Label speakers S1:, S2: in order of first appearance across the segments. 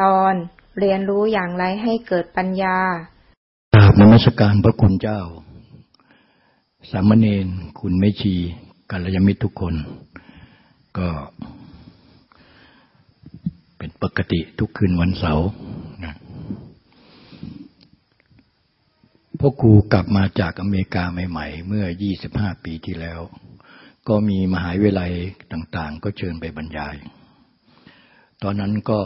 S1: ตอนเรียนรู้อย่างไรให้เกิดปัญญา
S2: กราบนมัสการพระคุณเจ้า สามเณรคุณไม่ชีกัลยาณมิตรทุกคน ก็เป็นปกติทุกคืนวันเสาร์นะพ่อครูกลับมาจากอเมริกาใหม่ ๆ เมื่อ 25 ปีที่แล้ว ก็มีมหาวิทยาลัยต่าง ๆ ก็เชิญไปบรรยาย ตอนนั้นก็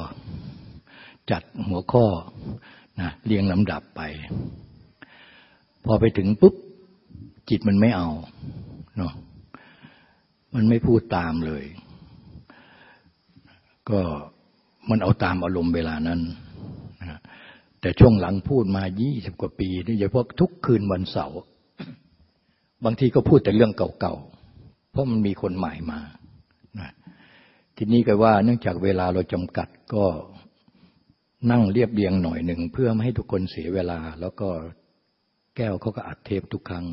S2: จัดหัวข้อนะเรียงลำดับไป พอไปถึงปุ๊บ จิตมันไม่เอาเนาะมันไม่พูดตามเลย ก็มันเอาตามอารมณ์เวลานั้นนะแต่ช่วงหลังพูดมายี่สิบกว่าปีนี่เฉพาะทุกคืนวันเสาร์บางทีก็พูดแต่เรื่องเก่าๆ เพราะมันมีคนใหม่มานะทีนี้ก็ว่าเนื่องจากเวลาเราจำกัดก็ นั่งเรียบเรียงหน่อยหนึ่งเพื่อไม่ให้ทุกคนเสียเวลา แล้วก็แก้วเขาก็อัดเทปทุกครั้ง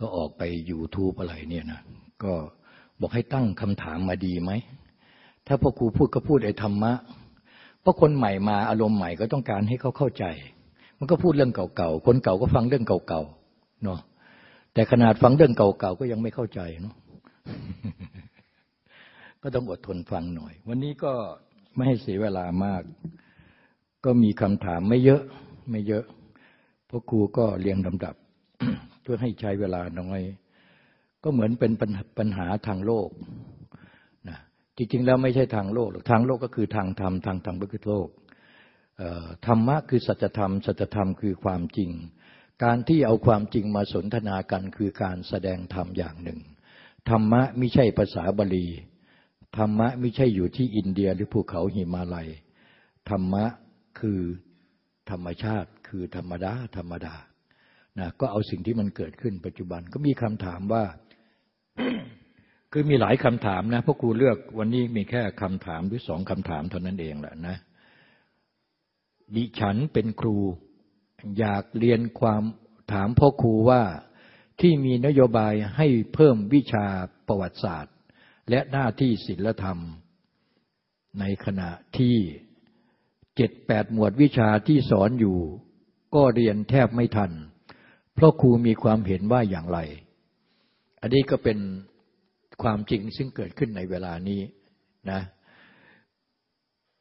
S2: ก็ออกไปยูทูบอะไรเนี่ยนะก็บอกให้ตั้งคำถามมาดีไหม ถ้าพ่อครูพูดก็พูดไอ้ธรรมะ เพราะคนใหม่มาอารมณ์ใหม่ก็ต้องการให้เขาเข้าใจ มันก็พูดเรื่องเก่าๆ คนเก่าก็ฟังเรื่องเก่าๆเนาะแต่ขนาดฟังเรื่องเก่าๆก็ยังไม่เข้าใจเนาะก็ต้องอดทนฟังหน่อย วันนี้ก็ไม่ให้เสียเวลามาก ก็มีคำถามไม่เยอะไม่เยอะเพราะครูก็เรียงลำดับ เพื่อให้ใช้เวลาน้อย ก็เหมือนเป็นปัญหาทางโลกนะจริงๆแล้วไม่ใช่ทางโลกหรอกทางโลกก็คือทางธรรมทางธรรมก็คือโลกธรรมะคือสัจธรรม สัจธรรมคือความจริง การที่เอาความจริงมาสนทนากันคือการแสดงธรรมอย่างหนึ่ง ธรรมะไม่ใช่ภาษาบาลี ธรรมะไม่ใช่อยู่ที่อินเดียหรือภูเขาหิมาลัย ธรรมะ คือธรรมชาติ คือธรรมดา ธรรมดานะก็เอาสิ่งที่มันเกิดขึ้นปัจจุบันก็มีคำถามว่า คือมีหลายคำถามนะพวกครูเลือกวันนี้มีแค่คำถามหรือสองคำถามเท่านั้นเองแหละนะดิฉันเป็นครู อยากเรียนความถามพ่อครูว่าที่มีนโยบายให้เพิ่มวิชาประวัติศาสตร์ และหน้าที่ศิลธรรม ในขณะที่ เจ็ดแปดหมวดวิชาที่สอนอยู่ ก็เรียนแทบไม่ทัน เพราะครูมีความเห็นว่าอย่างไร อันนี้ก็เป็นความจริงซึ่งเกิดขึ้นในเวลานี้นะ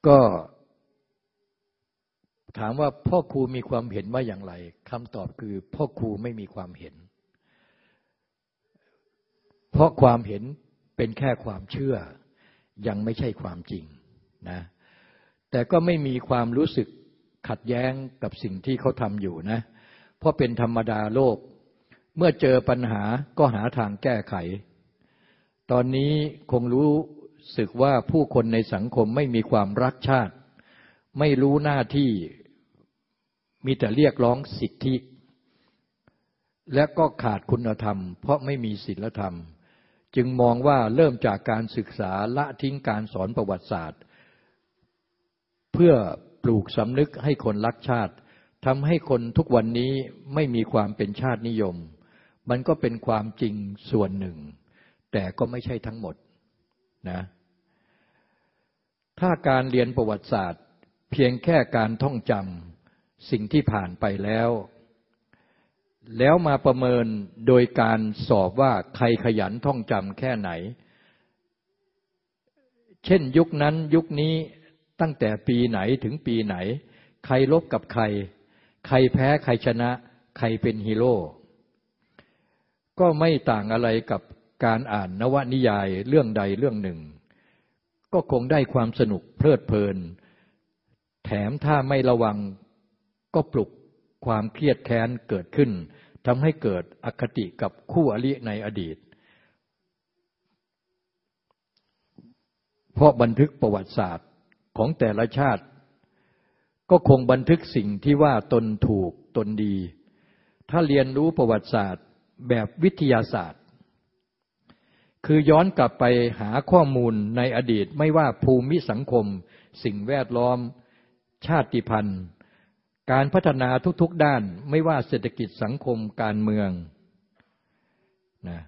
S2: ก็ถามว่าพ่อครูมีความเห็นว่าอย่างไรคำตอบคือพ่อครูไม่มีความเห็น เพราะความเห็นเป็นแค่ความเชื่อ ยังไม่ใช่ความจริงนะ แต่ก็ไม่มีความรู้สึกขัดแย้งกับสิ่งที่เขาทำอยู่นะ เพราะเป็นธรรมดาโลก เมื่อเจอปัญหาก็หาทางแก้ไข ตอนนี้คงรู้สึกว่าผู้คนในสังคมไม่มีความรักชาติ ไม่รู้หน้าที่มีแต่เรียกร้องสิทธิ และก็ขาดคุณธรรม เพราะไม่มีศีลธรรม จึงมองว่าเริ่มจากการศึกษาละทิ้งการสอนประวัติศาสตร์ พื่อปลูกสำนึกให้คนรักชาติทำให้คนทุกวันนี้ไม่มีความเป็นชาตินิยม มันก็เป็นความจริงส่วนหนึ่ง แต่ก็ไม่ใช่ทั้งหมดนะถ้าการเรียนประวัติศาสตร์ เพียงแค่การท่องจำสิ่งที่ผ่านไปแล้ว แล้วมาประเมินโดยการสอบว่าใครขยันท่องจำแค่ไหน เช่นยุคนั้นยุคนี้ ตั้งแต่ปีไหนถึงปีไหน ใครลบกับใคร ใครแพ้ใครชนะ ใครเป็นฮีโร่ก็ไม่ต่างอะไรกับการอ่านนวนิยายเรื่องใดเรื่องหนึ่ง ก็คงได้ความสนุกเพลิดเพลิน แถมถ้าไม่ระวังก็ปลุกความเครียดแค้นเกิดขึ้นทำให้เกิดอคติกับคู่อริในอดีต เพราะบันทึกประวัติศาสตร์ ของแต่ละชาติ ก็คงบันทึกสิ่งที่ว่าตนถูกตนดี ถ้าเรียนรู้ประวัติศาสตร์แบบวิทยาศาสตร์ คือย้อนกลับไปหาข้อมูลในอดีตไม่ว่าภูมิสังคม สิ่งแวดล้อม ชาติพันธุ์ การพัฒนาทุกๆด้านไม่ว่าเศรษฐกิจสังคมการเมืองนะ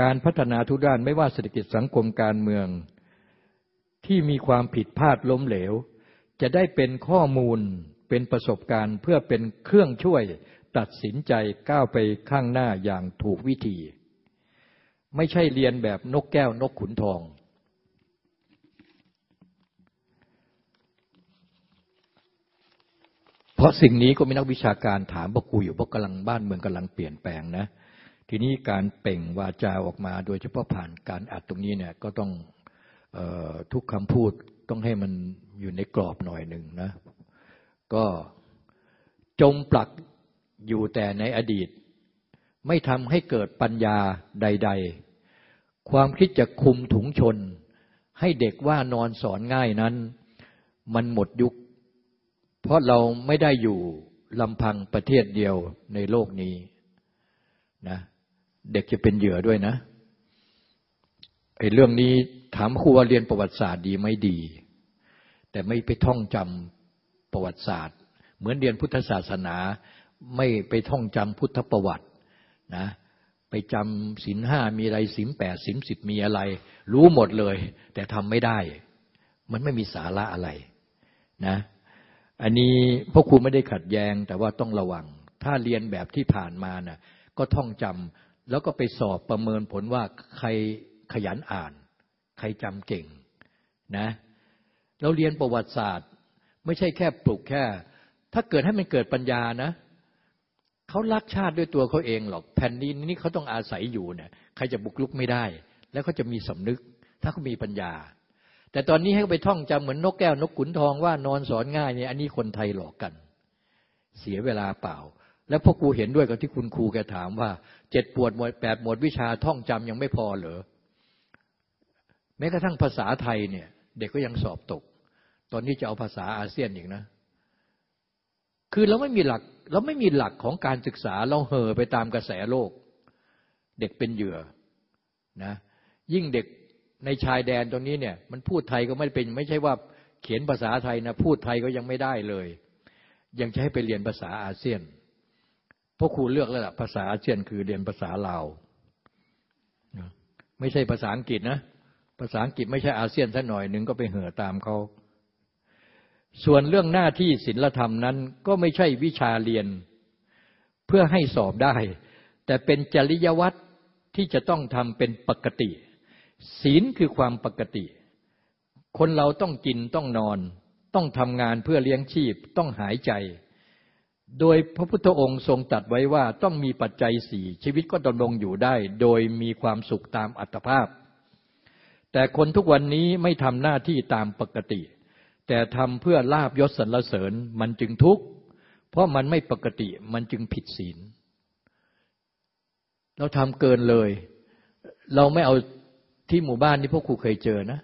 S2: การพัฒนาทุกด้านไม่ว่าเศรษฐกิจสังคมการเมือง ที่มีความผิดพลาดล้มเหลว จะได้เป็นข้อมูลเป็นประสบการณ์เพื่อเป็นเครื่องช่วยตัดสินใจก้าวไปข้างหน้าอย่างถูกวิธี ไม่ใช่เรียนแบบนกแก้วนกขุนทอง เพราะสิ่งนี้ก็มีนักวิชาการถามพวกกูอยู่เพราะกำลังบ้านเมืองกำลังเปลี่ยนแปลงนะ ทีนี้การเป่งวาจาออกมาโดยเฉพาะผ่านการอัดตรงนี้เนี่ยก็ต้อง ทุกคำพูดต้องให้มันอยู่ในกรอบหน่อยหนึ่งนะ ก็จมปลักอยู่แต่ในอดีต ไม่ทำให้เกิดปัญญาใด ๆ ความคิดจะคุมถุงชน ให้เด็กว่านอนสอนง่ายนั้น มันหมดยุค เพราะเราไม่ได้อยู่ลำพังประเทศเดียวในโลกนี้นะเด็กจะเป็นเหยื่อด้วยนะไอ้เรื่องนี้ ถามครูว่าเรียนประวัติศาสตร์ดีไม่ดี แต่ไม่ไปท่องจำประวัติศาสตร์ เหมือนเรียนพุทธศาสนาไม่ไปท่องจำพุทธประวัตินะไปจำศีลห้ามีอะไรศีลแปดศีลสิบมีอะไร รู้หมดเลย แต่ทำไม่ได้ มันไม่มีสาระอะไรนะอันนี้พวกครูไม่ได้ขัดแย้งแต่ว่าต้องระวัง ถ้าเรียนแบบที่ผ่านมานะ่ะก็ท่องจำแล้วก็ไปสอบประเมินผลว่าใครขยันอ่าน ใครจำเก่งนะเราเรียนประวัติศาสตร์ ไม่ใช่แค่ปลุกแค่ ถ้าเกิดให้มันเกิดปัญญานะเขารักชาติด้วยตัวเขาเองหรอกแผ่นดินนี้เขาต้องอาศัยอยู่เนี่ยใครจะบุกลุกไม่ได้ แล้วเขาจะมีสำนึก ถ้าเขามีปัญญา แต่ตอนนี้ให้ไปท่องจำเหมือนนกแก้วนกขุนทองว่านอนสอนง่ายเนี่ยอันนี้คนไทยหลอกกัน เสียเวลาเปล่า แล้วพ่อครูเห็นด้วยกับที่คุณครูแกถามว่าเจ็ดปวดหมดแปดหมดวิชาท่องจำยังไม่พอเหรอ แม้กระทั่งภาษาไทยเนี่ยเด็กก็ยังสอบตก ตอนนี้จะเอาภาษาอาเซียนอีกนะ คือเราไม่มีหลักเราไม่มีหลักของการศึกษาเราเห่อไปตามกระแสโลก เด็กเป็นเหยื่อนะยิ่งเด็กในชายแดนตรงนี้เนี่ยมันพูดไทยก็ไม่เป็น ไม่ใช่ว่าเขียนภาษาไทยนะพูดไทยก็ยังไม่ได้เลย ยังจะให้ไปเรียนภาษาอาเซียนเพราะครูเลือกแล้วล่ะภาษาอาเซียนคือเรียนภาษาลาวไม่ใช่ภาษาอังกฤษนะ ภาษาอังกฤษไม่ใช่อาเซียนสักหน่อยหนึ่งก็ไปเห่อตามเขา ส่วนเรื่องหน้าที่ศีลธรรมนั้นก็ไม่ใช่วิชาเรียน เพื่อให้สอบได้ แต่เป็นจริยวัตรที่จะต้องทำเป็นปกติ ศีลคือความปกติ คนเราต้องกินต้องนอน ต้องทำงานเพื่อเลี้ยงชีพต้องหายใจ โดยพระพุทธองค์ทรงตัดไว้ว่าต้องมีปัจจัยสี่ชีวิตก็ดำรงอยู่ได้ โดยมีความสุขตามอัตภาพ แต่คนทุกวันนี้ไม่ทำหน้าที่ตามปกติ แต่ทำเพื่อลาบยศสรรเสริญมันจึงทุกข์ เพราะมันไม่ปกติมันจึงผิดศีล เราทำเกินเลย เราไม่เอาที่หมู่บ้านที่พวกครูเคยเจอนะ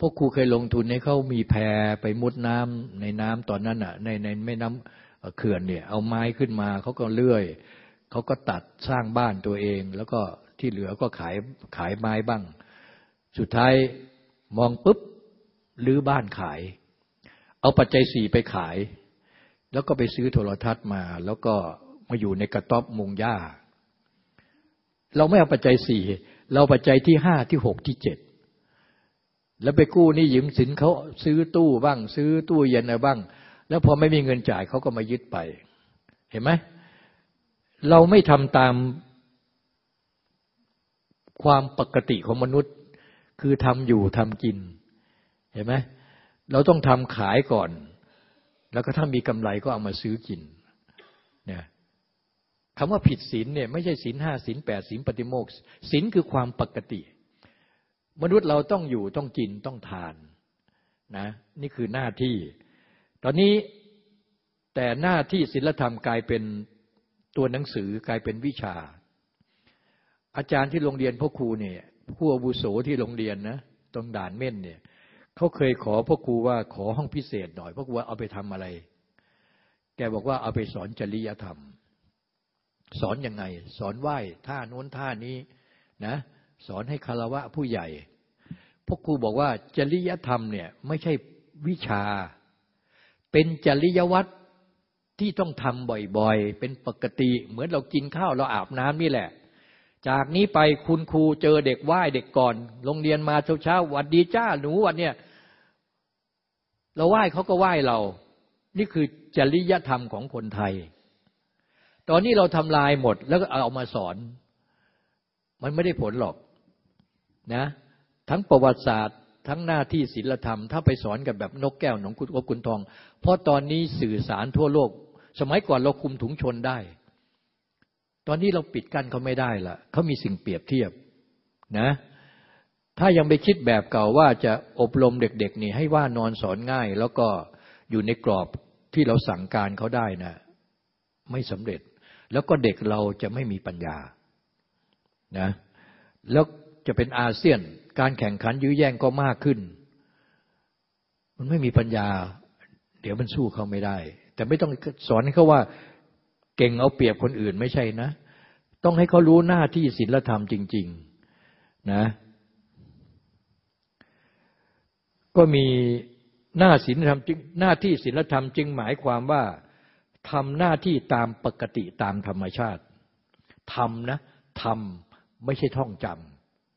S2: พวกครูเคยลงทุนให้เขามีแพไปมุดน้ำในน้ำตอนนั้นอะ ในในแม่น้ำเขื่อนเนี่ย เอาไม้ขึ้นมาเขาก็เลื่อยเขาก็ตัดสร้างบ้านตัวเอง แล้วก็ที่เหลือก็ขายขายไม้บ้าง สุดท้ายมองปุ๊บลื้อบ้านขาย เอาปัจจัยสี่ไปขาย แล้วก็ไปซื้อโทรทัศน์มา แล้วก็มาอยู่ในกระต๊อบมุงหญ้า เราไม่เอาปัจจัยสี่เราปัจจัยที่ห้าที่หกที่เจ็ดแล้วไปกู้นี่ยืมสินเขาซื้อตู้บ้าง ซื้อตู้เย็นอะไรบ้าง แล้วพอไม่มีเงินจ่ายเขาก็มายึดไป เห็นไหมเราไม่ทำตามความปกติของมนุษย์ คือทำอยู่ทำกิน เห็นไหมเราต้องทำขายก่อน แล้วก็ถ้ามีกำไรก็เอามาซื้อกินเนี่ยคำว่าผิดศีลเนี่ยไม่ใช่ศีลห้าศีลแปดศีลปฏิโมกศีลคือความปกติ มนุษย์เราต้องอยู่ต้องกินต้องทานนะนี่คือหน้าที่ ตอนนี้แต่หน้าที่ศีลธรรมกลายเป็นตัวหนังสือกลายเป็นวิชา อาจารย์ที่โรงเรียนพ่อครูเนี่ย ผู้อาวุโสที่โรงเรียนนะตรงด่านเม่นเนี่ยเขาเคยขอพ่อครูว่าขอห้องพิเศษหน่อยพ่อครูว่าเอาไปทำอะไร แกบอกว่าเอาไปสอนจริยธรรม สอนยังไง สอนไหว้ท่าโน้นท่านี้นะ สอนให้คารวะผู้ใหญ่พ่อครูบอกว่าจริยธรรมเนี่ยไม่ใช่วิชา เป็นจริยวัตรที่ต้องทำบ่อยๆ เป็นปกติ เหมือนเรากินข้าวเราอาบน้ำนี่แหละ จากนี้ไปคุณครูเจอเด็กไหว้เด็กก่อน โรงเรียนมาเช้าๆวันดีจ้าหนูวันเนี้ยเราไหว้เขาก็ไหว้เรา นี่คือจริยธรรมของคนไทย ตอนนี้เราทำลายหมดแล้วก็เอามาสอน มันไม่ได้ผลหรอกนะ ทั้งประวัติศาสตร์ ทั้งหน้าที่ศีลธรรม ถ้าไปสอนกันแบบนกแก้วหนองกุดกุนทอง เพราะตอนนี้สื่อสารทั่วโลก สมัยก่อนเราคุมถุงชนได้ ตอนนี้เราปิดกั้นเขาไม่ได้ละเขามีสิ่งเปรียบเทียบนะถ้ายังไปคิดแบบเก่าว่าจะอบรมเด็กๆนี่ให้ว่านอนสอนง่าย แล้วก็อยู่ในกรอบที่เราสั่งการเขาได้นะ ไม่สำเร็จ แล้วก็เด็กเราจะไม่มีปัญญานะแล้วจะเป็นอาเซียนการแข่งขันยื้อแย่งก็มากขึ้น มันไม่มีปัญญา เดี๋ยวมันสู้เขาไม่ได้ แต่ไม่ต้องสอนให้เขาว่า เก่งเอาเปรียบคนอื่นไม่ใช่นะ ต้องให้เขารู้หน้าที่ศีลธรรมจริง ๆ นะ ก็มีหน้าศีลธรรมจึงหน้าที่ศีลธรรมจึงหมายความว่าทำหน้าที่ตามปกติตามธรรมชาติทำนะทำไม่ใช่ท่องจ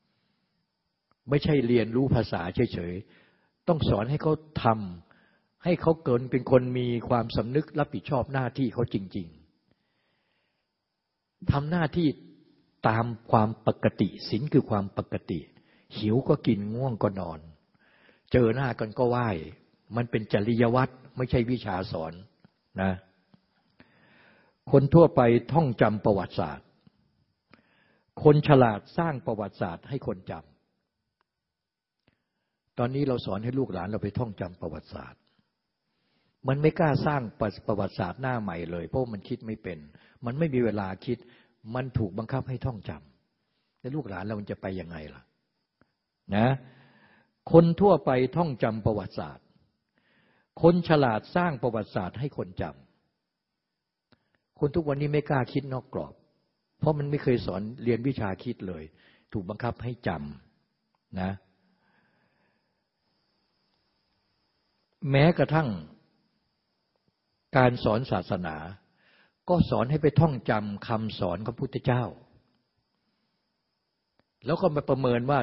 S2: ำไม่ใช่เรียนรู้ภาษาเฉยๆต้องสอนให้เขาทำให้เขาเกินเป็นคนมีความสำนึกรับผิดชอบหน้าที่เขาจริง ๆ ทำหน้าที่ตามความปกติศีลคือความปกติ หิวก็กินง่วงก็นอน เจอหน้ากันก็ไหว้ มันเป็นจริยวัตรไม่ใช่วิชาสอนนะ คนทั่วไปท่องจำประวัติศาสตร์ คนฉลาดสร้างประวัติศาสตร์ให้คนจำตอนนี้เราสอนให้ลูกหลานเราไปท่องจำประวัติศาสตร์ มันไม่กล้าสร้างประวัติศาสตร์หน้าใหม่เลย เพราะมันคิดไม่เป็น มันไม่มีเวลาคิด มันถูกบังคับให้ท่องจำแล้วลูกหลานเราจะไปยังไงล่ะนะคนทั่วไปท่องจำประวัติศาสตร์ คนฉลาดสร้างประวัติศาสตร์ให้คนจำคนทุกวันนี้ไม่กล้าคิดนอกกรอบ เพราะมันไม่เคยสอนเรียนวิชาคิดเลย ถูกบังคับให้จำนะแม้กระทั่งการสอนศาสนา ก็สอนให้ไปท่องจำคำสอนของพุทธเจ้า แล้วก็มาประเมินว่า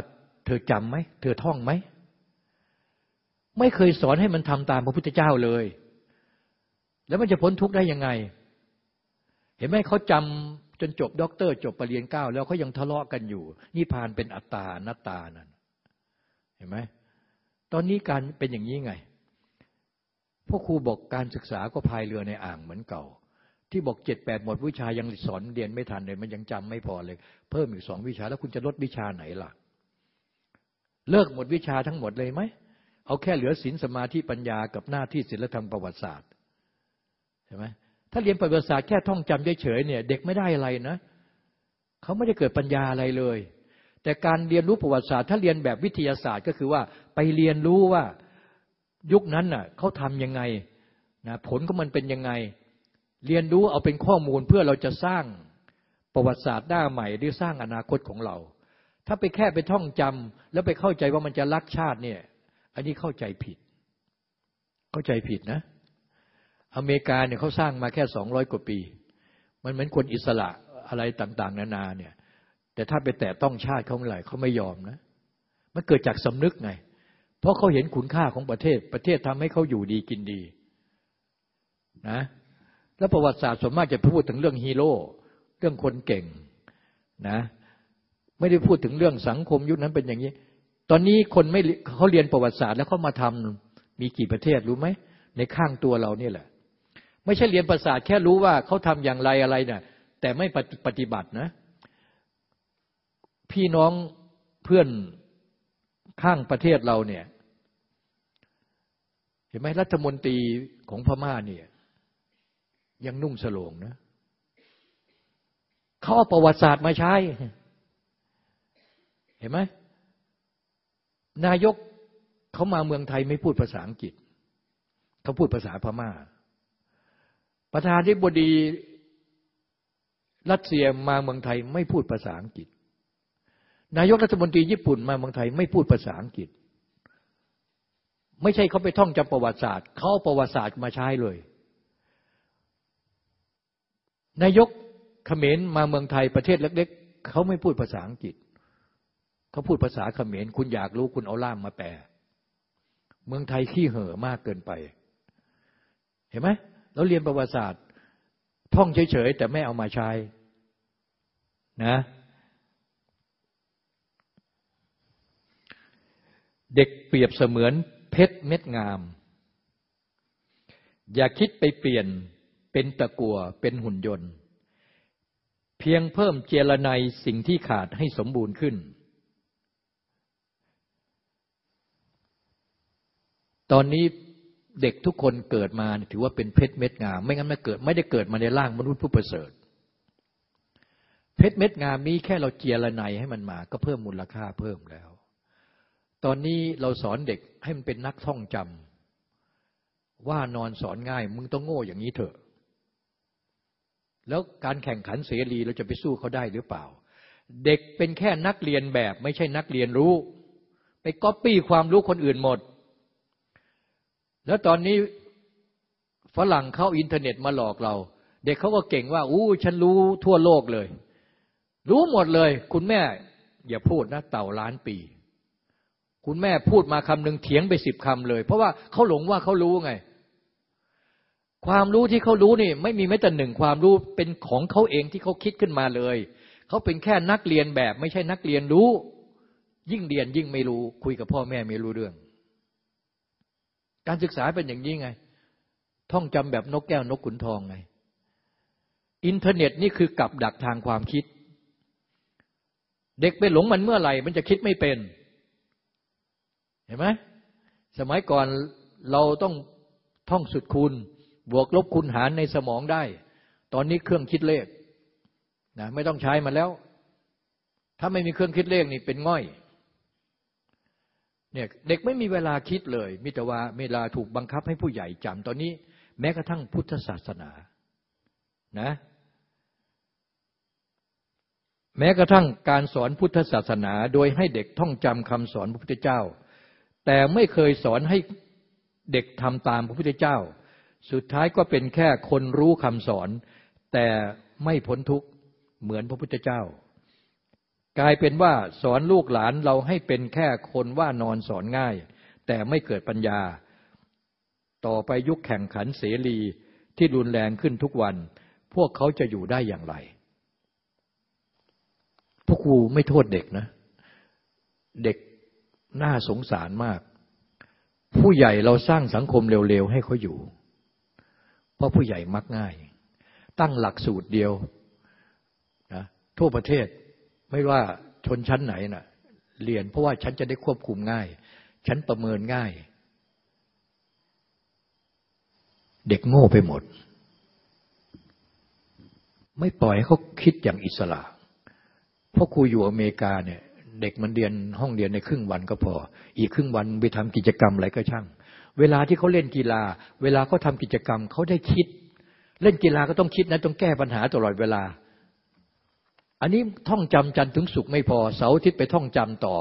S2: เธอจำไหม เธอท่องไหม ไม่เคยสอนให้มันทำตามพระพุทธเจ้าเลย แล้วมันจะพ้นทุกข์ได้ยังไง เห็นไหมเขาจำจนจบด็อกเตอร์ จบปรริญญาเก้าแล้วเขายังทะเลาะกันอยู่นิพานเป็นอัตตานัตตานั่นเห็นไหมตอนนี้การเป็นอย่างนี้ไงพวกครูบอกการศึกษาก็พายเรือในอ่างเหมือนเก่า ที่บอกเจ็ดแปดหมดวิชายังสอนเรียนไม่ทันเลย มันยังจำไม่พอเลย เพิ่มอีกสองวิชาแล้วคุณจะลดวิชาไหนล่ะ เลิกหมดวิชาทั้งหมดเลยไหมเอาแค่เหลือศีลสมาธิปัญญากับหน้าที่ศิลธรรมประวัติศาสตร์ใช่ไหมถ้าเรียนประวัติศาสตร์แค่ท่องจำเฉยๆเนี่ย เด็กไม่ได้อะไรนะเขาไม่ได้เกิดปัญญาอะไรเลย แต่การเรียนรู้ประวัติศาสตร์ถ้าเรียนแบบวิทยาศาสตร์ก็คือว่าไปเรียนรู้ว่ายุคนั้นน่ะเขาทำยังไงนะผลของมันเป็นยังไง เรียนรู้เอาเป็นข้อมูลเพื่อเราจะสร้างประวัติศาสตร์หน้าใหม่หรือสร้างอนาคตของเรา ถ้าไปแค่ไปท่องจำแล้วไปเข้าใจว่ามันจะรักชาติเนี่ย อันนี้เข้าใจผิด เข้าใจผิดนะ อเมริกาเนี่ยเขาสร้างมาแค่สองร้อยกว่าปี มันเหมือนคนอิสระอะไรต่าง ๆ นานาเนี่ย แต่ถ้าไปแตะต้องชาติเขาเมื่อไหร่เขาไม่ยอมนะ มันเกิดจากสำนึกไง เพราะเขาเห็นคุณค่าของประเทศ ประเทศทำให้เขาอยู่ดีกินดี นะ แล้วประวัติศาสตร์ส่วนมากจะพูดถึงเรื่องฮีโร่เรื่องคนเก่งนะไม่ได้พูดถึงเรื่องสังคมยุคนั้นเป็นอย่างนี้ ตอนนี้คนไม่เขาเรียนประวัติศาสตร์แล้วเขามาทำมีกี่ประเทศรู้ไหมในข้างตัวเราเนี่ยแหละ ไม่ใช่เรียนประวัติศาสตร์แค่รู้ว่าเขาทำอย่างไรอะไรเนี่ยแต่ไม่ปฏิบัตินะ พี่น้องเพื่อนข้างประเทศเราเนี่ย เห็นไหมรัฐมนตรีของพม่าเนี่ย ยังนุ่งสโลงนะเขาเอาประวัติศาสตร์มาใช้ เห็นไหมนายกเขามาเมืองไทยไม่พูดภาษาอังกฤษ เขาพูดภาษาพมา่า ประธานที่บดีรัสเซียมาเมืองไทยไม่พูดภาษาอังกฤษ นายกรัฐมนตรีญี่ปุ่นมาเมืองไทยไม่พูดภาษาอังกฤษ ไม่ใช่เขาไปท่องจำประวัติศาสตร์ เขาเอาประวัติศาสตร์มาใช้เลย นายกเขมรมาเมืองไทยประเทศเล็กๆเขาไม่พูดภาษาอังกฤษเขาพูดภาษาเขมรคุณอยากรู้คุณเอาล่ามมาแปล เมืองไทยขี้เห่อมากเกินไป เห็นไหมเราเรียนประวัติศาสตร์ ท่องเฉยๆแต่ไม่เอามาใช้นะเด็กเปรียบเสมือนเพชรเม็ดงาม อย่าคิดไปเปลี่ยน เป็นตะกัวเป็นหุ่นยนต์ เพียงเพิ่มเจรไนสิ่งที่ขาดให้สมบูรณ์ขึ้น ตอนนี้เด็กทุกคนเกิดมาถือว่าเป็นเพชรเม็ดงาม ไม่งั้นไม่เกิด ไม่ได้เกิดมาในร่างมนุษย์ผู้ประเสริฐ เพชรเม็ดงามนี้แค่เราเจียระไนให้มันมา ก็เพิ่มมูลค่าเพิ่มแล้ว ตอนนี้เราสอนเด็กให้มันเป็นนักท่องจำว่านอนสอนง่าย มึงต้องโง่อย่างนี้เถอะ แล้วการแข่งขันเสรีเราจะไปสู้เขาได้หรือเปล่า เด็กเป็นแค่นักเรียนแบบ ไม่ใช่นักเรียนรู้ ไปก๊อปปี้ความรู้คนอื่นหมด แล้วตอนนี้ฝรั่งเข้าอินเทอร์เน็ตมาหลอกเรา เด็กเขาก็เก่งว่าอู้ฉันรู้ทั่วโลกเลย รู้หมดเลย คุณแม่ อย่าพูดนะ เต่าล้านปี คุณแม่พูดมาคำหนึ่งเถียงไปสิบคำเลย เพราะว่าเขาหลงว่าเขารู้ไง ความรู้ที่เขารู้นี่ ไม่มีแม้แต่หนึ่งความรู้เป็นของเขาเองที่เขาคิดขึ้นมาเลย เขาเป็นแค่นักเรียนแบบ ไม่ใช่นักเรียนรู้ ยิ่งเรียนยิ่งไม่รู้ คุยกับพ่อแม่ไม่รู้เรื่อง การศึกษาเป็นอย่างนี้ไง ท่องจำแบบนกแก้วนกขุนทองไง อินเทอร์เน็ตนี่คือกับดักทางความคิด เด็กไปหลงมันเมื่อไหร่ มันจะคิดไม่เป็น เห็นไหมสมัยก่อนเราต้องท่องสุดคูณ บวกลบคูณหารในสมองได้ ตอนนี้เครื่องคิดเลขนะไม่ต้องใช้มาแล้ว ถ้าไม่มีเครื่องคิดเลขนี่เป็นง่อยเนี่ยเด็กไม่มีเวลาคิดเลย มิแต่ว่าเวลาถูกบังคับให้ผู้ใหญ่จำตอนนี้ แม้กระทั่งพุทธศาสนานะแม้กระทั่งการสอนพุทธศาสนา โดยให้เด็กท่องจำคำสอนพระพุทธเจ้า แต่ไม่เคยสอนให้เด็กทำตามพระพุทธเจ้า สุดท้ายก็เป็นแค่คนรู้คำสอน แต่ไม่พ้นทุกข์เหมือนพระพุทธเจ้า กลายเป็นว่าสอนลูกหลานเราให้เป็นแค่คนว่านอนสอนง่าย แต่ไม่เกิดปัญญา ต่อไปยุคแข่งขันเสรีที่รุนแรงขึ้นทุกวัน พวกเขาจะอยู่ได้อย่างไร พวกครูไม่โทษเด็กนะ เด็กน่าสงสารมาก ผู้ใหญ่เราสร้างสังคมเร็วๆให้เขาอยู่ เพราะผู้ใหญ่มักง่าย ตั้งหลักสูตรเดียวนะทั่วประเทศไม่ว่าชนชั้นไหนนะ่ะเรียนเพราะว่าฉันจะได้ควบคุมง่าย ฉันประเมินง่าย เด็กโง่ไปหมด ไม่ปล่อยให้เขาคิดอย่างอิสระ เพราะครูอยู่อเมริกาเนี่ย เด็กมันเรียนห้องเรียนในครึ่งวันก็พอ อีกครึ่งวันไปทำกิจกรรมอะไรก็ช่าง เวลาที่เขาเล่นกีฬา เวลาเขาทากิจกรรมเขาได้คิด เล่นกีฬาก็ต้องคิดนะต้องแก้ปัญหาตลอดเวลา อันนี้ท่องจำจันถึงสุขไม่พอเสาร์อาทิตย์ไปท่องจำต่อ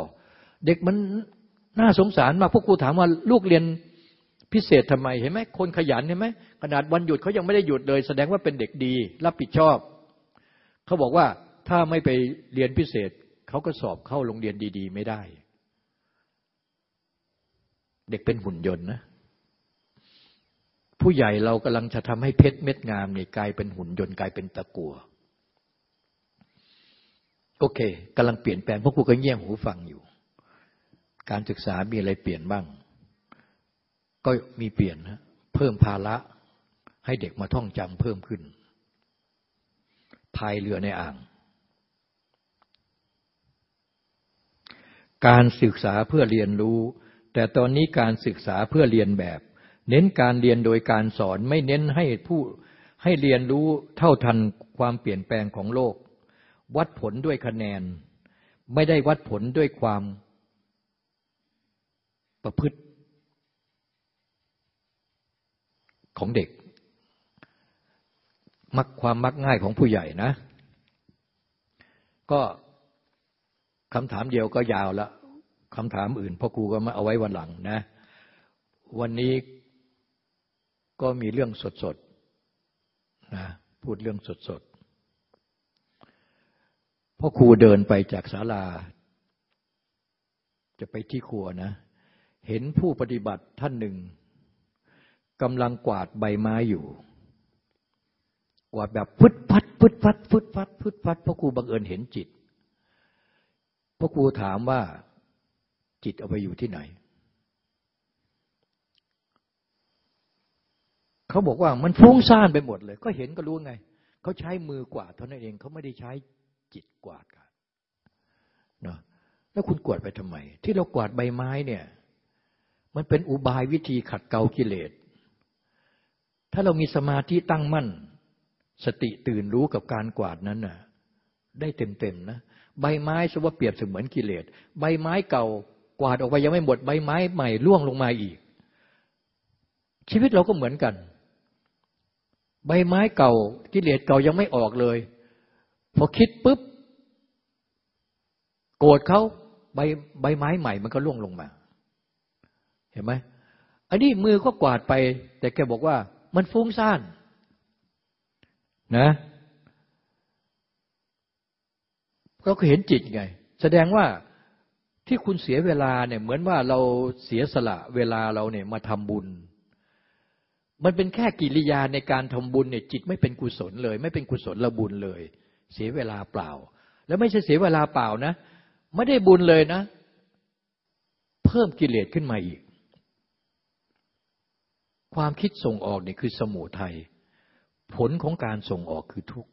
S2: เด็กมันน่าสงสารมากพวกครูถามว่าลูกเรียนพิเศษทำไมเห็นไหมคนขยันเห็นไหมขนาดวันหยุดเขายังไม่ได้หยุดเลย แสดงว่าเป็นเด็กดี รับผิดชอบเขาบอกว่าถ้าไม่ไปเรียนพิเศษเขาก็สอบเข้าโรงเรียนดี ๆ ไม่ได้ เด็กเป็นหุ่นยนต์นะ ผู้ใหญ่เรากำลังจะทำให้เพชรเม็ดงามเนี่ยกลายเป็นหุ่นยนต์กลายเป็นตะกัวโอเคกำลังเปลี่ยนแปลงพวกคูก็เงี่ยหูฟังอยู่ การศึกษามีอะไรเปลี่ยนบ้าง ก็มีเปลี่ยนนะเพิ่มภาระให้เด็กมาท่องจำเพิ่มขึ้นพายเรือในอ่าง การศึกษาเพื่อเรียนรู้ แต่ตอนนี้การศึกษาเพื่อเรียนแบบ เน้นการเรียนโดยการสอนไม่เน้นให้ผู้ให้เรียนรู้เท่าทันความเปลี่ยนแปลงของโลก วัดผลด้วยคะแนน ไม่ได้วัดผลด้วยความประพฤติของเด็ก มักความมักง่ายของผู้ใหญ่นะ ก็คำถามเดียวก็ยาวละ คำถามอื่นพ่อครูก็มาเอาไว้วันหลังนะ วันนี้ก็มีเรื่องสดๆนะพูดเรื่องสดๆพ่อครูเดินไปจากศาลา จะไปที่ครัวนะ เห็นผู้ปฏิบัติท่านหนึ่งกำลังกวาดใบไม้อยู่ กวาดแบบฟึดฟัดฟึดฟัดฟึดฟัดฟึดฟัดพระครูบังเอิญเห็นจิตพระครูถามว่า จิตเอาไปอยู่ที่ไหน เขาบอกว่ามันฟุ้งซ่านไปหมดเลย ก็เห็นก็รู้ไง เขาใช้มือกวาดเท่านั้นเอง เขาไม่ได้ใช้จิตกวาดกันเนาะแล้วคุณกวาดไปทำไม ที่เรากวาดใบไม้เนี่ย มันเป็นอุบายวิธีขัดเกลากิเลส ถ้าเรามีสมาธิตั้งมั่น สติตื่นรู้กับการกวาดนั้นน่ะ ได้เต็มๆนะใบไม้สว่าเปรียบเสมือนกิเลส ใบไม้เก่า กวาดออกไปยังไม่หมดใบไม้ใหม่ร่วงลงมาอีก ชีวิตเราก็เหมือนกัน ใบไม้เก่ากิเลสเก่ายังไม่ออกเลย พอคิดปุ๊บ โกรธเขาใบใบไม้ใหม่มันก็ร่วงลงมา เห็นไหมอันนี้มือก็กวาดไป แต่แกบอกว่ามันฟุ้งซ่านนะเราก็เห็นจิตไง แสดงว่า ที่คุณเสียเวลาเนี่ยเหมือนว่าเราเสียสละเวลาเราเนี่ยมาทำบุญ มันเป็นแค่กิริยาในการทำบุญเนี่ยจิตไม่เป็นกุศลเลย ไม่เป็นกุศลละบุญเลย เสียเวลาเปล่า แล้วไม่ใช่เสียเวลาเปล่านะ ไม่ได้บุญเลยนะ เพิ่มกิเลสขึ้นมาอีก ความคิดส่งออกเนี่ยคือสมุทัยผลของการส่งออกคือทุกข์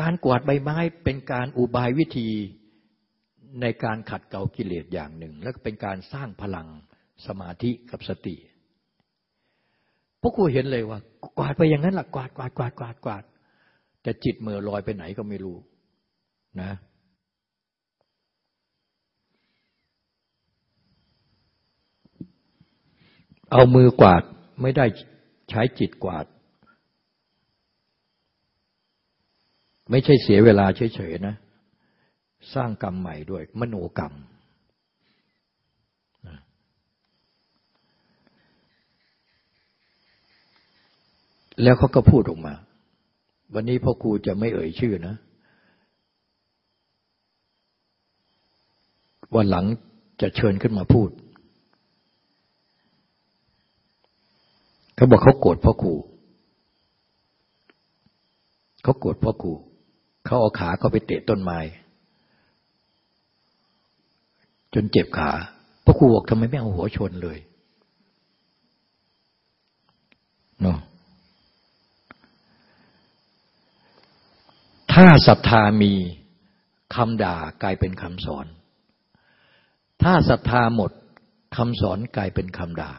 S2: การกวาดใบไม้เป็นการอุบายวิธี ในการขัดเกลากิเลสอย่างหนึ่ง แล้วเป็นการสร้างพลังสมาธิกับสติพวกครูเห็นเลยว่า กวาดไปอย่างนั้นหละกวาดกวาดกวาดกวาดกวาดแต่จิตเมื่อลอยไปไหนก็ไม่รู้นะเอามือกวาดไม่ได้ใช้จิตกวาด ไม่ใช่เสียเวลาเฉยๆนะ สร้างกรรมใหม่ด้วย มโนกรรม แล้วเขาก็พูดออกมา วันนี้พ่อครูจะไม่เอ่ยชื่อนะ วันหลังจะเชิญขึ้นมาพูด เขาบอกเขาโกรธพ่อครูเขาโกรธพ่อครูเขาเอาขาเขาไปเตะต้นไม้ จนเจ็บขาพ่อครูบอกทำไมไม่เอาหัวชนเลยเนาะถ้าศรัทธามีคำด่ากลายเป็นคำสอน ถ้าศรัทธาหมดคำสอนกลายเป็นคำด่า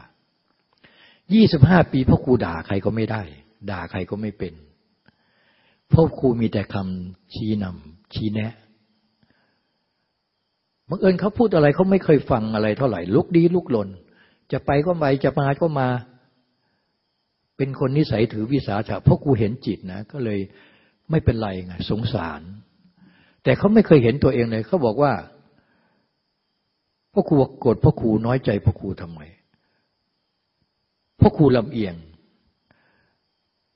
S2: ยี่สิบห้าปีพ่อครูด่าใครก็ไม่ได้ ด่าใครก็ไม่เป็นพ่อครูมีแต่คำชี้นำชี้แนะ บังเอิญเขาพูดอะไรเขาไม่เคยฟังอะไรเท่าไหร่ ลุกดีลุกหลนจะไปก็ไปจะมาก็มา เป็นคนนิสัยถือวิสาสะเพ่อครูเห็นจิตนะ ก็เลยไม่เป็นไรไงสงสาร แต่เขาไม่เคยเห็นตัวเองเลยเขาบอกว่าพ่อครูโกรธพ่อครูน้อยใจพ่อครูทำไมพ่อครูลำเอียง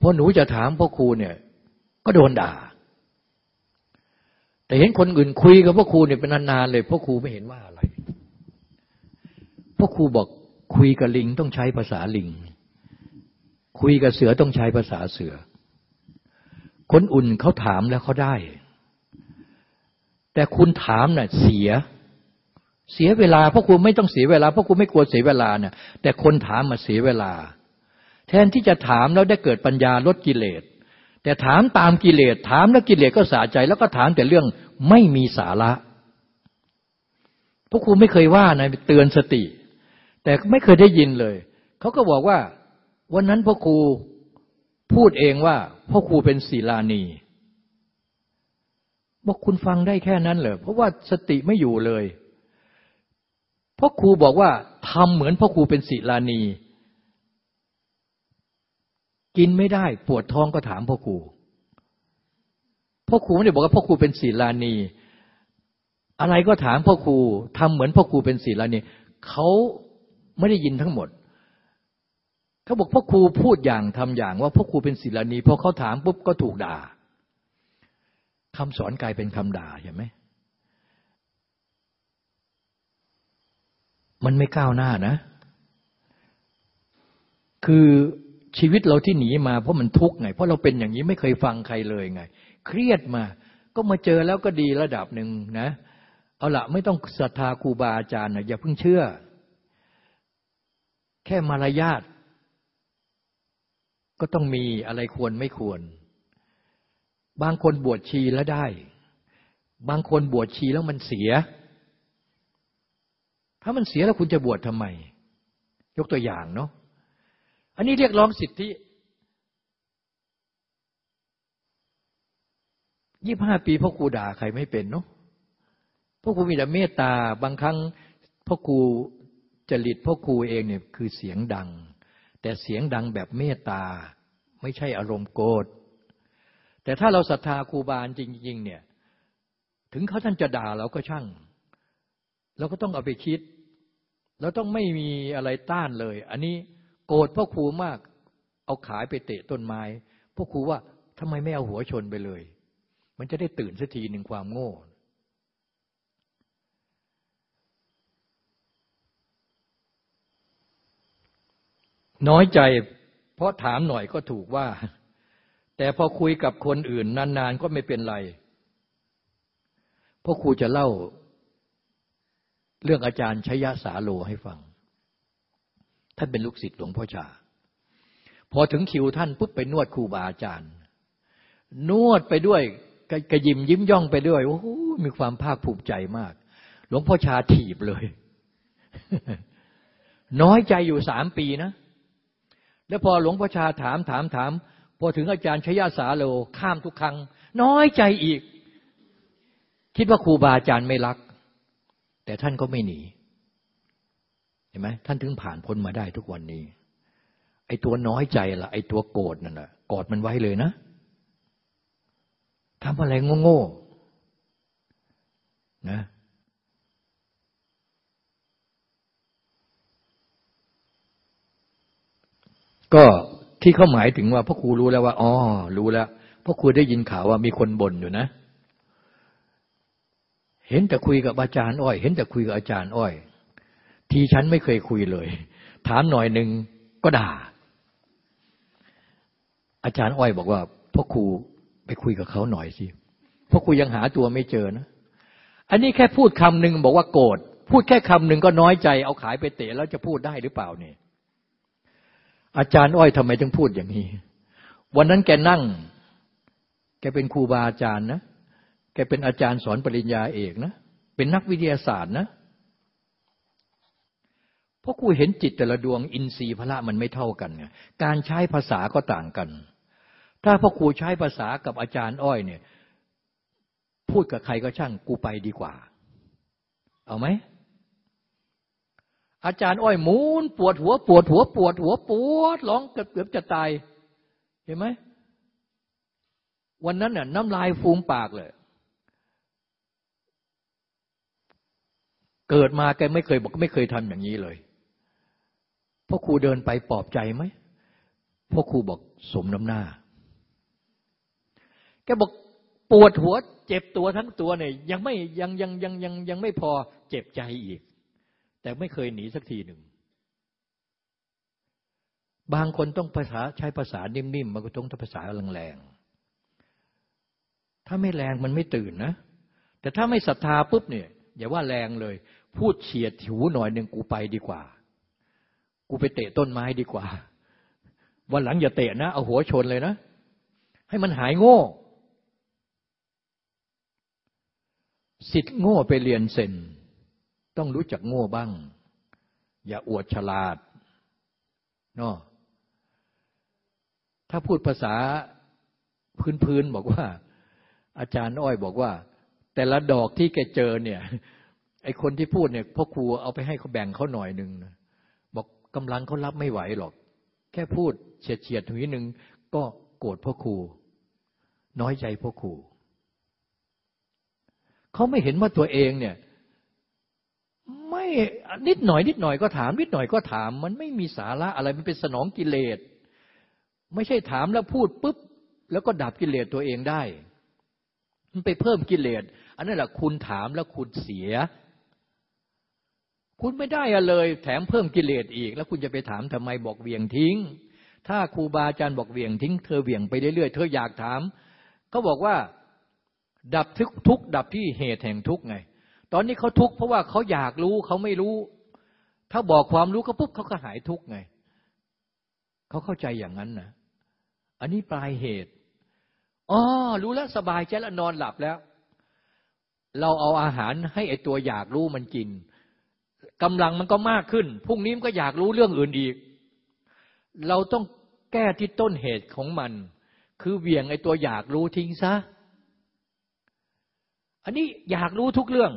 S2: พอหนูจะถามพ่อครูเนี่ย ก็โดนด่า แต่เห็นคนอื่นคุยกับพ่อครูเนี่ยเป็นนานๆเลยพ่อครูไม่เห็นว่าอะไรพ่อครูบอกคุยกับลิงต้องใช้ภาษาลิง คุยกับเสือต้องใช้ภาษาเสือ คนอุ่นเขาถามแล้วเขาได้ แต่คุณถามน่ะเสีย เสียเวลาพราะครูไม่ต้องเสียเวลาพราะครูไม่กลัวเสียเวลาเนี่ยแต่คนถามมาเสียเวลา แทนที่จะถามแล้วได้เกิดปัญญาลดกิเลส แต่ถามตามกิเลสถามแล้วกิเลสก็สะใจ แล้วก็ถามแต่เรื่องไม่มีสาระพวกครูไม่เคยว่านะเตือนสติ แต่ไม่เคยได้ยินเลย เขาก็บอกว่า วันนั้นพ่อครูพูดเองว่าพ่อครูเป็นศีลานีบอกคุณฟังได้แค่นั้นเหรอเพราะว่าสติไม่อยู่เลยพ่อครูบอกว่าทำเหมือนพ่อครูเป็นศิลานี กินไม่ได้ ปวดท้องก็ถามพ่อครูพ่อครูไม่ได้บอกว่าพ่อครูเป็นศิลานี อะไรก็ถามพ่อครูทำเหมือนพ่อครูเป็นศิลานีเขาไม่ได้ยินทั้งหมดเขาบอกพ่อครูพูดอย่างทำอย่างว่าพ่อครูเป็นศิลานีพอเขาถามปุ๊บก็ถูกด่าคำสอนกลายเป็นคำด่าใช่ไหมมันไม่ก้าวหน้านะ คือ ชีวิตเราที่หนีมาเพราะมันทุกข์ไง เพราะเราเป็นอย่างนี้ไม่เคยฟังใครเลยไง เครียดมา ก็มาเจอแล้วก็ดีระดับหนึ่งนะ เอาละไม่ต้องศรัทธาครูบาอาจารย์นะอย่าเพิ่งเชื่อ แค่มารยาทก็ต้องมีอะไรควรไม่ควร บางคนบวชชีแล้วได้ บางคนบวชชีแล้วมันเสีย ถ้ามันเสียแล้วคุณจะบวชทำไม ยกตัวอย่างเนาะ อันนี้เรียกร้องสิทธิยี่ห้าปีพ่อครูด่าใครไม่เป็นเนาะพ่อครูมีแต่เมตตา บางครั้งพ่อครูจริตพ่อครูเองเนี่ยคือเสียงดัง แต่เสียงดังแบบเมตตา ไม่ใช่อารมณ์โกรธแต่ถ้าเราศรัทธาครูบาลจริงๆเนี่ย ถึงเขาท่านจะด่าเราก็ช่าง เราก็ต้องเอาไปคิด เราต้องไม่มีอะไรต้านเลย อันนี้ รธพ่อครูมาก เอาขายไปเตะต้นไม้พ่อครูว่าทำไมไม่เอาหัวชนไปเลย มันจะได้ตื่นสักทีหนึ่งความโง่ น้อยใจเพราะถามหน่อยก็ถูกว่า แต่พอคุยกับคนอื่นนานๆก็ไม่เป็นไรพ่อครูจะเล่าเรื่องอาจารย์ชยสาโลให้ฟัง ท่านเป็นลูกศิษย์หลวงพ่อชา พอถึงคิวท่านปุ๊บไปนวดครูบาอาจารย์ นวดไปด้วยกระยิมยิ้มย่องไปด้วยโอ้โหมีความภาคภูมิใจมาก หลวงพ่อชาถีบเลย น้อยใจอยู่สามปีนะ แล้วพอหลวงพ่อชาถามถามถาม พอถึงอาจารย์ชยาสาโลข้ามทุกครั้ง น้อยใจอีก คิดว่าครูบาอาจารย์ไม่รัก แต่ท่านก็ไม่หนี เห็นไหมท่านถึงผ่านพ้นมาได้ทุกวันนี้ ไอ้ตัวน้อยใจละไอ้ตัวโกรธนั่นแหละกอดมันไว้เลยนะทำอะไรโง่ๆนะก็ที่เขาหมายถึงว่าพ่อครูรู้แล้วว่าอ๋อรู้แล้วพ่อครูได้ยินข่าวว่ามีคนบ่นอยู่นะ เห็นแต่คุยกับอาจารย์อ้อย เห็นแต่คุยกับอาจารย์อ้อย ทีฉันไม่เคยคุยเลย ถามหน่อยหนึ่งก็ด่า อาจารย์อ้อยบอกว่าพ่อครูไปคุยกับเขาหน่อยสิพ่อครูยังหาตัวไม่เจอนะ อันนี้แค่พูดคำหนึ่งบอกว่าโกรธพูดแค่คำหนึ่งก็น้อยใจ เอาขายไปเตะแล้วจะพูดได้หรือเปล่าเนี่ยอาจารย์อ้อยทำไมถึงพูดอย่างนี้ วันนั้นแกนั่ง แกเป็นครูบาอาจารย์นะ แกเป็นอาจารย์สอนปริญญาเอกนะ เป็นนักวิทยาศาสตร์นะ เพราะครูเห็นจิตแต่ละดวงอินทรีย์พละมันไม่เท่ากันไงการใช้ภาษาก็ต่างกัน ถ้าพ่อครูใช้ภาษากับอาจารย์อ้อยเนี่ย พูดกับใครก็ช่างกูไปดีกว่า เอาไหมอาจารย์อ้อยมูนปวดหัว ปวดหัว ปวดหัว ปวดร้องเกือบเกือบจะตาย เห็นไหมวันนั้นน่ะน้ำลายฟูมปากเลย เกิดมาแกไม่เคยบอกไม่เคยทำอย่างนี้เลย พ่อครูเดินไปปลอบใจไหมพ่อครูบอกสมน้ำหน้า แกบอกปวดหัว เจ็บตัวทั้งตัวเนี่ยยังไม่ยังยังยังยังยังไม่พอเจ็บใจอีก แต่ไม่เคยหนีสักทีหนึ่ง บางคนต้องภาษาใช้ภาษานิ่มๆบางคนต้องภาษาแรงๆถ้าไม่แรงมันไม่ตื่นนะ แต่ถ้าไม่ศรัทธาปุ๊บเนี่ยอย่าว่าแรงเลย พูดเฉียดหูหน่อยหนึ่งกูไปดีกว่า กูไปเตะต้นไม้ดีกว่า วันหลังอย่าเตะนะ เอาหัวชนเลยนะ ให้มันหายโง่ สิทธิ์โง่ไปเรียนเซนต้องรู้จักโง่บ้าง อย่าอวดฉลาดเนาะถ้าพูดภาษาพื้นๆบอกว่า อาจารย์อ้อยบอกว่า แต่ละดอกที่แกเจอเนี่ย ไอคนที่พูดเนี่ยพ่อครูเอาไปให้เขาแบ่งเขาหน่อยหนึ่งบอ กำลังเขารับไม่ไหวหรอก แค่พูดเฉียดเฉียดถึงนิดนึงก็โกรธพ่อครู น้อยใจพ่อครูเขาไม่เห็นว่าตัวเองเนี่ยไม่นิดหน่อย นิดหน่อยก็ถาม นิดหน่อยก็ถาม มันไม่มีสาระอะไรมันเป็นสนองกิเลส ไม่ใช่ถามแล้วพูดปุ๊บ แล้วก็ดับกิเลสตัวเองได้ มันไปเพิ่มกิเลส อันนั้นแหละคุณถามแล้วคุณเสีย คุณไม่ได้อะเลย แถมเพิ่มกิเลสอีก แล้วคุณจะไปถามทำไมบอกเวียงทิ้ง ถ้าครูบาอาจารย์บอกเวียงทิ้ง เธอเวียงไปเรื่อยๆ เธออยากถามเขาบอกว่าดับทุกทุกดับที่เหตุแห่งทุกไง ตอนนี้เขาทุกเพราะว่าเขาอยากรู้เขาไม่รู้ ถ้าบอกความรู้เขาปุ๊บเขาก็หายทุกไงเขาเข้าใจอย่างนั้นนะอันนี้ปลายเหตุอ๋อรู้แล้วสบายใจแล้วนอนหลับแล้ว เราเอาอาหารให้ไอตัวอยากรู้มันกิน กำลังมันก็มากขึ้นพรุ่งนี้มันก็อยากรู้เรื่องอื่นอีก เราต้องแก้ที่ต้นเหตุของมัน คือเวียงไอตัวอยากรู้ทิ้งซะ อันนี้อยากรู้ทุกเรื่อง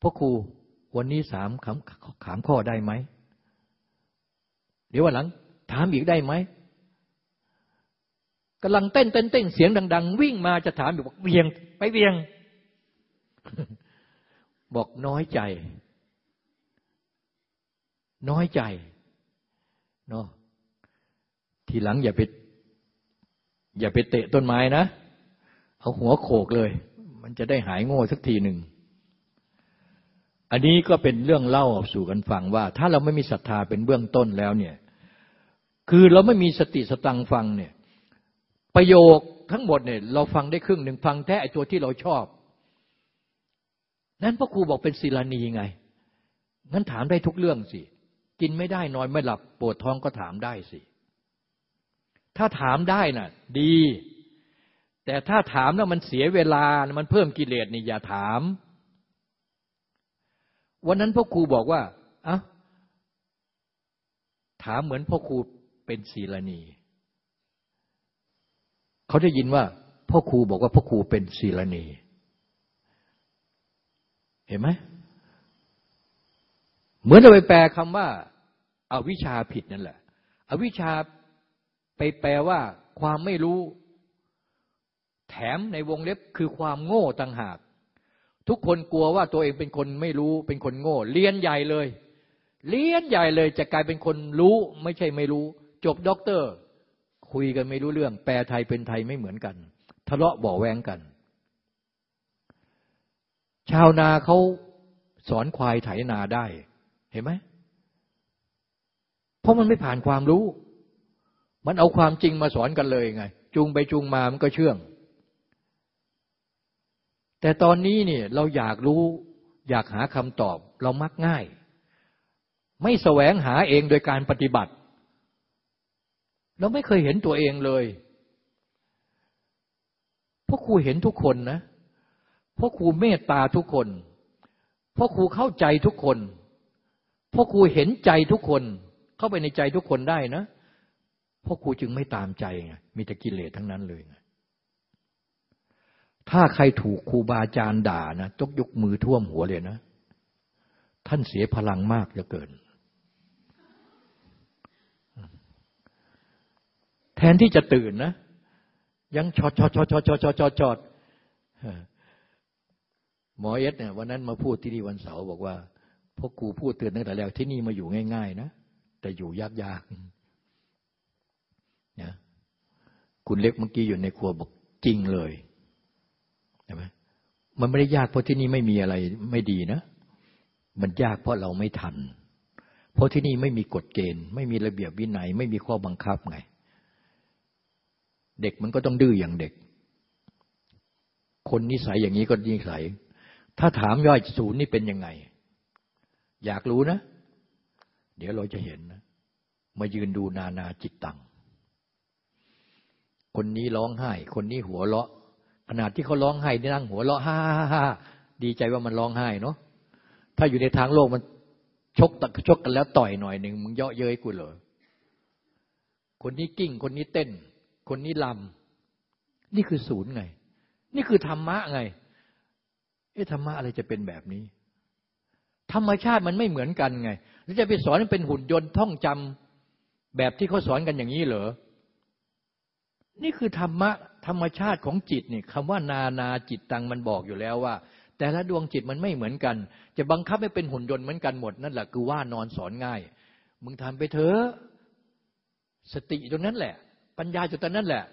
S2: พ่อครูวันนี้สามคำถามข้อได้ไหม เดี๋ยววันหลัง ถามอีกได้ไหมกำลังเต้นเต้นเต้นเสียงดัง ๆ วิ่งมาจะถามบอกเวียง ไปเวียง บอกน้อยใจ น้อยใจเนาะทีหลังอย่าไป อย่าไปเตะต้นไม้นะ เอาหัวโขกเลย มันจะได้หายโง่สักทีหนึ่ง อันนี้ก็เป็นเรื่องเล่าสู่กันฟังว่า ถ้าเราไม่มีศรัทธาเป็นเบื้องต้นแล้วเนี่ย คือเราไม่มีสติสตังฟังเนี่ย ประโยคทั้งหมดเนี่ย เราฟังได้ครึ่งหนึ่งฟังแค่ไอตัวที่เราชอบ นั้นพ่อครูบอกเป็นศิลานีไง งั้นถามได้ทุกเรื่องสิ กินไม่ได้นอนไม่หลับปวดท้องก็ถามได้สิ ถ้าถามได้น่ะ ดี แต่ถ้าถามแล้วมันเสียเวลา มันเพิ่มกิเลสนี่อย่าถาม วันนั้นพ่อครูบอกว่าอะถามเหมือนพ่อครูเป็นศีลานีเขาได้ยินว่าพ่อครูบอกว่าพ่อครูเป็นศีลานี เห็นไหมเหมือนเราไปแปลคำว่าอาวิชาผิดนั่นแหละ อวิชาไปแปลว่า ความไม่รู้ แถมในวงเล็บคือความโง่ต่างหาก ทุกคนกลัวว่าตัวเองเป็นคนไม่รู้เป็นคนโง่ เรียนใหญ่เลย เรียนใหญ่เลยจะกลายเป็นคนรู้ ไม่ใช่ไม่รู้ จบด็อกเตอร์ คุยกันไม่รู้เรื่อง แปลไทยเป็นไทยไม่เหมือนกัน ทะเลาะบ่อแวงกัน ชาวนาเขาสอนควายไถนาได้เห็นไหมเพราะมันไม่ผ่านความรู้ มันเอาความจริงมาสอนกันเลยไง จูงไปจูงมามันก็เชื่อง แต่ตอนนี้เนี่ยเราอยากรู้อยากหาคำตอบเรามักง่าย ไม่แสวงหาเองโดยการปฏิบัติ เราไม่เคยเห็นตัวเองเลยพวกครูเห็นทุกคนนะ พ่อครูเมตตาทุกคน เพ่อครูเข้าใจทุกคน เพ่อครูเห็นใจทุกคน เข้าไปในใจทุกคนได้นะพ่อครูจึงไม่ตามใจไงมีแต่กิเลสทั้งนั้นเลยไงถ้าใครถูกครูบาอาจารย์ด่านะจกยกมือท่วมหัวเลยนะ ท่านเสียพลังมากเหลือเกิน แทนที่จะตื่นนะ ยังชอดชอดชอดชอดชอดชอดชอด หมอเอสเนี่ยวันนั้นมาพูดที่นี่วันเสาร์บอกว่าพวกกูพูดเตือนตั้งแต่แรกที่นี่มาอยู่ง่าย ๆ นะ แต่อยู่ยากๆนะคุณเล็กเมื่อกี้อยู่ในครัวบอกจริงเลยใช่ไหมมันไม่ได้ยากเพราะที่นี่ไม่มีอะไรไม่ดีนะ มันยากเพราะเราไม่ทัน เพราะที่นี่ไม่มีกฎเกณฑ์ ไม่มีระเบียบวินัย ไม่มีข้อบังคับไง เด็กมันก็ต้องดื้ออย่างเด็ก คนนิสัยอย่างนี้ก็นิสัย ถ้าถามย่อยศูนย์นี่เป็นยังไง อยากรู้นะ เดี๋ยวเราจะเห็นนะ มายืนดูนานาจิตตัง คนนี้ร้องไห้ คนนี้หัวเราะ ขนาดที่เขาร้องไห้นั่งหัวเราะฮ่าฮ่าฮ่าดีใจว่ามันร้องไห้เนาะ ถ้าอยู่ในทางโลกมันชกตะชกกันแล้วต่อยหน่อยหนึ่งมึงเยาะเย้ยกูเลยคนนี้กิ้ง คนนี้เต้น คนนี้ลำนี่คือศูนย์ไง นี่คือธรรมะไง เอ๊ะธรรมะอะไรจะเป็นแบบนี้ ธรรมชาติมันไม่เหมือนกันไง แล้วจะไปสอนให้เป็นหุ่นยนต์ท่องจำแบบที่เขาสอนกันอย่างนี้เหรอ นี่คือธรรมะธรรมชาติของจิตนี่คำว่านานาจิตตังมันบอกอยู่แล้วว่า แต่ละดวงจิตมันไม่เหมือนกัน จะบังคับให้เป็นหุ่นยนต์เหมือนกันหมดนั่นแหละคือว่านอนสอนง่าย มึงทำไปเถอะสติตรงนั้นแหละ ปัญญาจุดตรงนั้นแหละ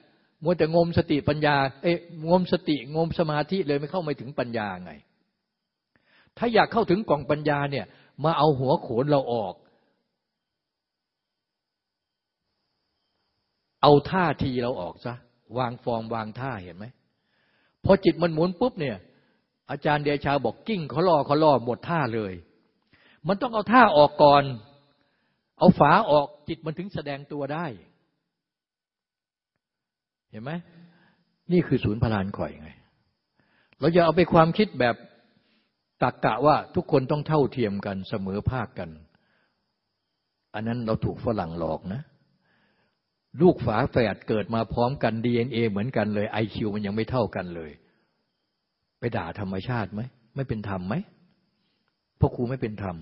S2: มัวแต่งมสติปัญญา เอ๊ะงมสติงมสมาธิเลยไม่เข้าไม่ถึงปัญญาไง ถ้าอยากเข้าถึงกล่องปัญญาเนี่ย มาเอาหัวโขนเราออก เอาท่าทีเราออกซะวางฟอร์มวางท่าเห็นไหมพอจิตมันหมุนปุ๊บเนี่ย อาจารย์เดชาบอกกิ้งเขาล่อเขาล่อหมดท่าเลย มันต้องเอาท่าออกก่อน เอาฝาออกจิตมันถึงแสดงตัวได้ เห็นไหมนี่คือศูนย์พลานข่อยไง เราอย่าเอาไปความคิดแบบตักกะว่าทุกคนต้องเท่าเทียมกันเสมอภาคกัน อันนั้นเราถูกฝรั่งหลอกนะ ลูกฝาแฝดเกิดมาพร้อมกัน DNA เหมือนกันเลยไอคิวมันยังไม่เท่ากันเลย ไปด่าธรรมชาติไหม ไม่เป็นธรรมไหมพ่อครูไม่เป็นธรรม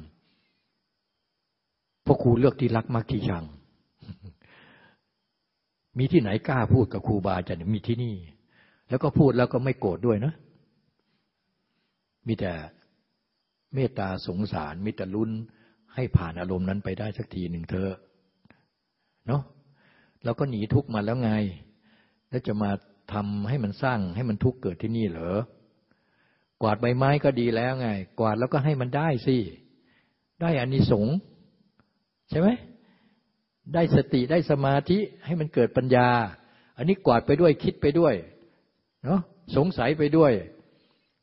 S2: พ่อครูเลือกที่รักมักที่ชัง มีที่ไหนกล้าพูดกับครูบาอาจารย์มีที่นี่ แล้วก็พูดแล้วก็ไม่โกรธด้วยนะ มีแต่เมตตาสงสารมีแต่ลุ้นให้ผ่านอารมณ์นั้นไปได้สักทีหนึ่งเธอเนาะเราก็หนีทุกมาแล้วไง แล้วจะมาทำให้มันสร้างให้มันทุกข์เกิดที่นี่เหรอกวาดใบไม้ก็ดีแล้วไง กวาดแล้วก็ให้มันได้สิ ได้อานิสงส์ใช่ไหม ได้สติได้สมาธิให้มันเกิดปัญญา อันนี้กวาดไปด้วยคิดไปด้วยเนาะสงสัยไปด้วย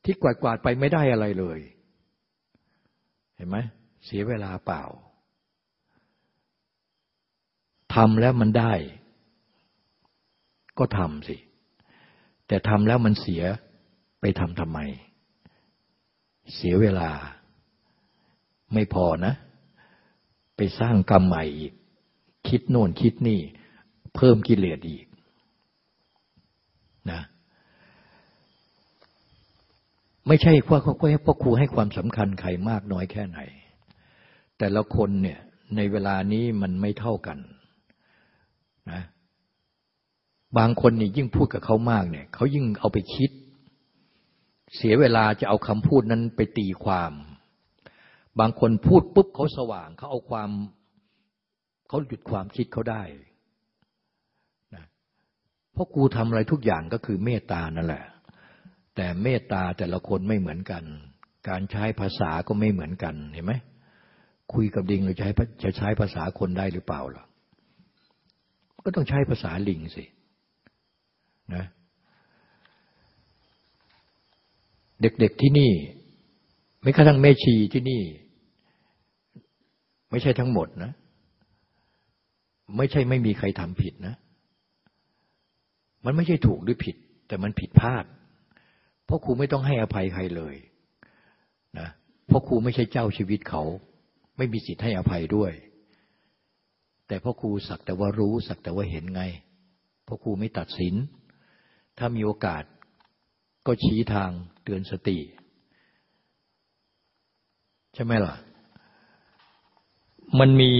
S2: ที่กวาดกวาดไปไม่ได้อะไรเลย เห็นไหมเสียเวลาเปล่าทำแล้วมันได้ ก็ทำสิ แต่ทำแล้วมันเสียไปทำทำไม เสียเวลา ไม่พอนะ ไปสร้างกรรมใหม่อีก คิดโน่นคิดนี่ เพิ่มกิเลสอีกนะไม่ใช่ว่าเขาก็ให้พ่อครูให้ความสำคัญใครมากน้อยแค่ไหน แต่ละคนเนี่ยในเวลานี้มันไม่เท่ากันนะบางคนนี่ยิ่งพูดกับเขามากเนี่ยเขายิ่งเอาไปคิด เสียเวลาจะเอาคำพูดนั้นไปตีความ บางคนพูดปุ๊บเขาสว่างเขาเอาความ เขาหยุดความคิดเขาได้นะเพราะกูทำอะไรทุกอย่างก็คือเมตตานั่นแหละ แต่เมตตาแต่ละคนไม่เหมือนกัน การใช้ภาษาก็ไม่เหมือนกันเห็นไหมคุยกับดิงเราใช้จะใช้ภาษาคนได้หรือเปล่าล่ะ ก็ต้องใช้ภาษาลิงสินะเด็กๆที่นี่ ไม่กระทั่งแม่ชีที่นี่ ไม่ใช่ทั้งหมดนะ ไม่ใช่ไม่มีใครทำผิดนะ มันไม่ใช่ถูกหรือผิด แต่มันผิดพลาด เพราะครูไม่ต้องให้อภัยใครเลยนะเพราะครูไม่ใช่เจ้าชีวิตเขา ไม่มีสิทธิ์ให้อภัยด้วย แต่พ่อครูสักแต่ว่ารู้สักแต่ว่าเห็นไงพ่อครูไม่ตัดสิน ถ้ามีโอกาสก็ชี้ทางเตือนสติ ใช่ไหมล่ะ มันมี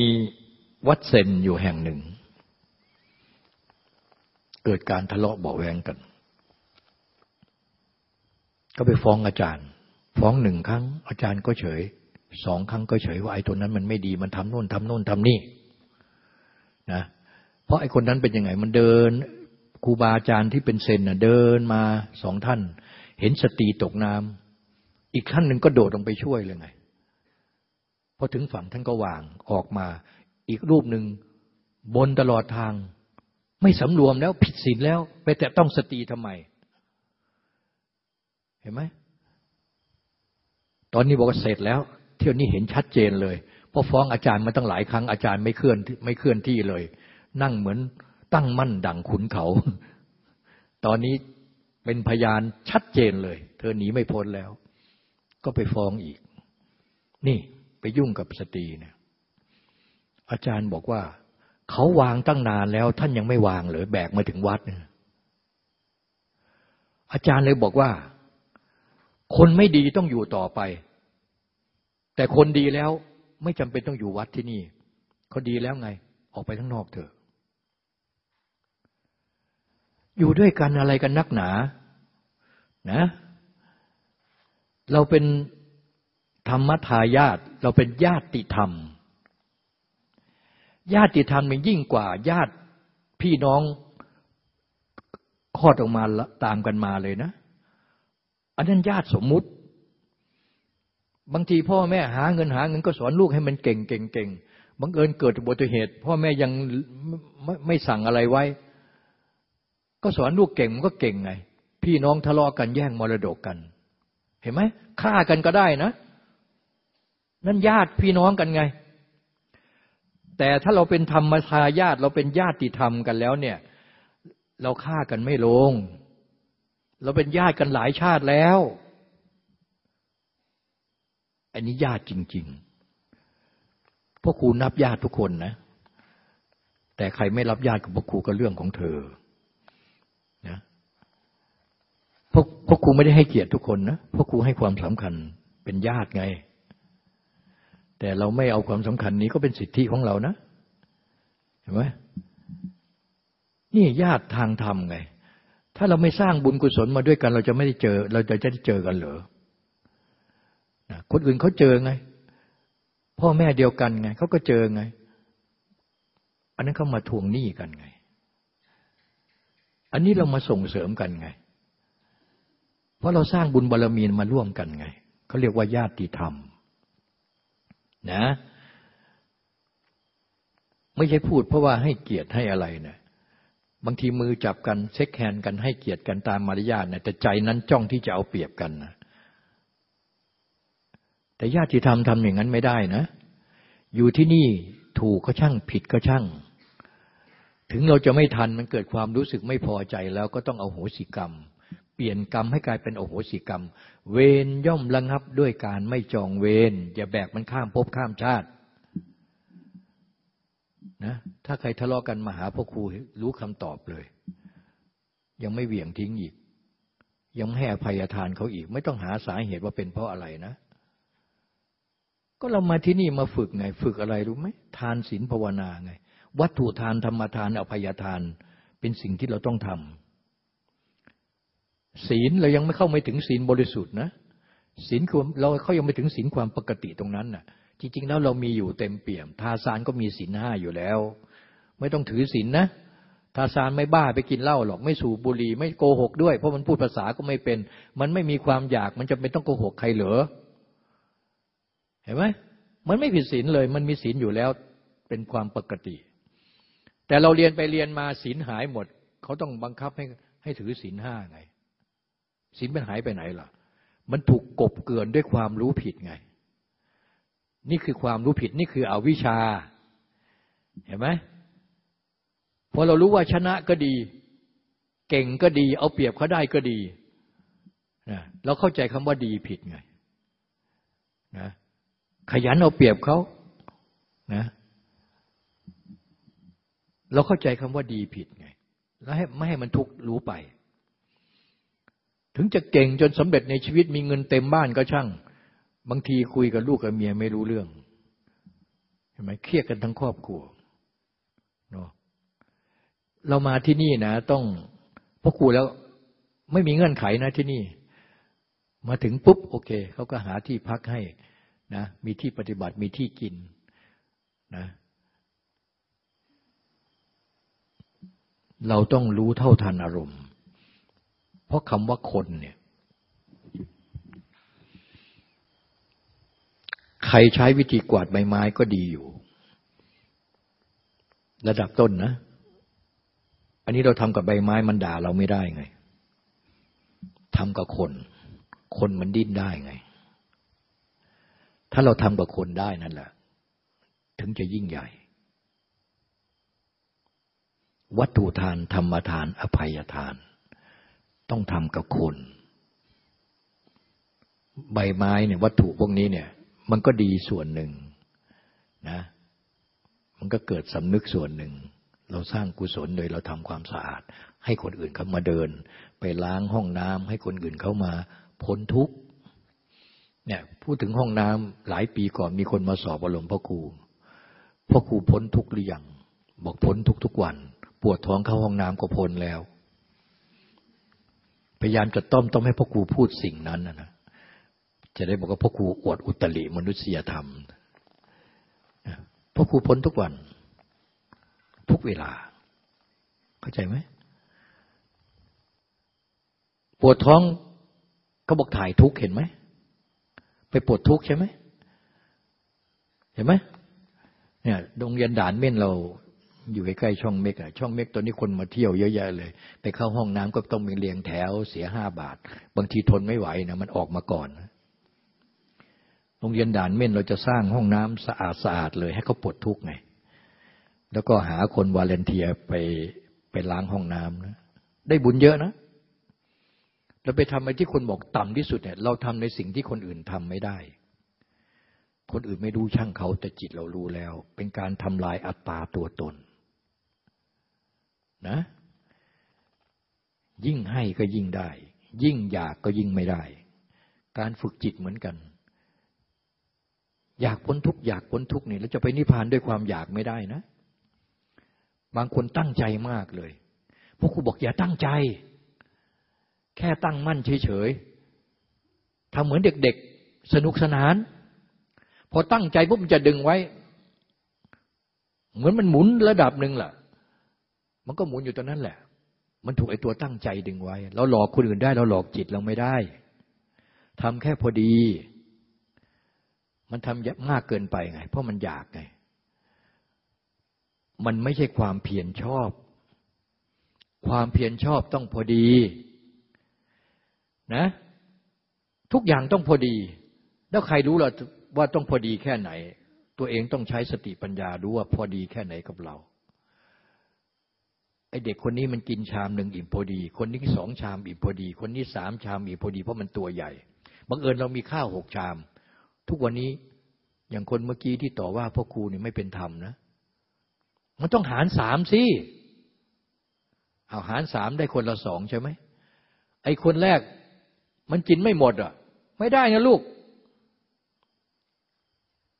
S2: วัดเซนอยู่แห่งหนึ่ง เกิดการทะเลาะเบาแวงกัน ก็ไปฟ้องอาจารย์ ฟ้องหนึ่งครั้ง อาจารย์ก็เฉย สองครั้งก็เฉยว่าไอ้ตัวนั้นมันไม่ดีมันทำโน่นทำโน่นทำนี่นะเพราะไอ้คนนั้นเป็นยังไงมันเดินครูบาอาจารย์ที่เป็นเซนน่ะเดินมาสองท่าน เห็นสตีตกน้ำอีกท่านหนึ่งก็โดดลงไปช่วยเลยไงพอถึงฝั่งท่านก็วางออกมา อีกรูปหนึ่งบนตลอดทาง ไม่สำรวมแล้วผิดศีลแล้ว ไปแต่ต้องสตีทำไม เห็นไหมตอนนี้บอกว่าเสร็จแล้ว เที่ยวนี้เห็นชัดเจนเลยพราะฟ้องอาจารย์มาตั้งหลายครั้งอาจารย์ไม่เคลื่อนไม่เคลื่อนที่เลย นั่งเหมือนตั้งมั่นดั่งขุนเขา ตอนนี้เป็นพยานชัดเจนเลย เธอหนีไม่พ้นแล้ว ก็ไปฟ้องอีก นี่ไปยุ่งกับสตรีเนี่ย อาจารย์บอกว่า เขาวางตั้งนานแล้ว ท่านยังไม่วางเลยแบกมาถึงวัดเนี่ยอาจารย์เลยบอกว่า คนไม่ดีต้องอยู่ต่อไป แต่คนดีแล้วไม่จำเป็นต้องอยู่วัดที่นี่ เขาดีแล้วไง ออกไปข้างนอกเถอะ อยู่ด้วยกันอะไรกันนักหนา นะ เราเป็นธรรมทายาทเราเป็นญาติธรรม ญาติธรรมมันยิ่งกว่า ญาติพี่น้องคลอดออกมาตามกันมาเลยนะ อันนั้นญาติสมมุติ บางทีพ่อแม่หาเงินหาเงินก็สอนลูกให้มันเก่งเก่งเก่งบังเอิญเกิดอุบัติเหตุ พ่อแม่ยังไม่ไม่สั่งอะไรไว้ ก็สอนลูกเก่งมันก็เก่งไง พี่น้องทะเลาะกันแย่งมรดกกัน เห็นไหมฆ่ากันก็ได้นะ นั่นญาติพี่น้องกันไง แต่ถ้าเราเป็นธรรมทายาทเราเป็นญาติธรรมกันแล้วเนี่ย เราฆ่ากันไม่ลง เราเป็นญาติกันหลายชาติแล้ว อันนี้ญาติจริง ๆพวกครูนับญาติทุกคนนะ แต่ใครไม่รับญาติกับพวกครูก็เรื่องของเธอนะพวกพวกครูไม่ได้ให้เกียรติทุกคนนะพวกครูให้ความสำคัญเป็นญาติไง แต่เราไม่เอาความสำคัญนี้ก็เป็นสิทธิของเรานะ เห็นไหมนี่ญาติทางธรรมไง ถ้าเราไม่สร้างบุญกุศลมาด้วยกัน เราจะไม่ได้เจอ เราจะจะได้เจอกันเหรอคนอื่นเขาเจอไง พ่อแม่เดียวกันไงเขาก็เจอไง อันนั้นเขามาทวงหนี้กันไง อันนี้เรามาส่งเสริมกันไง เพราะเราสร้างบุญบารรมีมาร่วมกันไงเขาเรียกว่าญาติธรรม นะ ไม่ใช่พูดเพราะว่าให้เกียรติให้อะไรนะบางทีมือจับกันเช็คแฮนกันให้เกียรติกันตามมารยาทนะแต่ใจนั้นจ้องที่จะเอาเปรียบกันนะแต่ญาติธรรมทำอย่างนั้นไม่ได้นะ อยู่ที่นี่ถูกก็ช่างผิดก็ช่าง ถึงเราจะไม่ทันมันเกิดความรู้สึกไม่พอใจแล้วก็ต้องเอาโหสิกรรม เปลี่ยนกรรมให้กลายเป็นโอโหสิกรรม เวรย่อมระงับด้วยการไม่จองเวรอย่าแบกมันข้ามภพข้ามชาตินะถ้าใครทะเลาะกันมาหาพ่อครูรู้คำตอบเลย ยังไม่เหวี่ยงทิ้งอีก ยังไม่ให้อภัยทานเขาอีก ไม่ต้องหาสาเหตุว่าเป็นเพราะอะไรนะ ก็เรามาที่นี่มาฝึกไง ฝึกอะไรรู้ไหมทานศีลภาวนาไง วัตถุทานธรรมทานอภัยทาน เป็นสิ่งที่เราต้องทำ ศีลเรายังไม่เข้าไม่ถึงศีลบริสุทธิ์นะศีลคือเราเขายังไม่ถึงศีลความปกติตรงนั้นน่ะ จริง ๆ แล้วเรามีอยู่เต็มเปี่ยม ทาสานก็มีศีลห้าอยู่แล้ว ไม่ต้องถือศีลนะทาสานไม่บ้าไปกินเหล้าหรอกไม่สูบบุหรี่ไม่โกหกด้วย เพราะมันพูดภาษาก็ไม่เป็น มันไม่มีความอยากมันจะไม่ต้องโกหกใครเหรอเห็นไหมมันไม่ผิดศีลเลย มันมีศีลอยู่แล้วเป็นความปกติ แต่เราเรียนไปเรียนมาศีลหายหมด เขาต้องบังคับให้ให้ถือศีลห้าไง ศีลมันหายไปไหนล่ะ มันถูกกบเกินด้วยความรู้ผิดไง นี่คือความรู้ผิดนี่คืออวิชชา เห็นไหมพอเรารู้ว่าชนะก็ดี เก่งก็ดี เอาเปรียบเขาได้ก็ดีนะเราเข้าใจคำว่าดีผิดไงนะขยันเอาเปรียบเขานะเราเข้าใจคำว่าดีผิดไง แล้วให้ไม่ให้มันทุกข์รู้ไป ถึงจะเก่งจนสำเร็จในชีวิตมีเงินเต็มบ้านก็ช่าง บางทีคุยกับลูกกับเมียไม่รู้เรื่องเห็นไหมเครียดกันทั้งครอบครัวเนาะเรามาที่นี่นะ ต้องพ่อครูแล้วไม่มีเงื่อนไขนะที่นี่ มาถึงปุ๊บโอเคเขาก็หาที่พักให้นะ มีที่ปฏิบัติมีที่กินนะเราต้องรู้เท่าทันอารมณ์ เพราะคำว่าคนเนี่ย ใครใช้วิธีกวาดใบไม้ก็ดีอยู่ ระดับต้นนะ อันนี้เราทำกับใบไม้มันด่าเราไม่ได้ไงทำกับคน คนมันดิ้นได้ไง ถ้าเราทำกับคนได้นั่นแหละ ถึงจะยิ่งใหญ่ วัตถุทานธรรมทาน อภัยทาน ต้องทำกับคน ใบไม้เนี่ยวัตถุพวกนี้เนี่ย มันก็ดีส่วนหนึ่งนะ มันก็เกิดสำนึกส่วนหนึ่ง เราสร้างกุศลโดยเราทำความสะอาด ให้คนอื่นเขามาเดิน ไปล้างห้องน้ำให้คนอื่นเขามาพ้นทุกข์เนี่ยพูดถึงห้องน้ำหลายปีก่อนมีคนมาสอบอารมณ์พ่อครูพ่อครูพ้นทุกหรือยังบอกพ้นทุกทุกวัน ปวดท้องเข้าห้องน้ำก็พ้นแล้ว ยายามจะต้มต้มให้พ่อครูพูดสิ่งนั้นนะจะได้บอกว่าพ่อครูอวดอุตริมนุษยธรรมพ่อครูพ้นทุกวัน ทุกเวลา เข้าใจไหมปวดท้องเขาบอกถ่ายทุกเห็นไหมไปปลดทุกใช่ไหมเห็นไหมเนี่ยโรงเรียนด่านเม่นเรา อยู่ใกล้ๆช่องเมกอะช่องเมกตัวนี้คนมาเที่ยวเยอะแยะเลย ไปเข้าห้องน้ำก็ต้องมีเรียงแถวเสียห้าบาท บางทีทนไม่ไหวนะมันออกมาก่อนโรงเรียนด่านเม่นเราจะสร้างห้องน้ำสะอาดสะอาดเลยให้เขาปลดทุกข์ไง แล้วก็หาคนวาเลนเทียไปไปล้างห้องน้ำนะได้บุญเยอะนะเราไปทำอะไรที่คนบอกต่ำที่สุดเนี่ยเราทำในสิ่งที่คนอื่นทำไม่ได้ คนอื่นไม่รู้ช่างเขาแต่จิตเรารู้แล้ว เป็นการทำลายอัตตาตัวตน นะ ยิ่งให้ก็ยิ่งได้ ยิ่งอยากก็ยิ่งไม่ได้ การฝึกจิตเหมือนกัน อยากพ้นทุกอยากพ้นทุกนี่เราจะไปนิพพานด้วยความอยากไม่ได้นะ บางคนตั้งใจมากเลยพวกครูบอกอย่าตั้งใจ แค่ตั้งมั่นเฉยๆทำเหมือนเด็กๆ สนุกสนาน พอตั้งใจปุ๊บมันจะดึงไว้ เหมือนมันหมุนระดับหนึ่งแหละ มันก็หมุนอยู่ตรงนั้นแหละ มันถูกไอตัวตั้งใจดึงไว้ เราหลอกคนอื่นได้ เราหลอกจิตเราไม่ได้ทำแค่พอดี มันทำมากเกินไปไง เพราะมันอยากไง มันไม่ใช่ความเพียรชอบ ความเพียรชอบต้องพอดี นะ ทุกอย่างต้องพอดี แล้วใครรู้ล่ะว่าต้องพอดีแค่ไหน ตัวเองต้องใช้สติปัญญาดูว่าพอดีแค่ไหนกับเรา ไอเด็กคนนี้มันกินชามหนึ่งอิ่มพอดี คนนี้สองชามอิ่มพอดี คนนี้สามชามอิ่มพอดีเพราะมันตัวใหญ่ บังเอิญเรามีข้าวหกชาม ทุกวันนี้อย่างคนเมื่อกี้ที่ต่อว่าพ่อครูนี่ไม่เป็นธรรมนะ มันต้องหารสามสิเอาหารสามได้คนละสองใช่ไหมไอคนแรกมันกินไม่หมดอะ ไม่ได้นะลูก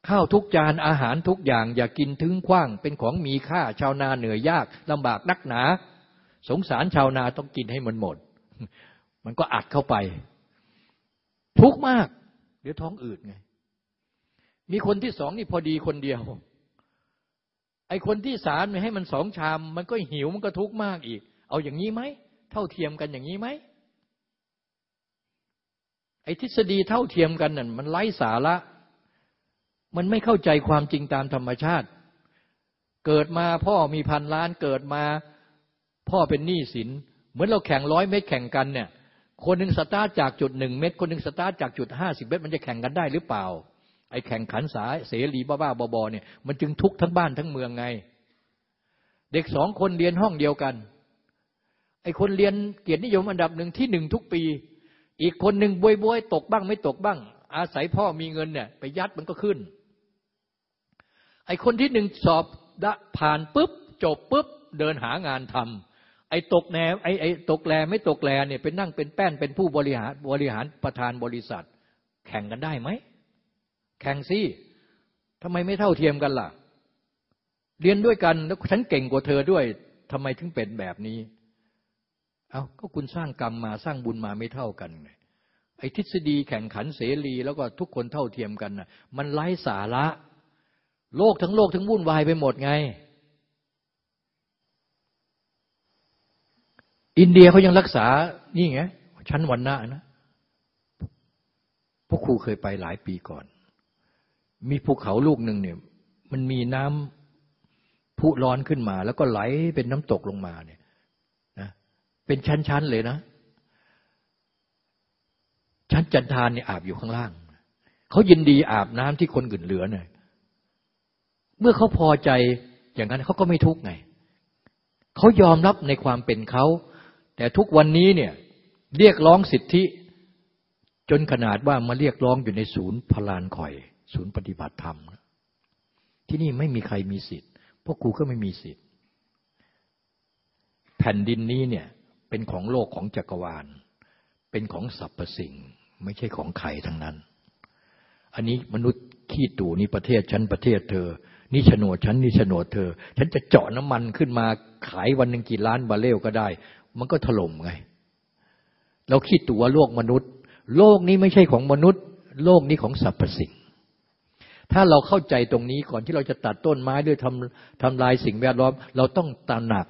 S2: ข้าวทุกจานอาหารทุกอย่างอย่ากินถึงขว้าง เป็นของมีค่าชาวนาเหนื่อยยากลำบากนักหนา สงสารชาวนาต้องกินให้มันหมด มันก็อัดเข้าไป ทุกมาก เดี๋ยวท้องอืดไง มีคนที่สองนี่พอดีคนเดียว ไอ้คนที่สามให้มันสองชาม มันก็หิวมันก็ทุกมากอีก เอาอย่างนี้ไหมเท่าเทียมกันอย่างนี้ไหมไอ้ทฤษฎีเท่าเทียมกันนั่นมันไร้สาระ มันไม่เข้าใจความจริงตามธรรมชาติ เกิดมาพ่อมีพันล้านเกิดมาพ่อเป็นหนี้สิน เหมือนเราแข่งร้อยเมตรแข่งกันเนี่ยคนหนึ่งสตาร์จากจุดหนึ่งเมตร คนหนึ่งสตาร์จากจุดห้าสิบเมตร มันจะแข่งกันได้หรือเปล่า ไอ้แข่งขันสายเสรีบ้าๆบอๆเนี่ยมันจึงทุกข์ทั้งบ้านทั้งเมืองไง เด็กสองคนเรียนห้องเดียวกัน ไอ้คนเรียนเกียรตินิยมอันดับหนึ่งที่หนึ่งทุกปี อีกคนหนึ่งบวยบวยตกบ้างไม่ตกบ้าง อาศัยพ่อมีเงินเนี่ยไปยัดมันก็ขึ้น ไอ้คนที่หนึ่งสอบผ่านปุ๊บจบปุ๊บเดินหางานทำไอ้ตกแหนไอ้ไอ้ตกแลไม่ตกแลเนี่ยเป็นนั่งเป็นแป้นเป็นผู้บริหารบริหารประธานบริษัท แข่งกันได้ไหมแข่งสิทำไมไม่เท่าเทียมกันล่ะ เรียนด้วยกันแล้วฉันเก่งกว่าเธอด้วยทำไมถึงเป็นแบบนี้เอาก็คุณสร้างกรรมมาสร้างบุญมาไม่เท่ากันไงไอ้ทฤษฎีแข่งขันเสรี แล้วก็ทุกคนเท่าเทียมกันน่ะมันไร้สาระ โลกทั้งโลกทั้งวุ่นวายไปหมดไง อินเดียเขายังรักษา นี่ไง ชั้นวันหน้านะพวกครูเคยไปหลายปีก่อน มีภูเขาลูกหนึ่งเนี่ย มันมีน้ำพุร้อนขึ้นมา แล้วก็ไหลเป็นน้ำตกลงมาเนี่ยนะเป็นชั้นๆเลยนะ ชั้นจันทานเนี่ยอาบอยู่ข้างล่างเขายินดีอาบน้ำที่คนอื่นเหลือเนี่ย เมื่อเขาพอใจอย่างนั้นเขาก็ไม่ทุกข์ไงเขายอมรับในความเป็นเขาแต่ทุกวันนี้เนี่ยเรียกร้องสิทธิ จนขนาดว่ามาเรียกร้องอยู่ในศูนย์พลานคอย ศูนย์ปฏิบัติธรรม ที่นี่ไม่มีใครมีสิทธิ์พวกกูก็ไม่มีสิทธิ์ แผ่นดินนี้เนี่ยเป็นของโลกของจักรวาล เป็นของสรรพสิ่ง ไม่ใช่ของใครทั้งนั้น อันนี้มนุษย์ขี้ตู่นี่ประเทศฉันประเทศเธอ นี่โฉนดฉันนี่โฉนดเธอ ฉันจะเจาะน้ำมันขึ้นมาขายวันหนึ่งกี่ล้านบาเรลก็ได้ มันก็ถล่มไง เราคิดตัวโลกมนุษย์ โลกนี้ไม่ใช่ของมนุษย์ โลกนี้ของสรรพสิ่ง ถ้าเราเข้าใจตรงนี้ก่อนที่เราจะตัดต้นไม้ด้วยทำทำลายสิ่งแวดล้อม เราต้องตระหนัก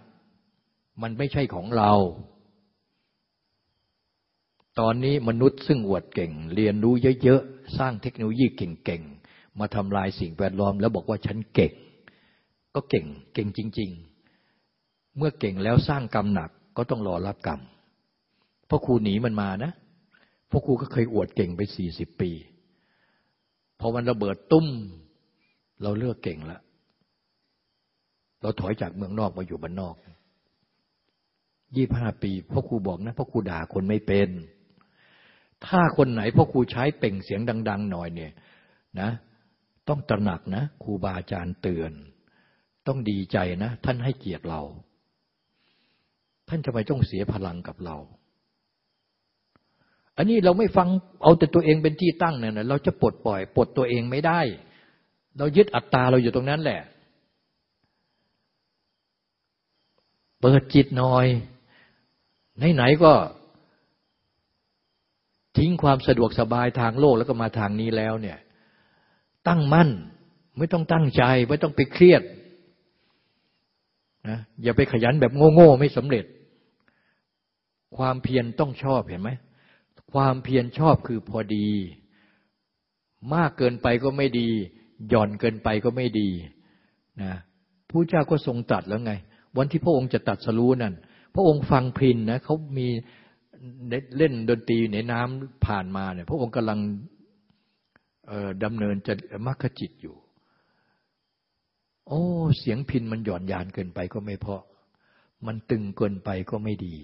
S2: มันไม่ใช่ของเรา ตอนนี้มนุษย์ซึ่งอวดเก่ง เรียนรู้เยอะๆสร้างเทคโนโลยีเก่งๆ มาทำลายสิ่งแวดล้อม แล้วบอกว่าฉันเก่ง ก็เก่ง เก่งจริง ๆ เมื่อเก่งแล้วสร้างกรรมหนักก็ต้องรอรับกรรมพราะครูหนีมันมานะพราะครูก็เคยอวดเก่งไปสี่สิบปี พอมันระเบิดตุ้ม เราเลิกเก่งล้วเราถอยจากเมืองนอกมาอยู่บ้านนอกยี่ห้าปีพ่อครูบอกนะพ่อครูด่าคนไม่เป็น ถ้าคนไหนพ่อครูใช้เป่งเสียงดัง ๆ หน่อยเนี่ย นะ ต้องตระหนักนะครูบาอาจารย์เตือน ต้องดีใจนะ ท่านให้เกียรติเรา ท่านทำไมต้องเสียพลังกับเรา อันนี้เราไม่ฟังเอาแต่ตัวเองเป็นที่ตั้งเนี่ยนะเราจะปลดปล่อย ปลดตัวเองไม่ได้ เรายึดอัตตาเราอยู่ตรงนั้นแหละ เปิดจิตหน่อยไหนๆก็ทิ้งความสะดวกสบายทางโลกแล้วก็มาทางนี้แล้วเนี่ย ตั้งมั่น ไม่ต้องตั้งใจ ไม่ต้องไปเครียดนะอย่าไปขยันแบบโง่ๆไม่สำเร็จ ความเพียรต้องชอบเห็นไหมความเพียรชอบคือพอดี มากเกินไปก็ไม่ดี หย่อนเกินไปก็ไม่ดีนะผู้เจ้าก็ทรงตัดแล้วไง วันที่พระองค์จะตัดสรู้นั่นพระองค์ฟังพินนะเขามีเล่นดนตรีในน้ำผ่านมาเนี่ย พระองค์กำลัง ดำเนินจะมรรคจิตอยู่ โอ้ เสียงพินมันหย่อนยานเกินไปก็ไม่เพาะ มันตึงเกินไปก็ไม่ดี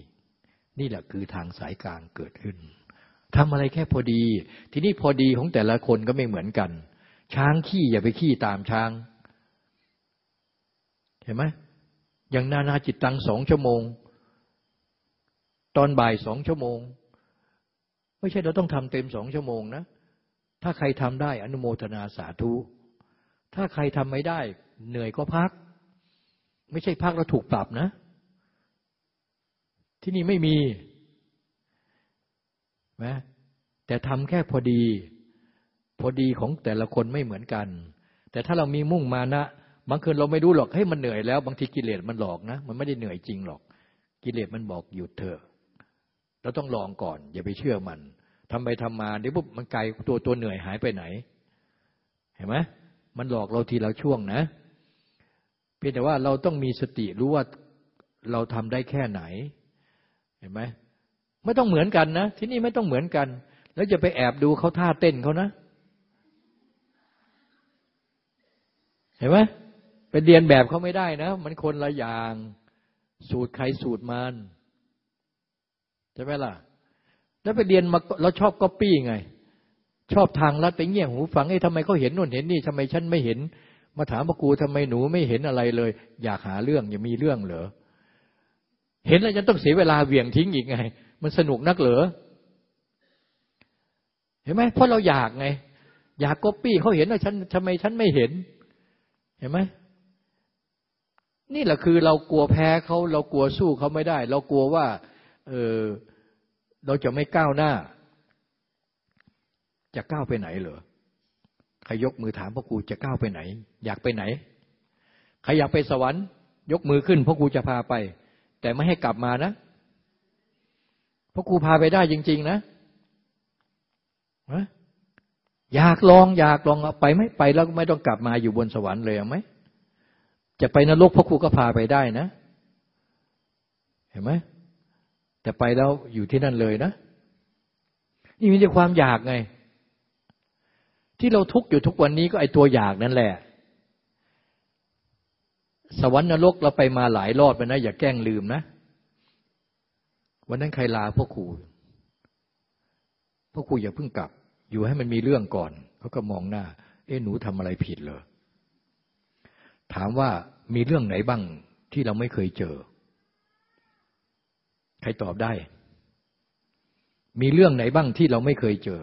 S2: นี่แหละคือทางสายกลางเกิดขึ้นทำอะไรแค่พอดี ทีนี้พอดีของแต่ละคนก็ไม่เหมือนกัน ช้างขี้อย่าไปขี้ตามช้าง เห็นไหมอย่างนานาจิตตังสองชั่วโมง ตอนบ่ายสองชั่วโมง ไม่ใช่เราต้องทำเต็มสองชั่วโมงนะ ถ้าใครทำได้อนุโมทนาสาธุ ถ้าใครทำไม่ได้ เหนื่อยก็พัก ไม่ใช่พักเราถูกปรับนะ ที่นี่ไม่มีนะแต่ทำแค่พอดี พอดีของแต่ละคนไม่เหมือนกัน แต่ถ้าเรามีมุ่งมานะบางคืนเราไม่รู้หรอกให้มันเหนื่อยแล้ว บางทีกิเลสมันหลอกนะ มันไม่ได้เหนื่อยจริงหรอก กิเลสมันบอกหยุดเถอะเราต้องลองก่อน อย่าไปเชื่อมัน ทำไปทำมาเดี๋ยวปุ๊บมันไกลตัวตัวเหนื่อยหายไปไหน เห็นไหมมันหลอกเราทีละช่วงนะ เพียงแต่ว่าเราต้องมีสติรู้ว่าเราทำได้แค่ไหน เห็นไหมไม่ต้องเหมือนกันนะ ที่นี่ไม่ต้องเหมือนกัน แล้วจะไปแอบดูเขาท่าเต้นเขานะ เห็นไหมไปเรียนแบบเขาไม่ได้นะ มันคนละอย่าง สูตรใครสูตรมันใช่ไหมล่ะ แล้วไปเรียนมาเราชอบก๊อปปี้ไง ชอบทางลัดไปเงี่ยหูฟังไอ้ทำไมเขาเห็นนู่นเห็นนี่ทำไมฉันไม่เห็น มาถามพระครูทำไมหนูไม่เห็นอะไรเลย อยากหาเรื่องอย่ามีเรื่องเหรอเห็นแล้วจะต้องเสียเวลาเวียงทิ้งอีกไง มันสนุกนักเหรอเห็นไหมเพราะเราอยากไง อยากก๊อปปี้เขาเห็นว่าฉันทำไมฉันไม่เห็น เห็นไหมนี่แหละคือเรากลัวแพ้เขาเรากลัวสู้เขาไม่ได้ เรากลัวว่า เออ เราจะไม่ก้าวหน้า จะก้าวไปไหนเหรอใครยกมือถามพ่อครูจะก้าวไปไหน อยากไปไหนใครอยากไปสวรรค์ ยกมือขึ้นพ่อครูจะพาไป แต่ไม่ให้กลับมานะพ่อครูพาไปได้จริง ๆ นะอยากลองอยากลองไปไหมไปแล้วไม่ต้องกลับมาอยู่บนสวรรค์เลยไหมจะไปนรกพ่อครูก็พาไปได้นะ เห็นไหม แต่ไปแล้วอยู่ที่นั่นเลยนะนี่มีแต่ความอยากไง ที่เราทุกข์อยู่ทุกวันนี้ก็ไอตัวอยากนั่นแหละ สวรรค์นรกเราไปมาหลายรอบไปนะ อย่าแกล้งลืมนะ วันนั้นใครลาพ่อครูพ่อครูอย่าเพิ่งกลับ อยู่ให้มันมีเรื่องก่อนเขาก็มองหน้า เอ๊ะหนูทำอะไรผิดเหรอถามว่ามีเรื่องไหนบ้างที่เราไม่เคยเจอ ใครตอบได้ มีเรื่องไหนบ้างที่เราไม่เคยเจอ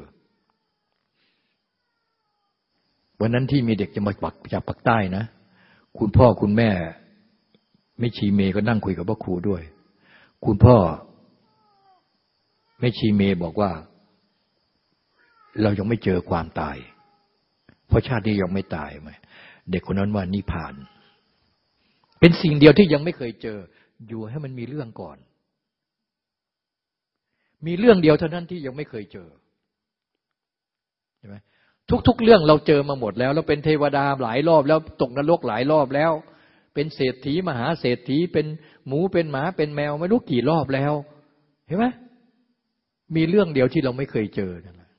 S2: วันนั้นที่มีเด็กจะมาปักจากปักใต้นะ คุณพ่อคุณแม่ ไม่ชีเมก็นั่งคุยกับพ่อครูด้วย คุณพ่อ ไม่ชีเมบอกว่า เรายังไม่เจอความตาย เพราะชาตินี้ยังไม่ตายไหมเด็กคนนั้นว่านิพาน เป็นสิ่งเดียวที่ยังไม่เคยเจอ อยู่ให้มันมีเรื่องก่อน มีเรื่องเดียวเท่านั้นที่ยังไม่เคยเจอใช่ไหมทุก ๆ เรื่องเราเจอมาหมดแล้ว เราเป็นเทวดาหลายรอบแล้วตกนรกหลายรอบแล้ว เป็นเศรษฐีมหาเศรษฐีเป็นหมูเป็นหมาเป็นแมวไม่รู้กี่รอบแล้ว เห็นไหมมีเรื่องเดียวที่เราไม่เคยเจอนั่นแหละ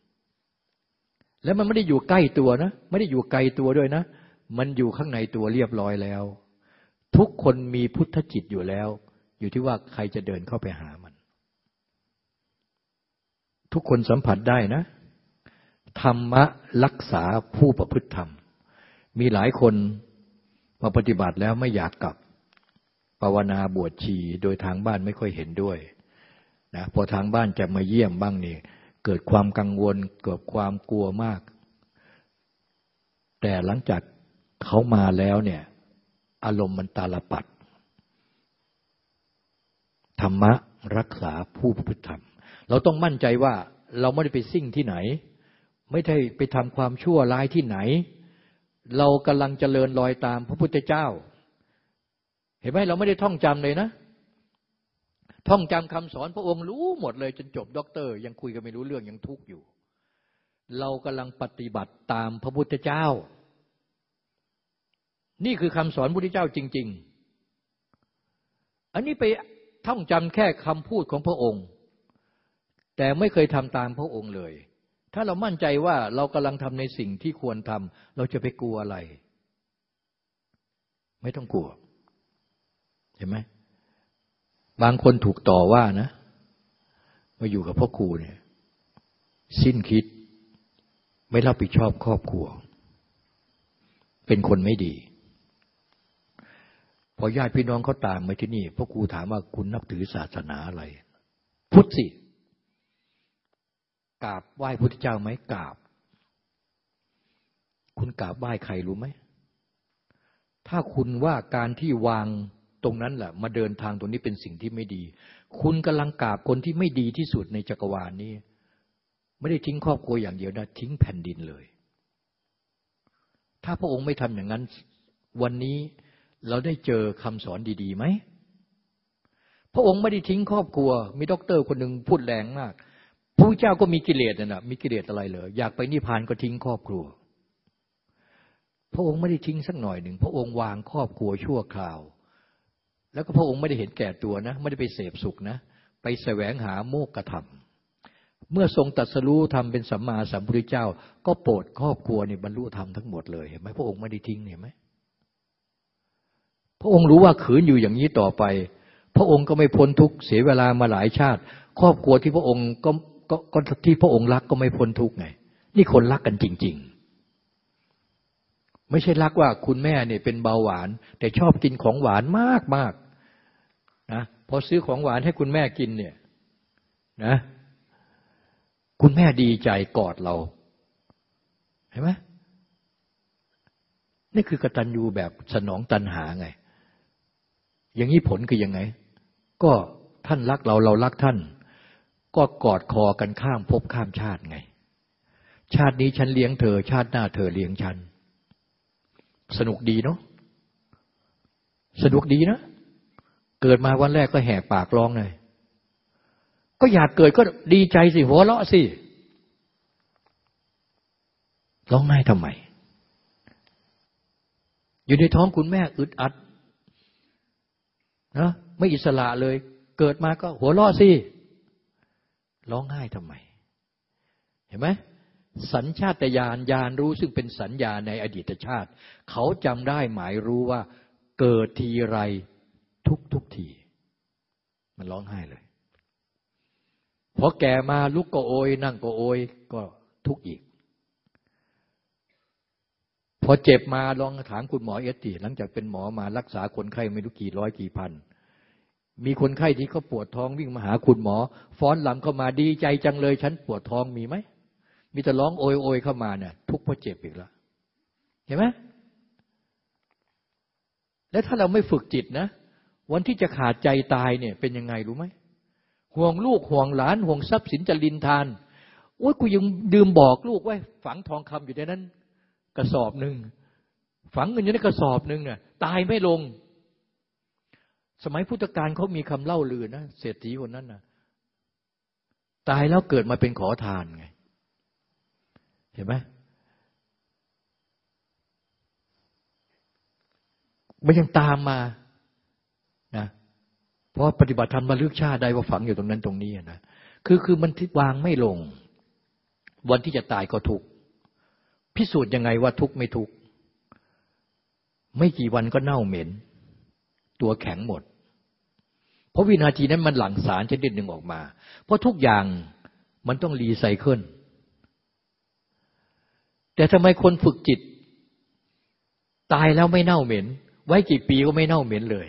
S2: แล้วมันไม่ได้อยู่ใกล้ตัวนะ ไม่ได้อยู่ไกลตัวด้วยนะ มันอยู่ข้างในตัวเรียบร้อยแล้ว ทุกคนมีพุทธจิตอยู่แล้ว อยู่ที่ว่าใครจะเดินเข้าไปหามัน ทุกคนสัมผัสได้นะ ธรรมะรักษาผู้ประพฤติธรรม มีหลายคนมาปฏิบัติแล้วไม่อยากกลับภาวนาบวชชีโดยทางบ้านไม่ค่อยเห็นด้วยนะพอทางบ้านจะมาเยี่ยมบ้างนี่เกิดความกังวลเกิดความกลัวมาก แต่หลังจากเขามาแล้วเนี่ย อารมณ์มันตาลปัดธรรมะรักษาผู้ประพฤติธรรม เราต้องมั่นใจว่าเราไม่ได้ไปซิ่งที่ไหน ไม่ได้ไปทำความชั่วร้ายที่ไหน เรากำลังเจริญรอยตามพระพุทธเจ้า เห็นไหมเราไม่ได้ท่องจำเลยนะ ท่องจำคำสอนพระองค์รู้หมดเลยจนจบด็อกเตอร์ ยังคุยกันไม่รู้เรื่องยังทุกข์อยู่ เรากำลังปฏิบัติตามพระพุทธเจ้า นี่คือคำสอนพระพุทธเจ้าจริง ๆ อันนี้ไปท่องจำแค่คำพูดของพระองค์ แต่ไม่เคยทำตามพระองค์เลย ถ้าเรามั่นใจว่าเรากำลังทำในสิ่งที่ควรทำเราจะไปกลัวอะไร ไม่ต้องกลัว เห็นไหมบางคนถูกต่อว่านะมาอยู่กับพ่อครูเนี่ย สิ้นคิด ไม่รับผิดชอบครอบครัว เป็นคนไม่ดีพอญาติพี่น้องเขาตามมาที่นี่พ่อครูถามว่าคุณนับถือศาสนาอะไร พุทธสิ กราบไหว้พุทธเจ้าไหมกราบ คุณกราบไหว้ใครรู้ไหม ถ้าคุณว่าการที่วางตรงนั้นแหละมาเดินทางตรงนี้เป็นสิ่งที่ไม่ดี คุณกำลังกราบคนที่ไม่ดีที่สุดในจักรวาลนี้ ไม่ได้ทิ้งครอบครัวอย่างเดียวนะทิ้งแผ่นดินเลย ถ้าพระองค์ไม่ทำอย่างนั้น วันนี้เราได้เจอคำสอนดีๆไหมพระองค์ไม่ได้ทิ้งครอบครัว มีด็อกเตอร์คนหนึ่งพูดแรงมาก พระเจ้าก็มีกิเลสนะมีกิเลสอะไรเลยอยากไปนิพพานก็ทิ้งครอบครัว พระองค์ไม่ได้ทิ้งสักหน่อยหนึ่งพระองค์วางครอบครัวชั่วคราว แล้วก็พระองค์ไม่ได้เห็นแก่ตัวนะ ไม่ได้ไปเสพสุขนะ ไปแสวงหาโมกขธรรม เมื่อทรงตรัสรู้ธรรมเป็นสัมมาสัมพุทธเจ้า ก็โปรดครอบครัวนี่บรรลุธรรมทั้งหมดเลยเห็นไหมพระองค์ไม่ได้ทิ้งเห็นไหมพระองค์รู้ว่าขืนอยู่อย่างนี้ต่อไป พระองค์ก็ไม่พ้นทุกเสียเวลามาหลายชาติ ครอบครัวที่พระองค์ก็ ก็ที่พระองค์รักก็ไม่พ้นทุกไง นี่คนรักกันจริง ๆ ไม่ใช่รักว่าคุณแม่เนี่ยเป็นเบาหวาน แต่ชอบกินของหวานมากมากนะพอซื้อของหวานให้คุณแม่กินเนี่ยนะคุณแม่ดีใจกอดเรา เห็นไหมนี่คือกตัญญูแบบสนองตันหาไง อย่างนี้ผลคือยังไง ก็ท่านรักเราเรารักท่าน ก็กอดคอกันข้ามภพข้ามชาติไง ชาตินี้ฉันเลี้ยงเธอ ชาติหน้าเธอเลี้ยงฉัน สนุกดีเนาะสนุกดีนะ เกิดมาวันแรกก็แหกปากร้องเลยก็อยากเกิดก็ดีใจสิหัวเราะสิร้องไห้ทำไม อยู่ในท้องคุณแม่อึดอัดนะไม่อิสระเลย เกิดมาก็หัวเราะสิ ร้องไห้ทำไม เห็นไหมสัญชาตญาณญาณรู้ซึ่งเป็นสัญญาในอดีตชาติ เขาจำได้หมายรู้ว่า เกิดทีไรทุกทุกที มันร้องไห้เลยพอแก่มาลุกก็โอย นั่งก็โอยก็ทุกข์อีก พอเจ็บมาลองถามคุณหมอเอสตีหลังจากเป็นหมอมารักษาคนไข้ไม่รู้กี่ร้อยกี่พัน มีคนไข้ที่เขาปวดท้องวิ่งมาหาคุณหมอ ฟ้อนลำเข้ามาดีใจจังเลย ฉันปวดท้องมีไหม มีแต่ร้องโอยโอยเข้ามาเนี่ยทุกข์เพราะเจ็บอีกแล้วเห็นไหมแล้วถ้าเราไม่ฝึกจิตนะ วันที่จะขาดใจตายเนี่ย เป็นยังไงรู้ไหมห่วงลูกห่วงหลานห่วงทรัพย์สินจะลินทานโอ้ยกูยังดื่มบอกลูกไว้ ฝังทองคำอยู่ในนั้น กระสอบหนึ่งฝังเงินอยู่ในกระสอบหนึ่งเนี่ยตายไม่ลง สมัยพุทธกาลเขามีคำเล่าลือนะเศรษฐีคนนั้นนะตายแล้วเกิดมาเป็นขอทานไง เห็นไหมมันยังตามมานะเพราะปฏิบัติธรรมมาลึกชาติได้ว่าฝังอยู่ตรงนั้นตรงนี้นะคือคือมันทิวางไม่ลง วันที่จะตายก็ทุกพิสูจน์ยังไงว่าทุกไม่ทุกไม่กี่วันก็เน่าเหม็น ตัวแข็งหมด เพราะวินาทีนั้นมันหลั่งสารชนิดหนึ่งออกมา เพราะทุกอย่างมันต้องรีไซเคิลแต่ทำไมคนฝึกจิต ตายแล้วไม่เน่าเหม็น ไว้กี่ปีก็ไม่เน่าเหม็นเลย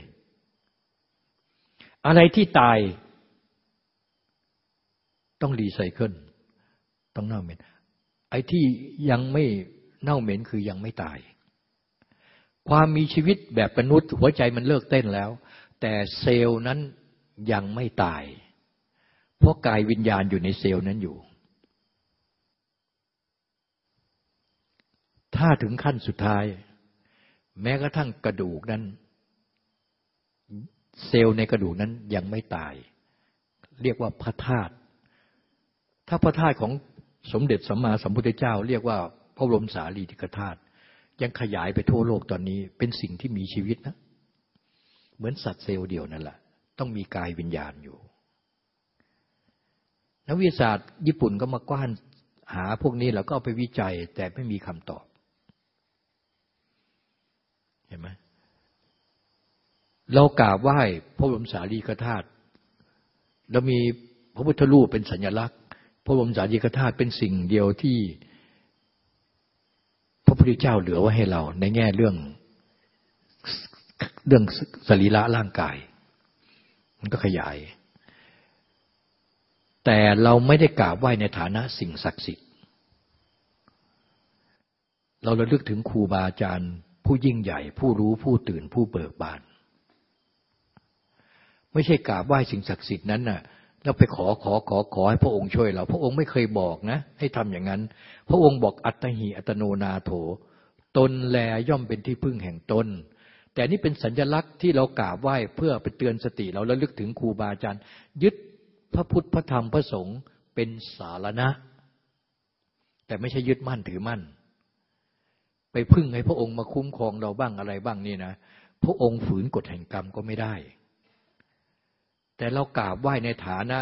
S2: อะไรที่ตาย ต้องรีไซเคิลต้องเน่าเหม็น ไอ้ที่ยังไม่เน่าเหม็นคือยังไม่ตาย ความมีชีวิตแบบมนุษย์หัวใจมันเลิกเต้นแล้ว แต่เซลล์นั้นยังไม่ตาย เพราะกายวิญญาณอยู่ในเซลล์นั้นอยู่ ถ้าถึงขั้นสุดท้าย แม้กระทั่งกระดูกนั้น เซลล์ในกระดูกนั้นยังไม่ตาย เรียกว่าพระธาตุถ้าพระธาตุของสมเด็จสัมมาสัมพุทธเจ้า เรียกว่าพระบรมสารีริกธาตุยังขยายไปทั่วโลกตอนนี้เป็นสิ่งที่มีชีวิตนะ เหมือนสัตว์เซลล์เดียวนั่นแหละ ต้องมีกายวิญญาณอยู่ นักวิทยาศาสตร์ญี่ปุ่นก็มากว้านหาพวกนี้แล้วก็เอาไปวิจัย แต่ไม่มีคำตอบ เห็นไหมเรากราบไหว้พระบรมสารีริกธาตุเรามีพระพุทธรูปเป็นสัญลักษณ์ พระบรมสารีริกธาตุเป็นสิ่งเดียวที่ พระพุทธเจ้าเหลือไว้ให้เรา ในแง่เรื่อง เรื่องสรีระร่างกาย มันก็ขยาย แต่เราไม่ได้กราบไหว้ในฐานะสิ่งศักดิ์สิทธิ์ เราระลึกถึงครูบาอาจารย์ ผู้ยิ่งใหญ่ ผู้รู้ผู้ตื่นผู้เบิกบาน ไม่ใช่กราบไหว้สิ่งศักดิ์สิทธิ์นั้นน่ะแล้วไปขอขอขอขอให้พระองค์ช่วยเรา พระองค์ไม่เคยบอกนะ ให้ทำอย่างนั้น พระองค์บอกอัตหิอัตโนนาโถ ตนแลย่อมเป็นที่พึ่งแห่งตน แต่นี่เป็นสัญลักษณ์ที่เรากราบไหว้เพื่อไปเตือนสติเราแล้วลึกถึงครูบาอาจารย์ ยึดพระพุทธพระธรรมพระสงฆ์เป็นสารณะ แต่ไม่ใช่ยึดมั่นถือมั่น ไปพึ่งให้พระองค์มาคุ้มครองเราบ้างอะไรบ้างนี่นะพระองค์ฝืนกฎแห่งกรรมก็ไม่ได้ แต่เรากราบไหว้ในฐานะ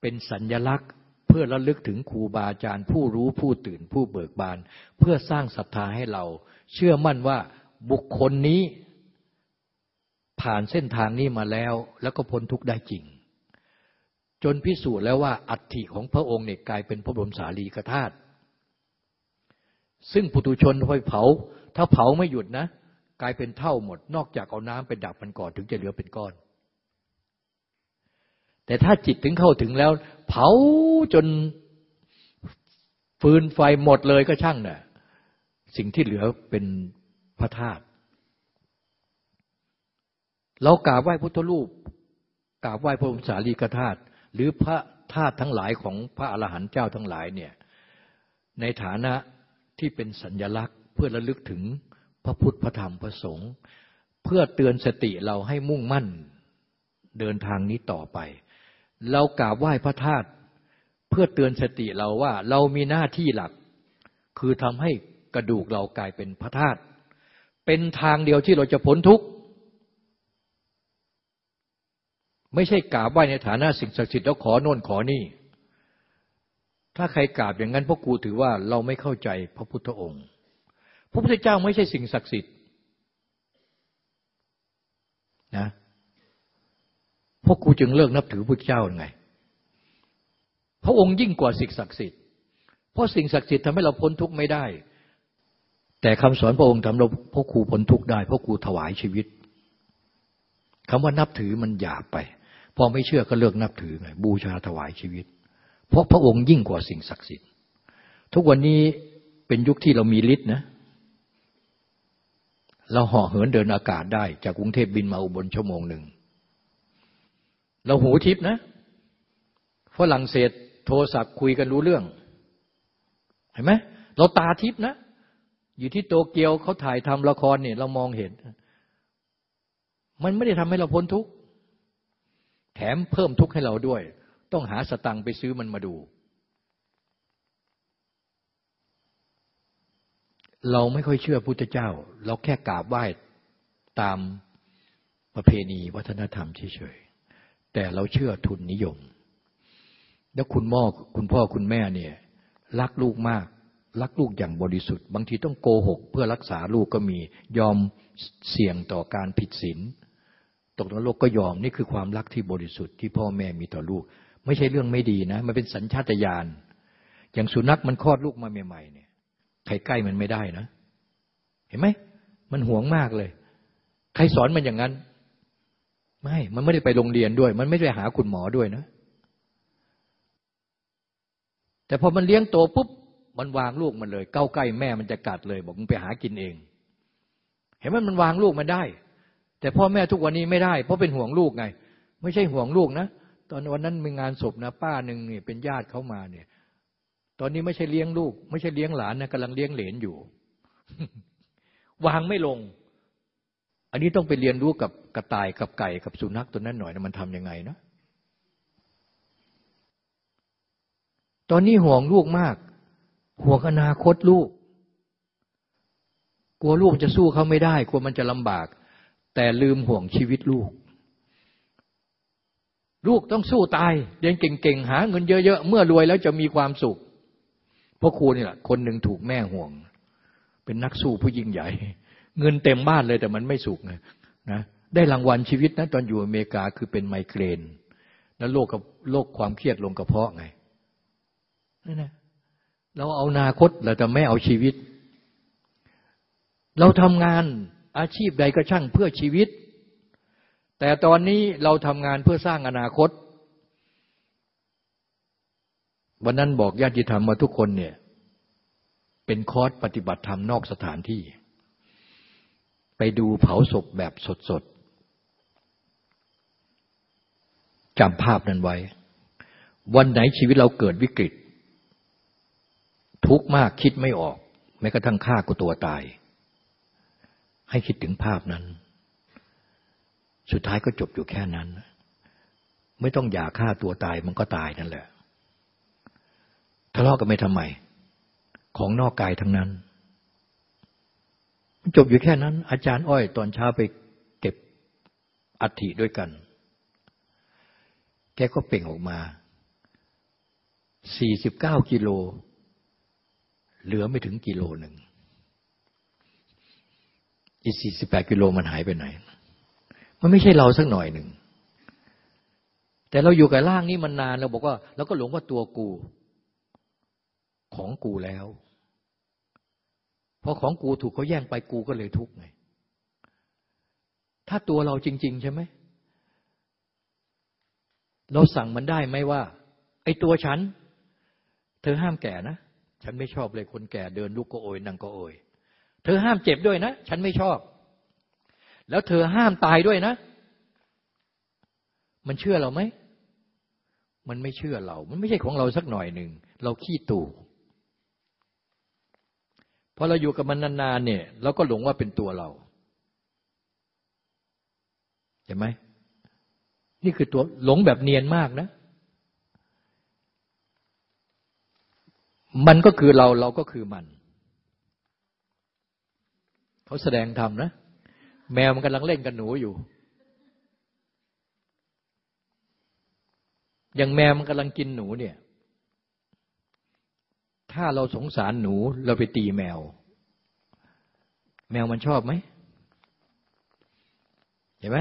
S2: เป็นสัญญลักษณ์เพื่อระลึกถึงครูบาอาจารย์ ผู้รู้ผู้ตื่นผู้เบิกบาน เพื่อสร้างศรัทธาให้เรา เชื่อมั่นว่า บุคคลนี้ผ่านเส้นทางนี้มาแล้ว แล้วก็พ้นทุกข์ได้จริง จนพิสูจน์แล้วว่าอัฐิของพระองค์เนี่ยกลายเป็นพระบรมสารีกธาตุซึ่งปุตุชนพอเผา ถ้าเผาไม่หยุดนะ กลายเป็นเท่าหมด นอกจากเอาน้ำไปดับมันก่อนถึงจะเหลือเป็นก้อน แต่ถ้าจิตถึงเข้าถึงแล้ว เผาจนฟืนไฟหมดเลยก็ช่างนะ่ะสิ่งที่เหลือเป็น พระธาตุเรากราบไหว้พุทธรูปกราบไหว้พระองค์สารีกธาตุหรือพระธาตุทั้งหลายของพระอรหันต์เจ้าทั้งหลายเนี่ยในฐานะที่เป็นสัญญลักษณ์ เพื่อระลึกถึงพระพุทธพระธรรมพระสงฆ์เพื่อเตือนสติเราให้มุ่งมั่นเดินทางนี้ต่อไป เรากราบไหว้พระธาตุเพื่อเตือนสติเราว่าเรามีหน้าที่หลัก คือทำให้กระดูกเรากลายเป็นพระธาตุ เป็นทางเดียวที่เราจะพ้นทุกข์ไม่ใช่กราบไหว้ในฐานะสิ่งศักดิ์สิทธิ์แล้วขอโน่นขอนี่ ถ้าใครกราบอย่างนั้นพวกกูถือว่าเราไม่เข้าใจพระพุทธองค์ พระพุทธเจ้าไม่ใช่สิ่งศักดิ์สิทธิ์นะพวกกูจึงเลิกนับถือพุทธเจ้าไง พระองค์ยิ่งกว่าสิ่งศักดิ์สิทธิ์ เพราะสิ่งศักดิ์สิทธิ์ทำให้เราพ้นทุกข์ไม่ได้ แต่คำสอนพระองค์ทำเราพวกครูพ้นทุกข์ได้เพราะครูถวายชีวิตคำว่านับถือมันหยาบไป พอไม่เชื่อก็เลิกนับถือไงบูชาถวายชีวิต เพราะพระองค์ยิ่งกว่าสิ่งศักดิ์สิทธิ์ ทุกวันนี้เป็นยุคที่เรามีฤทธิ์นะ เราห่อเหินเดินอากาศได้ จากกรุงเทพบินมาอุบลชั่วโมงหนึ่ง เราหูทิพนะฝรั่งเศสโทรศัพท์คุยกันรู้เรื่อง เห็นไหมเราตาทิพนะ อยู่ที่โตเกียวเขาถ่ายทำละครเนี่ยเรามองเห็น มันไม่ได้ทำให้เราพ้นทุกข์ แถมเพิ่มทุกข์ให้เราด้วย ต้องหาสตังค์ไปซื้อมันมาดู เราไม่ค่อยเชื่อพุทธเจ้า เราแค่กราบไหว้ตามประเพณีวัฒนธรรมเฉยๆ แต่เราเชื่อทุนนิยม แล้วคุณพ่อคุณพ่อคุณแม่เนี่ยรักลูกมาก รักลูกอย่างบริสุทธิ์ บางทีต้องโกหก เพื่อรักษาลูกก็มียอมเสี่ยงต่อการผิดศีลตกนรกก็ยอมนี่คือความรักที่บริสุทธิ์ที่พ่อแม่มีต่อลูก ไม่ใช่เรื่องไม่ดีนะ มันเป็นสัญชาตญาณอย่างสุนัขมันคลอดลูกมาใหม่ๆเนี่ยใครใกล้มันไม่ได้นะ เห็นไหมมันหวงมากเลย ใครสอนมันอย่างนั้น ไม่ มันไม่ได้ไปโรงเรียนด้วย มันไม่ได้หาคุณหมอด้วยนะ แต่พอมันเลี้ยงโตปุ๊บ มันวางลูกมันเลย เก้าใกล้แม่มันจะกัดเลย บอกมึงไปหากินเอง เห็นไหมมันวางลูกมันได้ แต่พ่อแม่ทุกวันนี้ไม่ได้ เพราะเป็นห่วงลูกไง ไม่ใช่ห่วงลูกนะตอนวันนั้นมีงานศพนะป้าหนึ่งเนี่ยเป็นญาติเขามาเนี่ย ตอนนี้ไม่ใช่เลี้ยงลูก ไม่ใช่เลี้ยงหลานนะกำลังเลี้ยงเหลนอยู่ วางไม่ลง อันนี้ต้องไปเรียนรู้กับกระต่ายกับไก่กับสุนัขตัวนั้นหน่อยนะมันทํำยังไงนะตอนนี้ห่วงลูกมาก ห่วงอนาคตลูก กลัวลูกจะสู้เขาไม่ได้ กลัวมันจะลำบาก แต่ลืมห่วงชีวิตลูก ลูกต้องสู้ตายเรียนเก่งๆ หาเงินเยอะๆ เมื่อรวยแล้วจะมีความสุขเพราะครูนี่แหละคนหนึ่งถูกแม่ห่วง เป็นนักสู้ผู้ยิ่งใหญ่ เงินเต็มบ้านเลยแต่มันไม่สุขนะนะได้รางวัลชีวิตนะตอนอยู่อเมริกาคือเป็นไมเกรน แล้วโรคกับโรคความเครียดลงกระเพาะไงนั่นนะ เราเอานาคตเราจะไม่เอาชีวิต เราทำงานอาชีพใดก็ช่างเพื่อชีวิต แต่ตอนนี้เราทำงานเพื่อสร้างอนาคต วันนั้นบอกญาติธรรมมาทุกคนเนี่ย เป็นคอร์สปฏิบัติธรรมนอกสถานที่ ไปดูเผาศพแบบสดๆจำภาพนั้นไว้ วันไหนชีวิตเราเกิดวิกฤต ทุกข์มากคิดไม่ออก แม้กระทั่งฆ่ากูตัวตาย ให้คิดถึงภาพนั้น สุดท้ายก็จบอยู่แค่นั้น ไม่ต้องอยากฆ่าตัวตายมันก็ตายนั่นแหละทะเลาะกันไม่ทำไม ของนอกกายทั้งนั้น จบอยู่แค่นั้น อาจารย์อ้อยตอนเช้าไปเก็บอัฐิด้วยกัน แกก็เป่งออกมาสี่สิบเก้ากิโล เหลือไม่ถึงกิโลหนึ่งอีกสี่สิบแปดกิโลมันหายไปไหน มันไม่ใช่เราสักหน่อยหนึ่ง แต่เราอยู่กับร่างนี้มันนานเราบอกว่าเราก็หลงว่าตัวกู ของกูแล้วพอของกูถูกเขาแย่งไปกูก็เลยทุกข์ไง ถ้าตัวเราจริง ๆ ใช่ไหม เราสั่งมันได้ไหมว่า ไอ้ตัวฉัน เธอห้ามแก่นะ ฉันไม่ชอบเลยคนแก่เดินลุกก็โอยนั่งก็โอยเธอห้ามเจ็บด้วยนะ ฉันไม่ชอบ แล้วเธอห้ามตายด้วยนะ มันเชื่อเราไหม มันไม่เชื่อเรา มันไม่ใช่ของเราสักหน่อยหนึ่ง เราขี้ตู่พอเราอยู่กับมันนานๆเนี่ยเราก็หลงว่าเป็นตัวเรา เห็นไหม นี่คือตัวหลงแบบเนียนมากนะ มันก็คือเราเราก็คือมัน เขาแสดงธรรมนะ แมวมันกำลังเล่นกับหนูอยู่ อย่างแมวมันกำลังกินหนูเนี่ย ถ้าเราสงสารหนูเราไปตีแมว แมวมันชอบไหม เห็นไหม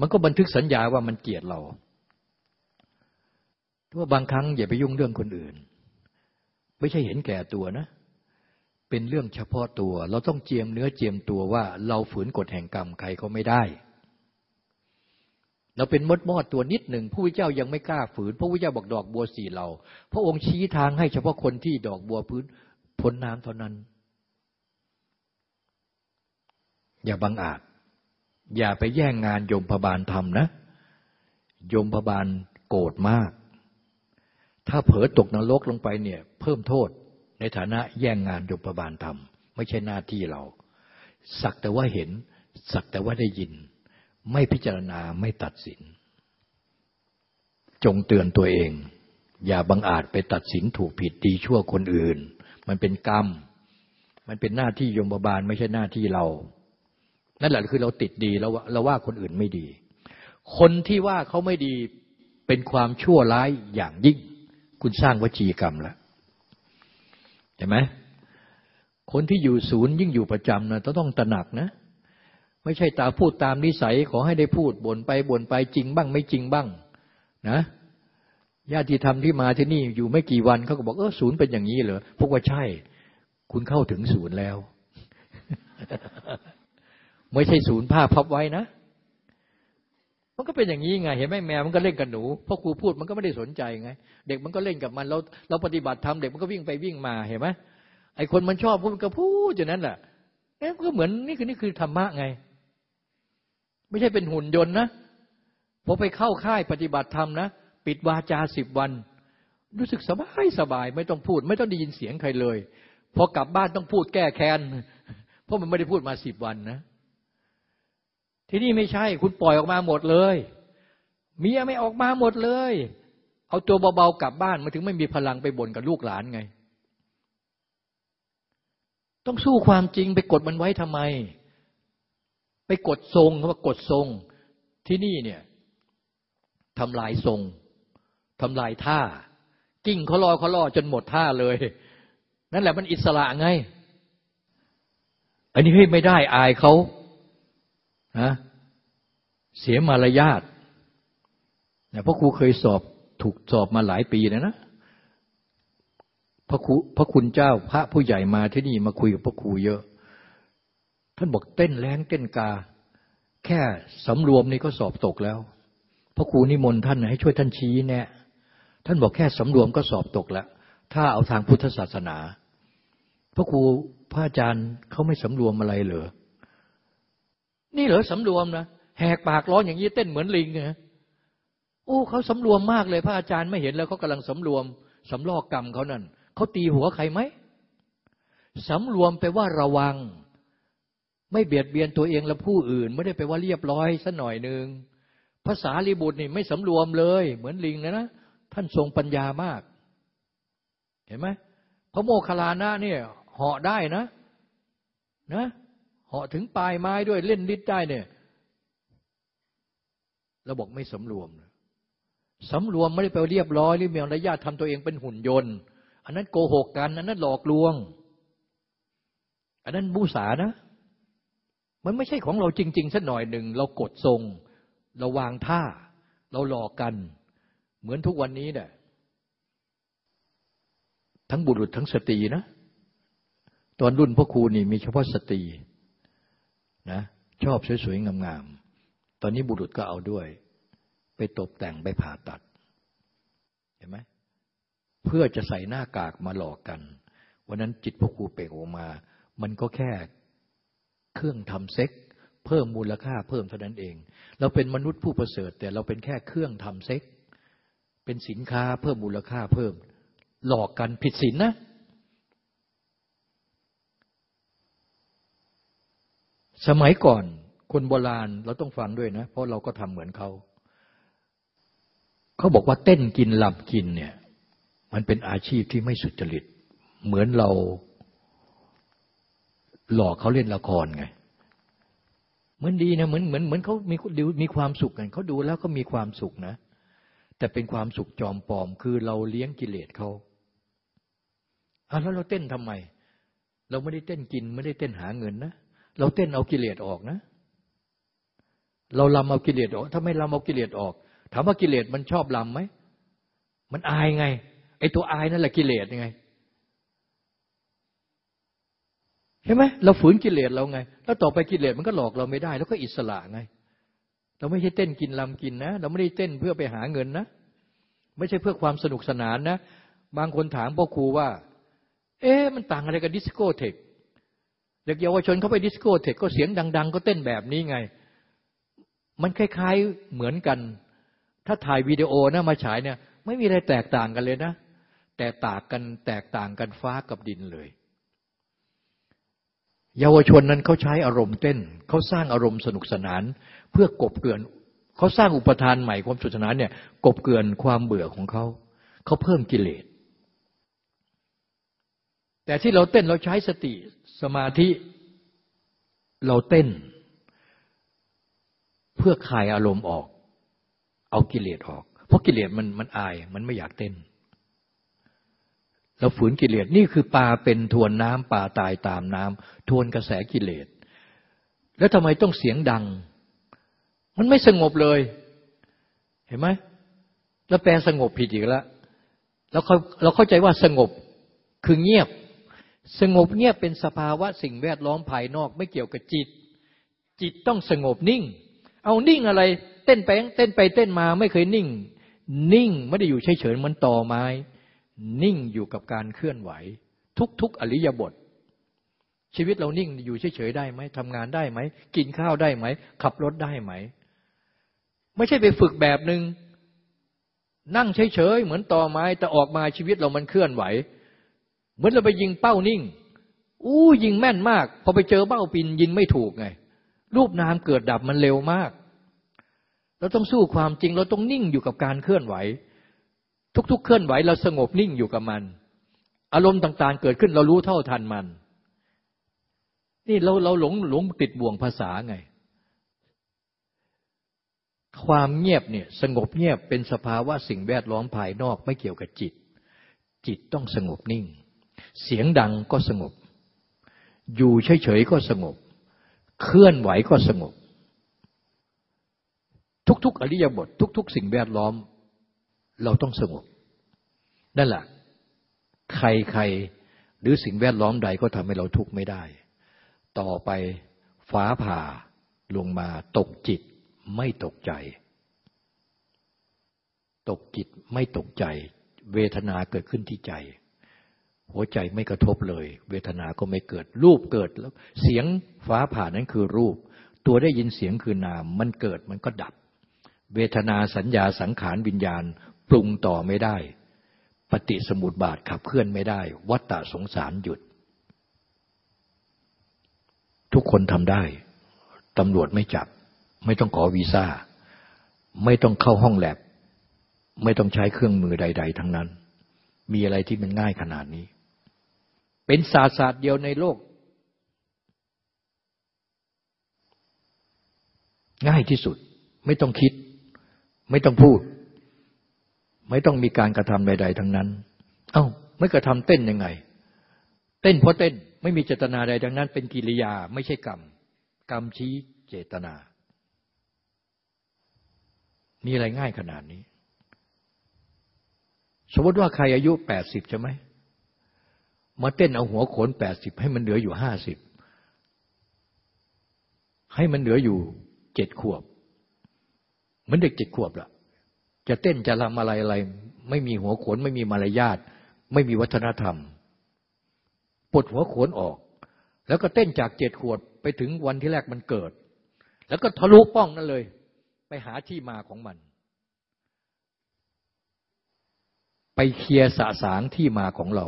S2: มันก็บันทึกสัญญาว่ามันเกลียดเรา ว่าบางครั้งอย่าไปยุ่งเรื่องคนอื่น ไม่ใช่เห็นแก่ตัวนะ เป็นเรื่องเฉพาะตัว เราต้องเจียมเนื้อเจียมตัวว่า เราฝืนกฎแห่งกรรมใครเขาไม่ได้ เราเป็นมดมอดตัวนิดหนึ่งผู้วิเจ้ายังไม่กล้าฝืนพระวิเจ้าบอกดอกบัวสี่เหล่าพระองค์ชี้ทางให้เฉพาะคนที่ดอกบัวพื้นพ้นน้ำเท่านั้น อย่าบังอาจ อย่าไปแย่งงานยมพบาลทำนะยมพบาลโกรธมาก ถ้าเผลอตกนรกลงไปเนี่ย เพิ่มโทษในฐานะแย่งงานยมบาลทำไม่ใช่หน้าที่เรา สักแต่ว่าเห็น สักแต่ว่าได้ยิน ไม่พิจารณาไม่ตัดสิน จงเตือนตัวเอง อย่าบังอาจไปตัดสินถูกผิดดีชั่วคนอื่น มันเป็นกรรม มันเป็นหน้าที่ยมบาลไม่ใช่หน้าที่เรา นั่นแหละคือเราติดดีเราเราว่าคนอื่นไม่ดี คนที่ว่าเขาไม่ดีเป็นความชั่วร้ายอย่างยิ่ง คุณสร้างวจีกรรมแล้วเห็นไหมคนที่อยู่ศูนย์ยิ่งอยู่ประจำนะต้องตระหนักนะ ไม่ใช่ตาพูดตามนิสัยขอให้ได้พูดบ่นไปบ่นไปจริงบ้าง ไม่จริงบ้าง นะญาติธรรมที่มาที่นี่อยู่ไม่กี่วันเขาก็บอกเออศูนย์เป็นอย่างนี้เหรอพวกว่าใช่ คุณเข้าถึงศูนย์แล้ว ไม่ใช่ศูนย์ผ้าพับไว้นะ มันก็เป็นอย่างนี้ไง เห็นไหมแมวมันก็เล่นกับหนูพ่อครูพูดมันก็ไม่ได้สนใจไง เด็กมันก็เล่นกับมันเราเราปฏิบัติธรรมเด็กมันก็วิ่งไปวิ่งมาเห็นไหมไอคนมันชอบพูดมันก็พูดอย่างนั้นแหละเอ๊ะก็เหมือนนี่คือนี่คือธรรมะไง ไม่ใช่เป็นหุ่นยนต์นะพอไปเข้าค่ายปฏิบัติธรรมนะปิดวาจาสิบวัน รู้สึกสบายสบาย ไม่ต้องพูด ไม่ต้องได้ยินเสียงใครเลยพอกลับบ้านต้องพูดแก้แค้นเพราะมันไม่ได้พูดมาสิบวันนะ ที่นี่ไม่ใช่ คุณปล่อยออกมาหมดเลยเมียไม่ออกมาหมดเลย เอาตัวเบาๆกลับบ้านมาถึงไม่มีพลังไปบ่นกับลูกหลานไง ต้องสู้ความจริงไปกดมันไว้ทำไม ไปกดทรงเขาว่ากดทรงที่นี่เนี่ยทำลายทรงทำลายท่า กิ้งเขาลอเขาล่อจนหมดท่าเลย นั่นแหละมันอิสระไง อันนี้ให้ไม่ได้อายเขา นะเสียมารยาทนะพระครูเคยสอบถูกสอบมาหลายปีนะนะพระครูพระคุณเจ้าพระผู้ใหญ่มาที่นี่มาคุยกับพระครูเยอะ ท่านบอกเต้นแรงเต้นกา แค่สำรวมนี่ก็สอบตกแล้ว พระครูนิมนต์ท่านให้ช่วยท่านชี้แนะท่านบอกแค่สำรวมก็สอบตกแล้ว ถ้าเอาทางพุทธศาสนา พระครูพระอาจารย์เขาไม่สำรวมอะไรเหรอ นี่เหรอสำรวมนะแหกปากร้อนอย่างนี้เต้นเหมือนลิงนะโอ้เขาสำรวมมากเลย พระอาจารย์ไม่เห็นแล้วเขากำลังสำรวมสำลอกกรรมเขานั่นเขาตีหัวใครไหมสำรวมไปว่าระวัง ไม่เบียดเบียนตัวเองและผู้อื่น ไม่ได้ไปว่าเรียบร้อยสัหน่อยหนึ่งภาษาลีบุตรนี่ไม่สำรวมเลย เหมือนลิงนะนะท่านทรงปัญญามาก เห็นไหมพระโมคคัลลานะเนี่ยเหาะได้นะ นะ เหาะถึงปลายไม้ด้วยเล่นลิดได้เนี่ยเราบอกไม่สำรวมสำรวมไม่ได้ไปเรียบร้อยหรือมีอนุญาตทำตัวเองเป็นหุ่นยนต์ อันนั้นโกหกกัน อันนั้นหลอกลวง อันนั้นบูสานะ มันไม่ใช่ของเราจริง ๆสักหน่อยหนึ่ง เรากดทรง เราวางท่า เราหลอกกัน เหมือนทุกวันนี้เนี่ยทั้งบุรุษทั้งสตรีนะ ตอนรุ่นพ่อครูนี่มีเฉพาะสตรี นะชอบสวยๆ งามๆ ตอนนี้บุรุษก็เอาด้วย ไปตกแต่งไปผ่าตัด เห็นไหมเพื่อจะใส่หน้ากากมาหลอกกัน วันนั้นจิตพ่อครูเป่งออกมา มันก็แค่เครื่องทำเซ็ก เพิ่มมูลค่าเพิ่มเท่านั้นเอง เราเป็นมนุษย์ผู้ประเสริฐ แต่เราเป็นแค่เครื่องทำเซ็ก เป็นสินค้าเพิ่มมูลค่าเพิ่ม หลอกกันผิดศีลนนะ สมัยก่อนคนโบราณเราต้องฟังด้วยนะ เพราะเราก็ทำเหมือนเขา เขาบอกว่าเต้นกินลำกินเนี่ย มันเป็นอาชีพที่ไม่สุจริต เหมือนเราหลอกเขาเล่นละครไง เหมือนดีนะเหมือนเหมือนเหมือนเขามีมีความสุขกันเขาดูแล้วก็มีความสุขนะ แต่เป็นความสุขจอมปลอม คือเราเลี้ยงกิเลสเขาอะแล้วเราเต้นทำไม เราไม่ได้เต้นกิน ไม่ได้เต้นหาเงินนะ เราเต้นเอากิเลสออกนะ เราลำเอากิเลสออก ถ้าไม่ลำเอากิเลสออก ถามว่ากิเลสมันชอบลำไหม มันอายไง ไอตัวอายนั่นแหละกิเลสยังไงเห็นไหมเราฝืนกิเลสเราไง แล้วต่อไปกิเลสมันก็หลอกเราไม่ได้ แล้วก็อิสระไง เราไม่ใช่เต้นกินรำกินนะ เราไม่ได้เต้นเพื่อไปหาเงินนะ ไม่ใช่เพื่อความสนุกสนานนะ บางคนถามพ่อครูว่า เอ๊ะมันต่างอะไรกับดิสโก้เทค เด็กเยาวชนเขาไปดิสโก้เทคก็เสียงดัง ๆ ก็เต้นแบบนี้ไง มันคล้ายๆเหมือนกัน ถ้าถ่ายวิดีโอนะมาฉายเนี่ย ไม่มีอะไรแตกต่างกันเลยนะ แต่ต่างกันแตกต่างกันฟ้ากับดินเลย เยาวชนนั้นเขาใช้อารมณ์เต้นเขาสร้างอารมณ์สนุกสนาน เพื่อกบเกลื่อนเขาสร้างอุปทานใหม่ความสุขสนานเนี่ย กบเกินความเบื่อของเขาเขาเพิ่มกิเลสแต่ที่เราเต้นเราใช้สติ สมาธิเราเต้น เพื่อคลายอารมณ์ออก เอากิเลสออก เพราะกิเลสมันมันอาย มันไม่อยากเต้น เราฝืนกิเลสนี่คือปลาเป็นทวนน้ำปลาตายตามน้ำทวนกระแสกิเลส แล้วทำไมต้องเสียงดัง มันไม่สงบเลย เห็นไหมแล้วแปลสงบผิดอีกแล้วแล้วเขาเราเข้าใจว่าสงบคือเงียบ สงบเงียบเป็นสภาวะสิ่งแวดล้อมภายนอกไม่เกี่ยวกับจิต จิตต้องสงบนิ่ง เอานิ่งอะไร เต้นไปเต้นไปเต้นมาไม่เคยนิ่ง นิ่งไม่ได้อยู่เฉยๆมันต่อไม้ นิ่งอยู่กับการเคลื่อนไหว ทุกๆอริยบท ชีวิตเรานิ่งอยู่เฉยๆได้ไหมทำงานได้ไหม กินข้าวได้ไหม ขับรถได้ไหม ไม่ใช่ไปฝึกแบบหนึง่งนั่งเฉยๆเหมือนต่อไม้แต่ออกมาชีวิตเรามันเคลื่อนไหว เหมือนเราไปยิงเป้านิ่ง อู้ยิงแม่นมาก พอไปเจอเป้าปินยิงไม่ถูกไง รูปนามเกิดดับมันเร็วมาก เราต้องสู้ความจริง เราต้องนิ่งอยู่กับการเคลื่อนไหว ทุก ๆ เคลื่อนไหว เราสงบนิ่งอยู่กับมัน อารมณ์ต่างๆ เกิดขึ้นเรารู้เท่าทันมัน นี่เราเราหลงหลงติดบ่วงภาษาไง ความเงียบเนี่ยสงบเงียบเป็นสภาวะสิ่งแวดล้อมภายนอกไม่เกี่ยวกับจิตจิตต้องสงบนิ่ง เสียงดังก็สงบ อยู่เฉยๆก็สงบ เคลื่อนไหวก็สงบ ทุกๆ อริยบท ทุก ๆ สิ่งแวดล้อม เราต้องสงบ นั่นแหละใครใครหรือสิ่งแวดล้อมใดก็ทำให้เราทุกข์ไม่ได้ ต่อไปฟ้าผ่าลงมาตกจิตไม่ตกใจ ตกจิตไม่ตกใจ เวทนาเกิดขึ้นที่ใจ หัวใจไม่กระทบเลย เวทนาก็ไม่เกิด รูปเกิดแล้ว เสียงฟ้าผ่านั้นคือรูป ตัวได้ยินเสียงคือนาม มันเกิดมันก็ดับ เวทนาสัญญาสังขารวิญญาณ ปรุงต่อไม่ได้ ปฏิสมุติบาทขับเคลื่อนไม่ได้ วัฏฏะสงสารหยุด ทุกคนทำได้ตำรวจไม่จับ ไม่ต้องขอวีซ่า ไม่ต้องเข้าห้องแลบ ไม่ต้องใช้เครื่องมือใด ๆ ทั้งนั้น มีอะไรที่มันง่ายขนาดนี้ เป็นศาสตร์ศาสตร์เดียวในโลก ง่ายที่สุด ไม่ต้องคิด ไม่ต้องพูด ไม่ต้องมีการกระทำใด ๆ ทั้งนั้น เอา้า ไม่กระทำเต้นยังไง เต้นเพราะเต้นไม่มีเจตนาใดทั้งนั้น เป็นกิริยาไม่ใช่กรรม กรรมชี้เจตนา มีอะไรง่ายขนาดนี้ สมมติว่าใครอายุแปดสิบใช่ไหม มาเต้นเอาหัวโขนแปดสิบให้มันเหลืออยู่ห้าสิบให้มันเหลืออยู่เจ็ดขวบ เหมือนเด็กเจ็ดขวบละจะเต้นจะรำอะไรอะไร ไม่มีหัวโขนไม่มีมารยาทไม่มีวัฒนธรรมปลดหัวโขนออก แล้วก็เต้นจากเจ็ดขวดไปถึงวันที่แรกมันเกิด แล้วก็ทะลุป้องนั่นเลย ไปหาที่มาของมัน ไปเคลียร์สะสางที่มาของเรา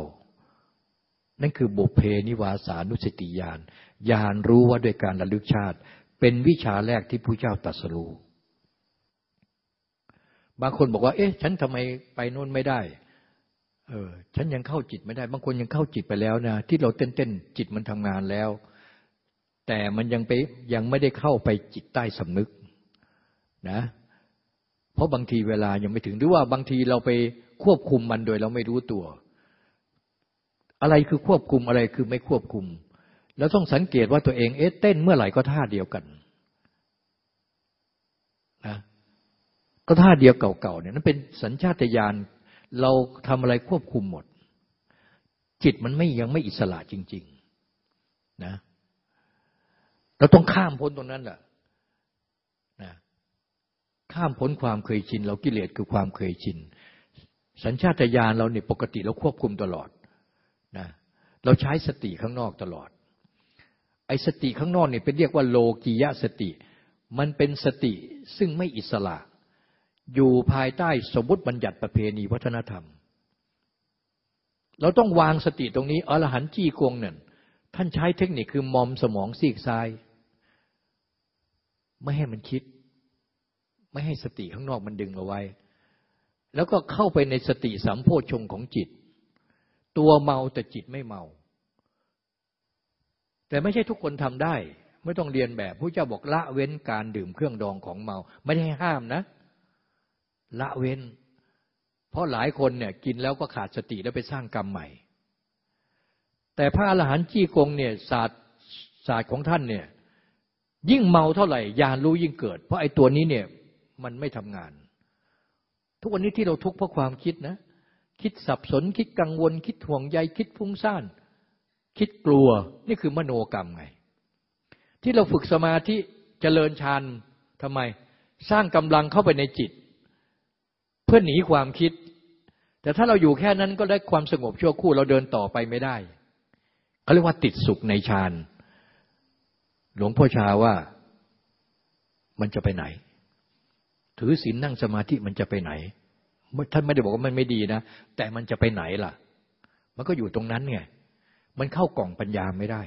S2: นั่นคือบุเพนิวาสานุสติญาณญาณรู้ว่าด้วยการระลึกชาติ เป็นวิชาแรกที่พระเจ้าตรัสรู้บางคนบอกว่า เอ๊ะ ฉันทำไมไปโน่นไม่ได้ เออ ฉันยังเข้าจิตไม่ได้ บางคนยังเข้าจิตไปแล้วนะ ที่เราเต้นเต้นจิตมันทำงานแล้ว แต่มันยังไปยังไม่ได้เข้าไปจิตใต้สำนึกนะ เพราะบางทีเวลายังไม่ถึง หรือว่าบางทีเราไปควบคุมมันโดยเราไม่รู้ตัว อะไรคือควบคุมอะไรคือไม่ควบคุม แล้วต้องสังเกตว่าตัวเองเอ๊ะเต้นเมื่อไหร่ก็ท่าเดียวกันนะก็ท่าเดียวเก่าๆเนี่ยนั่นเป็นสัญชาตญาณเราทำอะไรควบคุมหมด จิตมันไม่ยังไม่อิสระจริง ๆนะเราต้องข้ามพ้นตรงนั้นแหละนะข้ามพ้นความเคยชิน เรากิเลสคือความเคยชิน สัญชาตญาณเราเนี่ยปกติเราควบคุมตลอด นะเราใช้สติข้างนอกตลอด ไอ้สติข้างนอกเนี่ยเป็นเรียกว่าโลกียะสติ มันเป็นสติซึ่งไม่อิสระ อยู่ภายใต้สมมติบัญญัติประเพณีวัฒนธรรม เราต้องวางสติตรงนี้อรหันต์จี้กงเนี่ยท่านใช้เทคนิคคือมอมสมองซีกซ้าย ไม่ให้มันคิด ไม่ให้สติข้างนอกมันดึงเอาไว้ แล้วก็เข้าไปในสติสัมโพชงของจิต ตัวเมาแต่จิตไม่เมา แต่ไม่ใช่ทุกคนทำได้ ไม่ต้องเรียนแบบพระเจ้าบอกละเว้นการดื่มเครื่องดองของเมา ไม่ได้ห้ามนะ ละเว้น เพราะหลายคนเนี่ยกินแล้วก็ขาดสติแล้วไปสร้างกรรมใหม่ แต่พระอรหันต์จี้กงเนี่ยศาสตร์ศาสตร์ของท่านเนี่ยยิ่งเมาเท่าไหร่ยานรู้ยิ่งเกิด เพราะไอ้ตัวนี้เนี่ยมันไม่ทำงาน ทุกวันนี้ที่เราทุกข์เพราะความคิดนะ คิดสับสน คิดกังวล คิดห่วงใย คิดฟุ้งซ่าน คิดกลัว นี่คือมโนกรรมไง ที่เราฝึกสมาธิเจริญฌานทำไม สร้างกำลังเข้าไปในจิต เพื่อหนีความคิด แต่ถ้าเราอยู่แค่นั้นก็ได้ความสงบชั่วคู่เราเดินต่อไปไม่ได้เขาเรียกว่าติดสุขในฌานหลวงพ่อชาว่ามันจะไปไหน ถือศีลนั่งสมาธิมันจะไปไหน ท่านไม่ได้บอกว่ามันไม่ดีนะ แต่มันจะไปไหนล่ะ มันก็อยู่ตรงนั้นไง มันเข้ากล่องปัญญาไม่ได้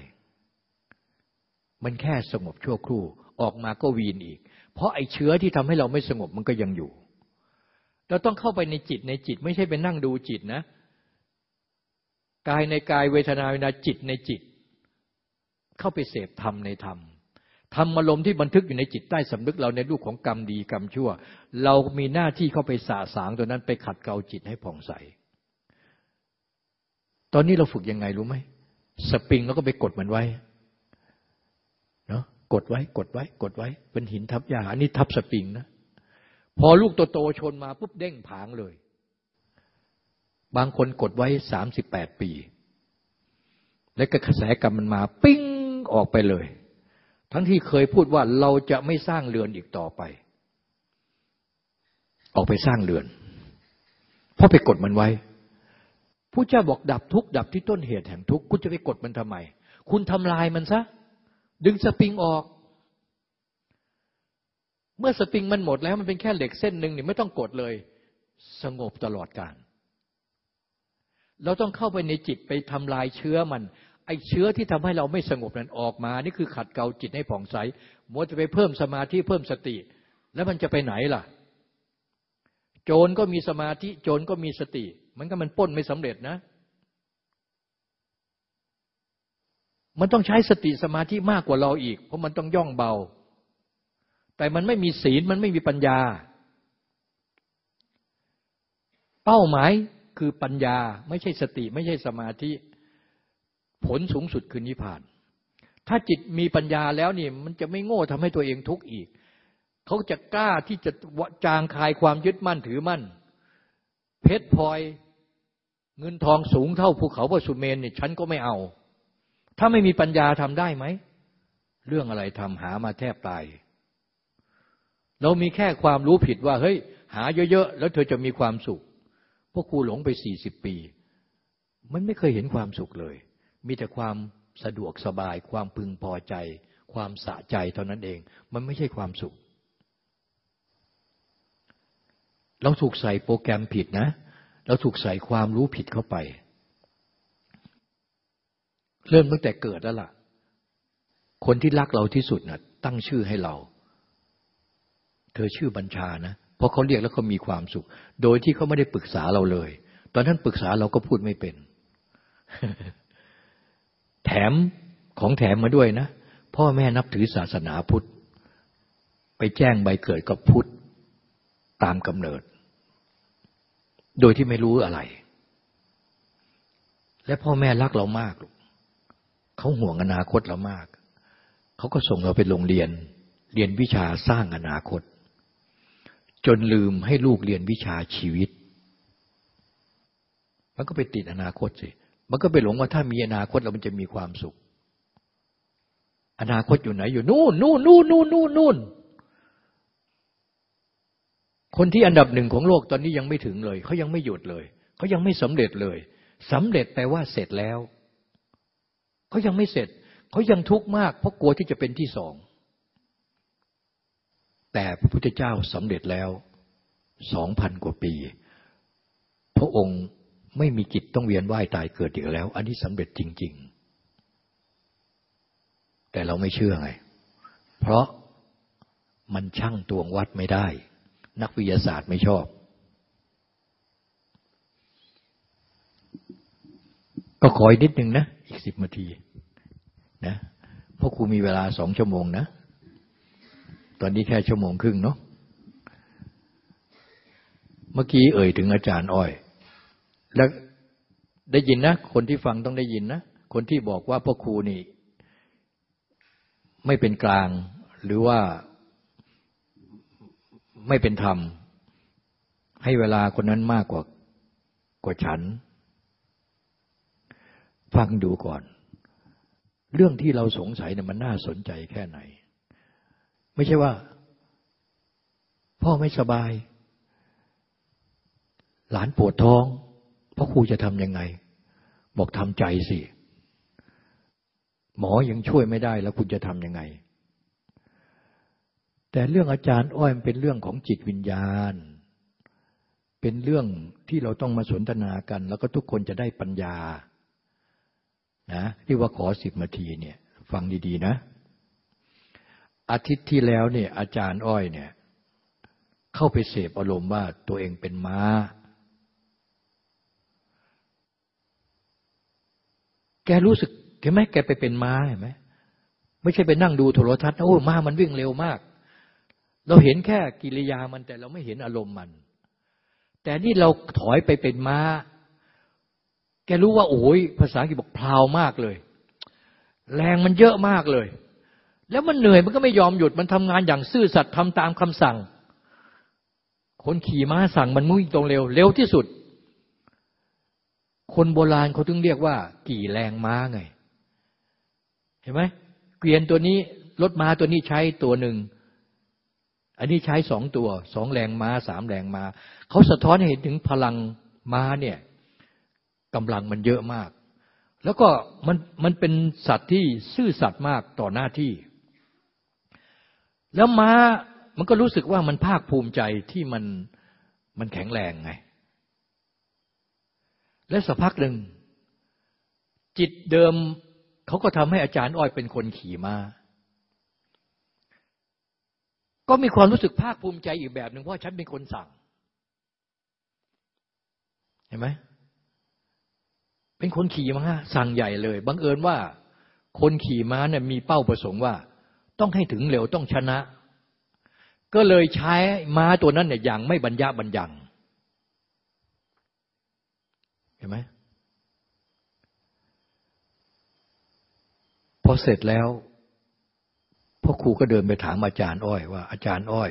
S2: มันแค่สงบชั่วครู่ ออกมาก็วีนอีก เพราะไอ้เชื้อที่ทำให้เราไม่สงบมันก็ยังอยู่ เราต้องเข้าไปในจิตในจิต ไม่ใช่ไปนั่งดูจิตนะ กายในกายเวทนาเวทนาจิตในจิต เข้าไปเสพธรรมในธรรม ธรรมอารมณ์ที่บันทึกอยู่ในจิตใต้สำนึกเราในรูปของกรรมดีกรรมชั่ว เรามีหน้าที่เข้าไปสาสางตัวนั้นไปขัดเกลาจิตให้ผ่องใส ตอนนี้เราฝึกยังไงรู้ไหมสปริงแล้วก็ไปกดมันไว้เนาะกดไว้กดไว้ กดไว้ เป็นหินทับยาอันนี้ทับสปริงนะพอลูกโตๆชนมาปุ๊บเด้งผางเลย บางคนกดไว้สามสิบแปดปี แล้วก็กระแสกรรมมันมา ปิ้งออกไปเลย ทั้งที่เคยพูดว่าเราจะไม่สร้างเรือนอีกต่อไป ออกไปสร้างเรือน เพราะไปกดมันไว้ผู้เจ้าบอกดับทุกดับที่ต้นเหตุแห่งทุกคุณจะไปกดมันทำไม คุณทำลายมันซะ ดึงสปริงออก เมื่อสปริงมันหมดแล้วมันเป็นแค่เหล็กเส้นหนึ่งนี่ไม่ต้องกดเลย สงบตลอดการเราต้องเข้าไปในจิตไปทำลายเชื้อมัน ไอเชื้อที่ทำให้เราไม่สงบนั้นออกมา นี่คือขัดเกลาจิตให้ผ่องใสมัวจะไปเพิ่มสมาธิเพิ่มสติ แล้วมันจะไปไหนล่ะ โจรก็มีสมาธิ โจรก็มีสติ มันก็มันป้นไม่สำเร็จนะ มันต้องใช้สติสมาธิมากกว่าเราอีก เพราะมันต้องย่องเบา แต่มันไม่มีศีลมันไม่มีปัญญา เป้าหมายคือปัญญาไม่ใช่สติ ไม่ใช่สมาธิ ผลสูงสุดคือนิพพาน ถ้าจิตมีปัญญาแล้วนี่มันจะไม่โง่ทำให้ตัวเองทุกข์อีก เขาจะกล้าที่จะจางคายความยึดมั่นถือมั่น เพชรพลอยเงินทองสูงเท่าภูเขาพระสุเมนเนี่ยฉันก็ไม่เอา ถ้าไม่มีปัญญาทำได้ไหม เรื่องอะไรทำหามาแทบตาย เรามีแค่ความรู้ผิดว่า เฮ้ย หาเยอะ ๆ แล้วเธอจะมีความสุขพวกครูหลงไปสี่สิบปี มันไม่เคยเห็นความสุขเลย มีแต่ความสะดวกสบาย ความพึงพอใจ ความสะใจเท่านั้นเอง มันไม่ใช่ความสุข เราถูกใส่โปรแกรมผิดนะ เราถูกใส่ความรู้ผิดเข้าไป เริ่มตั้งแต่เกิดแล้วล่ะ คนที่รักเราที่สุดนะ่ะตั้งชื่อให้เรา เธอชื่อบัญชานะเพราะเขาเรียกแล้วเขามีความสุข โดยที่เขาไม่ได้ปรึกษาเราเลย ตอนนั้นปรึกษาเราก็พูดไม่เป็น แถมของแถมมาด้วยนะ พ่อแม่นับถือศาสนาพุทธ ไปแจ้งใบเกิดกับพุทธตามกำเนิด โดยที่ไม่รู้อะไร และพ่อแม่รักเรามากลูกเขาห่วงอนาคตเรามาก เขาก็ส่งเราไปโรงเรียน เรียนวิชาสร้างอนาคต จนลืมให้ลูกเรียนวิชาชีวิต มันก็ไปติดอนาคตสิ มันก็ไปหลงว่าถ้ามีอนาคตเรามันจะมีความสุข อนาคตอยู่ไหนอยู่นู่นนู่นนู่นนู่นนู่นนู่นคนที่อันดับหนึ่งของโลกตอนนี้ยังไม่ถึงเลยเขายังไม่หยุดเลยเขายังไม่สำเร็จเลยสำเร็จแปลว่าเสร็จแล้วเขายังไม่เสร็จเขายังทุกข์มาก เพราะกลัวที่จะเป็นที่สอง แต่พระพุทธเจ้าสำเร็จแล้วสองพันกว่าปี พระองค์ ไม่มีจิตต้องเวียนว่ายตายเกิดอีกแล้ว อันนี้สำเร็จจริง ๆ แต่เราไม่เชื่อไง เพราะมันช่างตวงวัดไม่ได้ นักวิทยาศาสตร์ไม่ชอบ ก็ขออีกนิดหนึ่งนะ อีกสิบนาทีนะเพราะครูมีเวลาสองชั่วโมงนะ ตอนนี้แค่ชั่วโมงครึ่งเนาะ เมื่อกี้เอ่ยถึงอาจารย์อ้อย แล้วได้ยินนะ คนที่ฟังต้องได้ยินนะ คนที่บอกว่าพ่อครูนี่ ไม่เป็นกลาง หรือว่าไม่เป็นธรรม ให้เวลาคนนั้นมากกว่ากว่าฉัน ฟังดูก่อน เรื่องที่เราสงสัยเนี่ยมันน่าสนใจแค่ไหน ไม่ใช่ว่า พ่อไม่สบาย หลานปวดท้อง พ่อครูจะทำยังไง บอกทำใจสิ หมอยังช่วยไม่ได้แล้วคุณจะทำยังไง แต่เรื่องอาจารย์อ้อยมันเป็นเรื่องของจิตวิญญาณ เป็นเรื่องที่เราต้องมาสนทนากัน แล้วก็ทุกคนจะได้ปัญญา นะที่ว่าขอสิบนาทีเนี่ย ฟังดีๆนะ อาทิตย์ที่แล้วเนี่ย อาจารย์อ้อยเนี่ย เข้าไปเสพอารมณ์ว่าตัวเองเป็นม้า แกรู้สึกเห็นไหมแกไปเป็นม้าเห็นไหมไม่ใช่ไปนั่งดูโทรทัศน์โอ้ม้ามันวิ่งเร็วมาก เราเห็นแค่กิริยามันแต่เราไม่เห็นอารมณ์มัน แต่นี่เราถอยไปเป็นม้า แกรู้ว่าโอ้ยภาษาอังกฤษบอกพลาวมากเลย แรงมันเยอะมากเลย แล้วมันเหนื่อยมันก็ไม่ยอมหยุดมันทำงานอย่างซื่อสัตย์ทำตามคำสั่ง คนขี่ม้าสั่งมันมุ่งตรงเร็ว เร็วที่สุด คนโบราณเขาถึงเรียกว่า กี่แรงม้าไง เห็นไหมเกวียนตัวนี้รถม้าตัวนี้ใช้ตัวหนึ่ง อันนี้ใช้สองตัวสองแรงม้าสามแรงม้าเขาสะท้อนให้เห็นถึงพลังม้าเนี่ยกำลังมันเยอะมาก แล้วก็มันมันเป็นสัตว์ที่ซื่อสัตย์มากต่อหน้าที่ แล้วม้ามันก็รู้สึกว่ามันภาคภูมิใจที่มันมันแข็งแรงไง และสักพักหนึ่ง จิตเดิมเขาก็ทำให้อาจารย์อ้อยเป็นคนขี่ม้าก็มีความรู้สึกภาคภูมิใจอีกแบบหนึ่งเพราะฉันเป็นคนสั่ง เห็นไหมเป็นคนขี่ม้าสั่งใหญ่เลยบังเอิญว่า คนขี่ม้าเนี่ยมีเป้าประสงค์ว่า ต้องให้ถึงเร็วต้องชนะ ก็เลยใช้ม้าตัวนั้นเนี่ยอย่างไม่บรรยะบรรยัง เห็นไหมพอเสร็จแล้วพ่อครูก็เดินไปถามอาจารย์อ้อยว่า อาจารย์อ้อย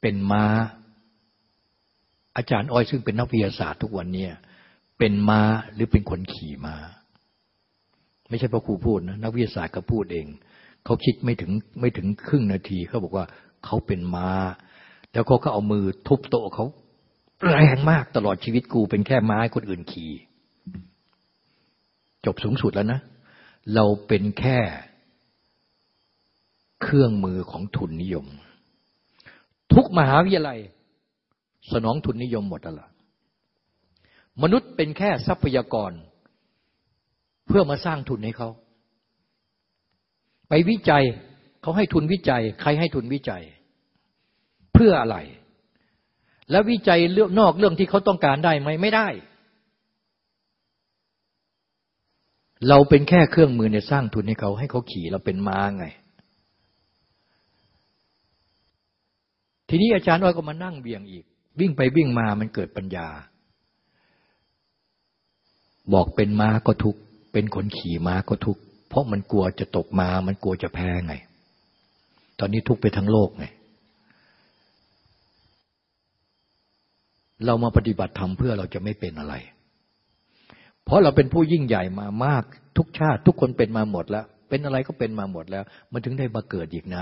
S2: เป็นม้า อาจารย์อ้อยซึ่งเป็นนักวิทยาศาสตร์ทุกวันนี้เป็นม้าหรือเป็นคนขี่ม้า ไม่ใช่พ่อครูพูดนะนักวิทยาศาสตร์ก็พูดเอง เขาคิดไม่ถึงไม่ถึงครึ่งนาทีเขาบอกว่าเขาเป็นม้า แล้วเขาก็เอามือทุบโต๊ะเขา แรงมากตลอดชีวิตกูเป็นแค่ไม้คนอื่นขี่ จบสูงสุดแล้วนะ เราเป็นแค่เครื่องมือของทุนนิยม ทุกมหาวิทยาลัย สนองทุนนิยมหมดแล้วมนุษย์เป็นแค่ทรัพยากร เพื่อมาสร้างทุนให้เขา ไปวิจัยเขาให้ทุนวิจัย ใครให้ทุนวิจัย เพื่ออะไร แล้ววิจัยเรื่องนอกเรื่องที่เขาต้องการได้ไหมไม่ได้ เราเป็นแค่เครื่องมือในสร้างทุนให้เขาให้เขาขี่เราเป็นม้าไง ทีนี้อาจารย์อ้อยก็มานั่งเบี่ยงอีก วิ่งไปวิ่งมามันเกิดปัญญา บอกเป็นม้าก็ทุกเป็นคนขี่ม้าก็ทุกเพราะมันกลัวจะตกมา มันกลัวจะแพ้ไง ตอนนี้ทุกไปทั้งโลกไง เรามาปฏิบัติธรรมเพื่อเราจะไม่เป็นอะไร เพราะเราเป็นผู้ยิ่งใหญ่มามากทุกชาติ ทุกคนเป็นมาหมดแล้ว เป็นอะไรก็เป็นมาหมดแล้ว มันถึงได้มาเกิดอีกไง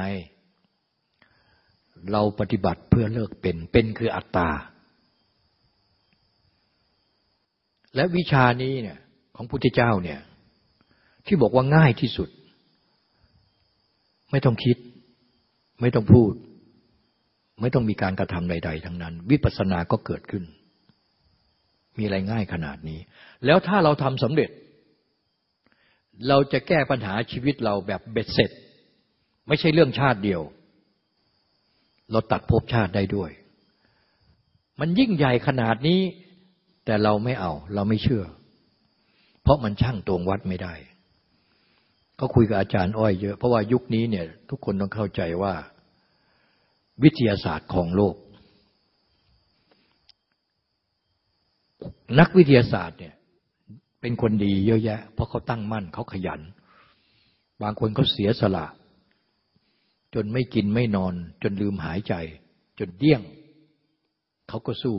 S2: เราปฏิบัติเพื่อเลิกเป็น เป็นคืออัตตา และวิชานี้เนี่ยของพุทธเจ้าเนี่ยที่บอกว่าง่ายที่สุด ไม่ต้องคิด ไม่ต้องพูด ไม่ต้องมีการกระทำใด ๆ ทั้งนั้น วิปัสสนาก็เกิดขึ้น มีอะไรง่ายขนาดนี้ แล้วถ้าเราทำสำเร็จ เราจะแก้ปัญหาชีวิตเราแบบเบ็ดเสร็จ ไม่ใช่เรื่องชาติเดียว เราตัดภพชาติได้ด้วย มันยิ่งใหญ่ขนาดนี้ แต่เราไม่เอา เราไม่เชื่อ เพราะมันช่างตวงวัดไม่ได้เขาคุยกับอาจารย์อ้อยเยอะ เพราะว่ายุคนี้เนี่ยทุกคนต้องเข้าใจว่า วิทยาศาสตร์ของโลก นักวิทยาศาสตร์เนี่ยเป็นคนดีเยอะแยะ เพราะเขาตั้งมั่นเขาขยัน บางคนเขาเสียสละ จนไม่กินไม่นอน จนลืมหายใจ จนเดี้ยง เขาก็สู้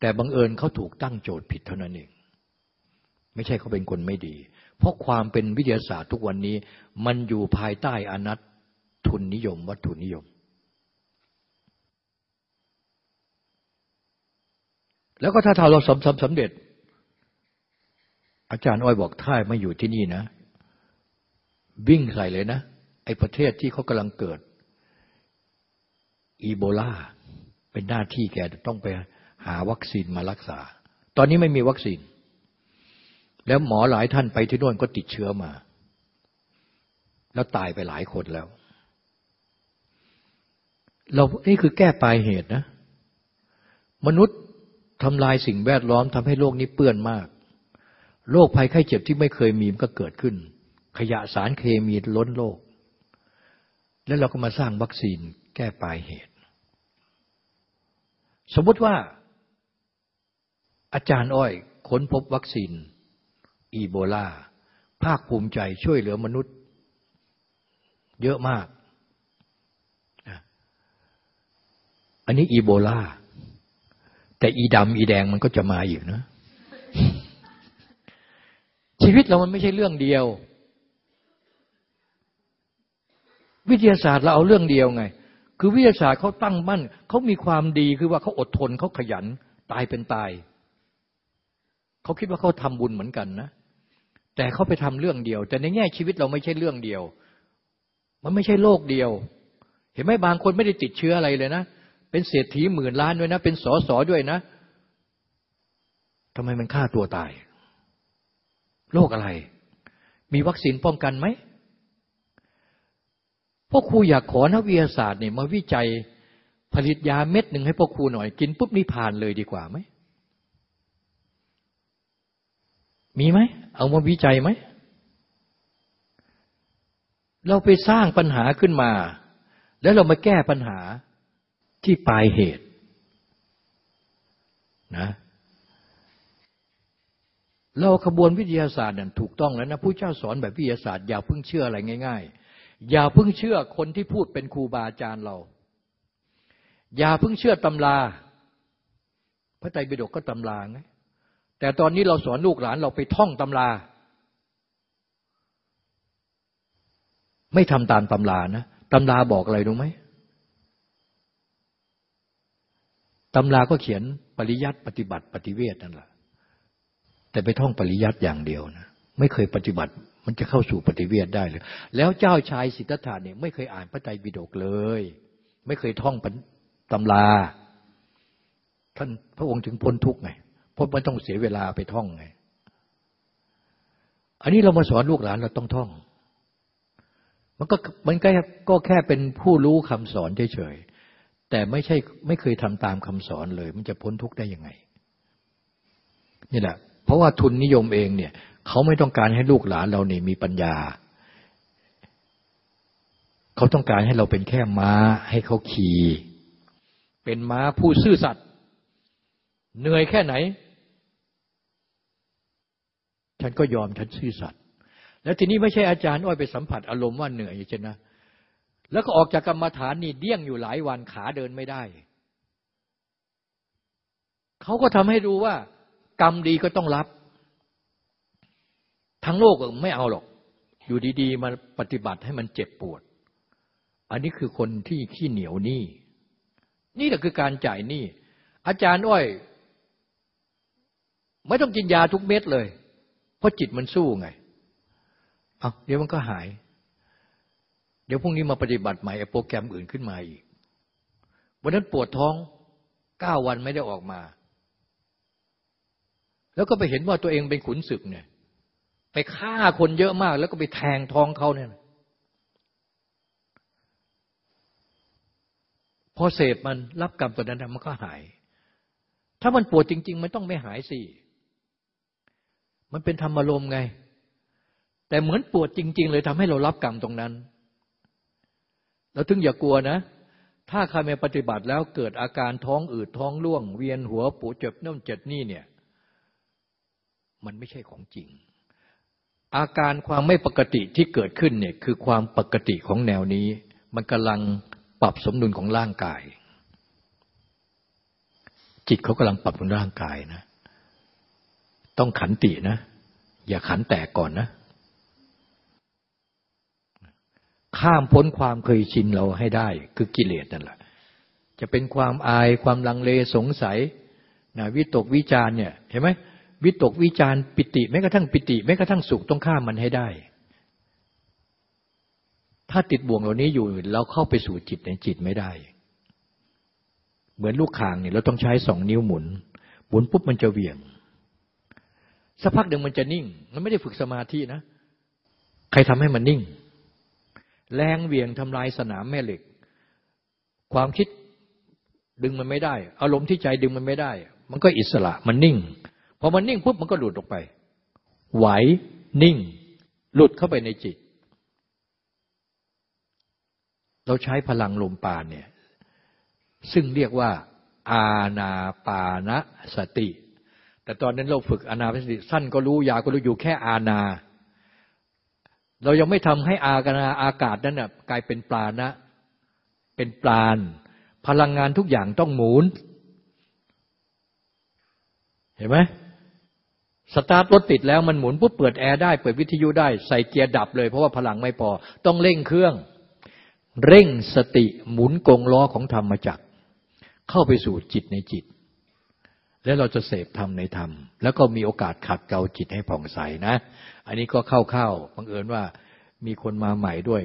S2: แต่บังเอิญเขาถูกตั้งโจทย์ผิดเท่านั้นเองไม่ใช่เขาเป็นคนไม่ดี เพราะความเป็นวิทยาศาสตร์ทุกวันนี้ มันอยู่ภายใต้อนัต ทุนนิยม วัตถุนิยม แล้วก็ถ้าถ้าเราสมสำเร็จ อาจารย์อ้อยบอกถ้าไม่อยู่ที่นี่นะ วิ่งใส่เลยนะ ไอ้ประเทศที่เขากำลังเกิด อีโบลาเป็นหน้าที่แกต้องไปหาวัคซีนมารักษา ตอนนี้ไม่มีวัคซีน แล้วหมอหลายท่านไปที่โน่นก็ติดเชื้อมา แล้วตายไปหลายคนแล้ว เรานี่คือแก้ปลายเหตุนะ มนุษย์ทำลายสิ่งแวดล้อมทำให้โลกนี้เปื้อนมาก โรคภัยไข้เจ็บที่ไม่เคยมีมันก็เกิดขึ้น ขยะสารเคมีล้นโลก แล้วเราก็มาสร้างวัคซีนแก้ปลายเหตุ สมมติว่า อาจารย์อ้อยค้นพบวัคซีน อีโบลา ภาคภูมิใจช่วยเหลือมนุษย์ เยอะมาก อันนี้อีโบลา แต่อีดำอีแดงมันก็จะมาอีกนะ ชีวิตเรามันไม่ใช่เรื่องเดียว วิทยาศาสตร์เราเอาเรื่องเดียวไง คือวิทยาศาสตร์เขาตั้งมั่นเขามีความดีคือว่าเขาอดทนเขาขยันตายเป็นตายเขาคิดว่าเขาทำบุญเหมือนกันนะแต่เขาไปทำเรื่องเดียว แต่ในแง่ชีวิตเราไม่ใช่เรื่องเดียว มันไม่ใช่โลกเดียว เห็นไหมบางคนไม่ได้ติดเชื้ออะไรเลยนะ เป็นเศรษฐีหมื่นล้านด้วยนะ เป็นสอสอด้วยนะทำไมมันฆ่าตัวตาย โรคอะไร มีวัคซีนป้องกันไหมพวกครูอยากขอนักวิทยาศาสตร์เนี่ยมาวิจัยผลิตยาเม็ดหนึ่งให้พวกครูหน่อย กินปุ๊บนี่ผ่านเลยดีกว่าไหม มีไหม เอามาวิจัยไหม เราไปสร้างปัญหาขึ้นมา แล้วเรามาแก้ปัญหา ที่ปลายเหตุนะเราขบวนวิทยาศาสตร์นั่นถูกต้องแล้วนะผู้เจ้าสอนแบบวิทยาศาสตร์อย่าเพิ่งเชื่ออะไรง่าย ๆ อย่าเพิ่งเชื่อคนที่พูดเป็นครูบาอาจารย์เรา อย่าเพิ่งเชื่อตำรา พระไตรปิฎกก็ตำราไงแต่ตอนนี้เราสอนลูกหลานเราไปท่องตำรา ไม่ทำตามตำรานะตำราบอกอะไรรู้ไหม ตำราก็เขียนปริยัติปฏิบัติปฏิเวทนั่นแหละแต่ไปท่องปริยัติอย่างเดียวนะไม่เคยปฏิบัติมันจะเข้าสู่ปฏิเวทได้เลย แล้วเจ้าชายสิทธัตถะเนี่ยไม่เคยอ่านพระไตรปิฎกเลย ไม่เคยท่องตำราท่านพระองค์ถึงพ้นทุกข์ไงเพราะมันต้องเสียเวลาไปท่องไง อันนี้เรามาสอนลูกหลานเราต้องท่อง มันก็มันก็ก็แค่เป็นผู้รู้คำสอนเฉย แต่ไม่ใช่ไม่เคยทำตามคำสอนเลย มันจะพ้นทุกข์ได้ยังไง นี่แหละ เพราะว่าทุนนิยมเองเนี่ย เขาไม่ต้องการให้ลูกหลานเราเนี่ยมีปัญญา เขาต้องการให้เราเป็นแค่ม้า ให้เขาขี่เป็นม้าผู้ซื่อสัตย์เหนื่อยแค่ไหน ฉันก็ยอมฉันซื่อสัตย์แล้วทีนี้ไม่ใช่อาจารย์อ้อยไปสัมผัสอารมณ์ว่าเหนื่อยใช่ไหม แล้วก็ออกจากกรรมฐานนี่เดี้ยงอยู่หลายวันขาเดินไม่ได้ เขาก็ทำให้รู้ว่า กรรมดีก็ต้องรับ ทั้งโลกไม่เอาหรอก อยู่ดีๆ มาปฏิบัติให้มันเจ็บปวด อันนี้คือคนที่ขี้เหนียวนี่นี่แหละคือการจ่ายหนี้ อาจารย์อ้อย ไม่ต้องกินยาทุกเม็ดเลย เพราะจิตมันสู้ไง เอาเดี๋ยวมันก็หาย เดี๋ยวพรุ่งนี้มาปฏิบัติใหม่โปรแกรมอื่นขึ้นมาอีก วันนั้นปวดท้องเก้าวันไม่ได้ออกมา แล้วก็ไปเห็นว่าตัวเองเป็นขุนศึกเนี่ย ไปฆ่าคนเยอะมาก แล้วก็ไปแทงท้องเขาเนี่ยพอเสพมันรับกรรมตัวนั้นมันก็หาย ถ้ามันปวดจริง ๆ มันต้องไม่หายสิ มันเป็นธรรมารมณ์ไง แต่เหมือนปวดจริง ๆ เลยทำให้เรารับกรรมตรงนั้น เราถึงอย่ากลัวนะ ถ้าใครไม่ปฏิบัติแล้วเกิดอาการท้องอืดท้องร่วง เวียนหัวปวดเจ็บน่นเจ็บนี่เนี่ย มันไม่ใช่ของจริง อาการความไม่ปกติที่เกิดขึ้นเนี่ยคือความปกติของแนวนี้ มันกำลังปรับสมดุลของร่างกาย จิตเขากำลังปรับสมดุลร่างกายนะ ต้องขันตินะ อย่าขันแตกก่อนนะ ข้ามพ้นความเคยชินเราให้ได้ คือกิเลสนั่นแหละ จะเป็นความอายความลังเลสงสัยนะวิตกวิจารเนี่ยเห็นไหมวิตกวิจารปิติแม้กระทั่งปิติแม้กระทั่งสุขต้องข้ามมันให้ได้ ถ้าติดบ่วงเหล่านี้อยู่เราเข้าไปสู่จิตในจิตไม่ได้ เหมือนลูกคางเนี่ยเราต้องใช้สองนิ้วหมุน หมุนปุ๊บมันจะเวียงสักพักหนึ่งมันจะนิ่ง มันไม่ได้ฝึกสมาธินะ ใครทำให้มันนิ่ง แรงเหวี่ยงทำลายสนามแม่เหล็ก ความคิดดึงมันไม่ได้ อารมณ์ที่ใจดึงมันไม่ได้ มันก็อิสระมันนิ่งพอมันนิ่งปุ๊บมันก็หลุดออกไป ไหวนิ่ง หลุดเข้าไปในจิต เราใช้พลังลมปานเนี่ยซึ่งเรียกว่า อาณาปานสติ แต่ตอนนั้นเราฝึกอาณาปานสติ สั้นก็รู้ยาวก็รู้อยู่แค่อาณา เรายังไม่ทำให้อากาอากาศนั้นนะกลายเป็นปลานะ เป็นปลาน พลังงานทุกอย่างต้องหมุน เห็นไหมสตาร์ทรถติดแล้วมันหมุนปุ๊บเปิดแอร์ได้ เปิดวิทยุได้ ใส่เกียร์ดับเลยเพราะว่าพลังไม่พอ ต้องเร่งเครื่อง เร่งสติหมุนกงล้อของธรรมจักร เข้าไปสู่จิตในจิต แล้วเราจะเสพธรรมในธรรม แล้วก็มีโอกาสขัดเกลาจิตให้ผ่องใสนะ อันนี้ก็เข้าๆบังเอิญว่ามีคนมาใหม่ด้วย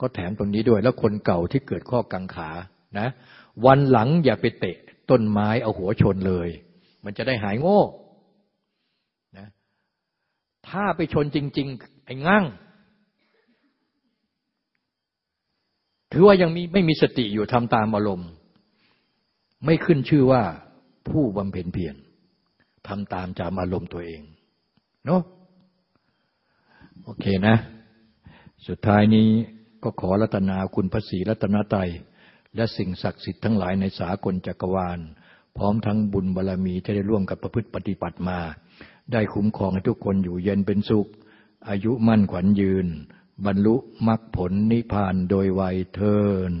S2: ก็แถมตรงนี้ด้วย แล้วคนเก่าที่เกิดข้อกังขานะ วันหลังอย่าไปเตะต้นไม้เอาหัวชนเลย มันจะได้หายโง่นะถ้าไปชนจริง ๆ ไอ้งั่งถือว่ายังมีไม่มีสติอยู่ทำตามอารมณ์ ไม่ขึ้นชื่อว่า ผู้บำเพ็ญเพียรทำตามจามอารมณ์ตัวเองเนาะโอเคนะ สุดท้ายนี้ก็ขอรัตนาคุณพระศรีรัตนตยและสิ่งศักดิ์สิทธิ์ทั้งหลายในสากลจักรวาล พร้อมทั้งบุญบารรมีที่ได้ร่วมกับประพฤติปฏิบัติมา ได้คุ้มครองให้ทุกคนอยู่เย็นเป็นสุข อายุมั่นขวัญยืน บรรลุมรรคผลนิพพานโดยไวยเทิน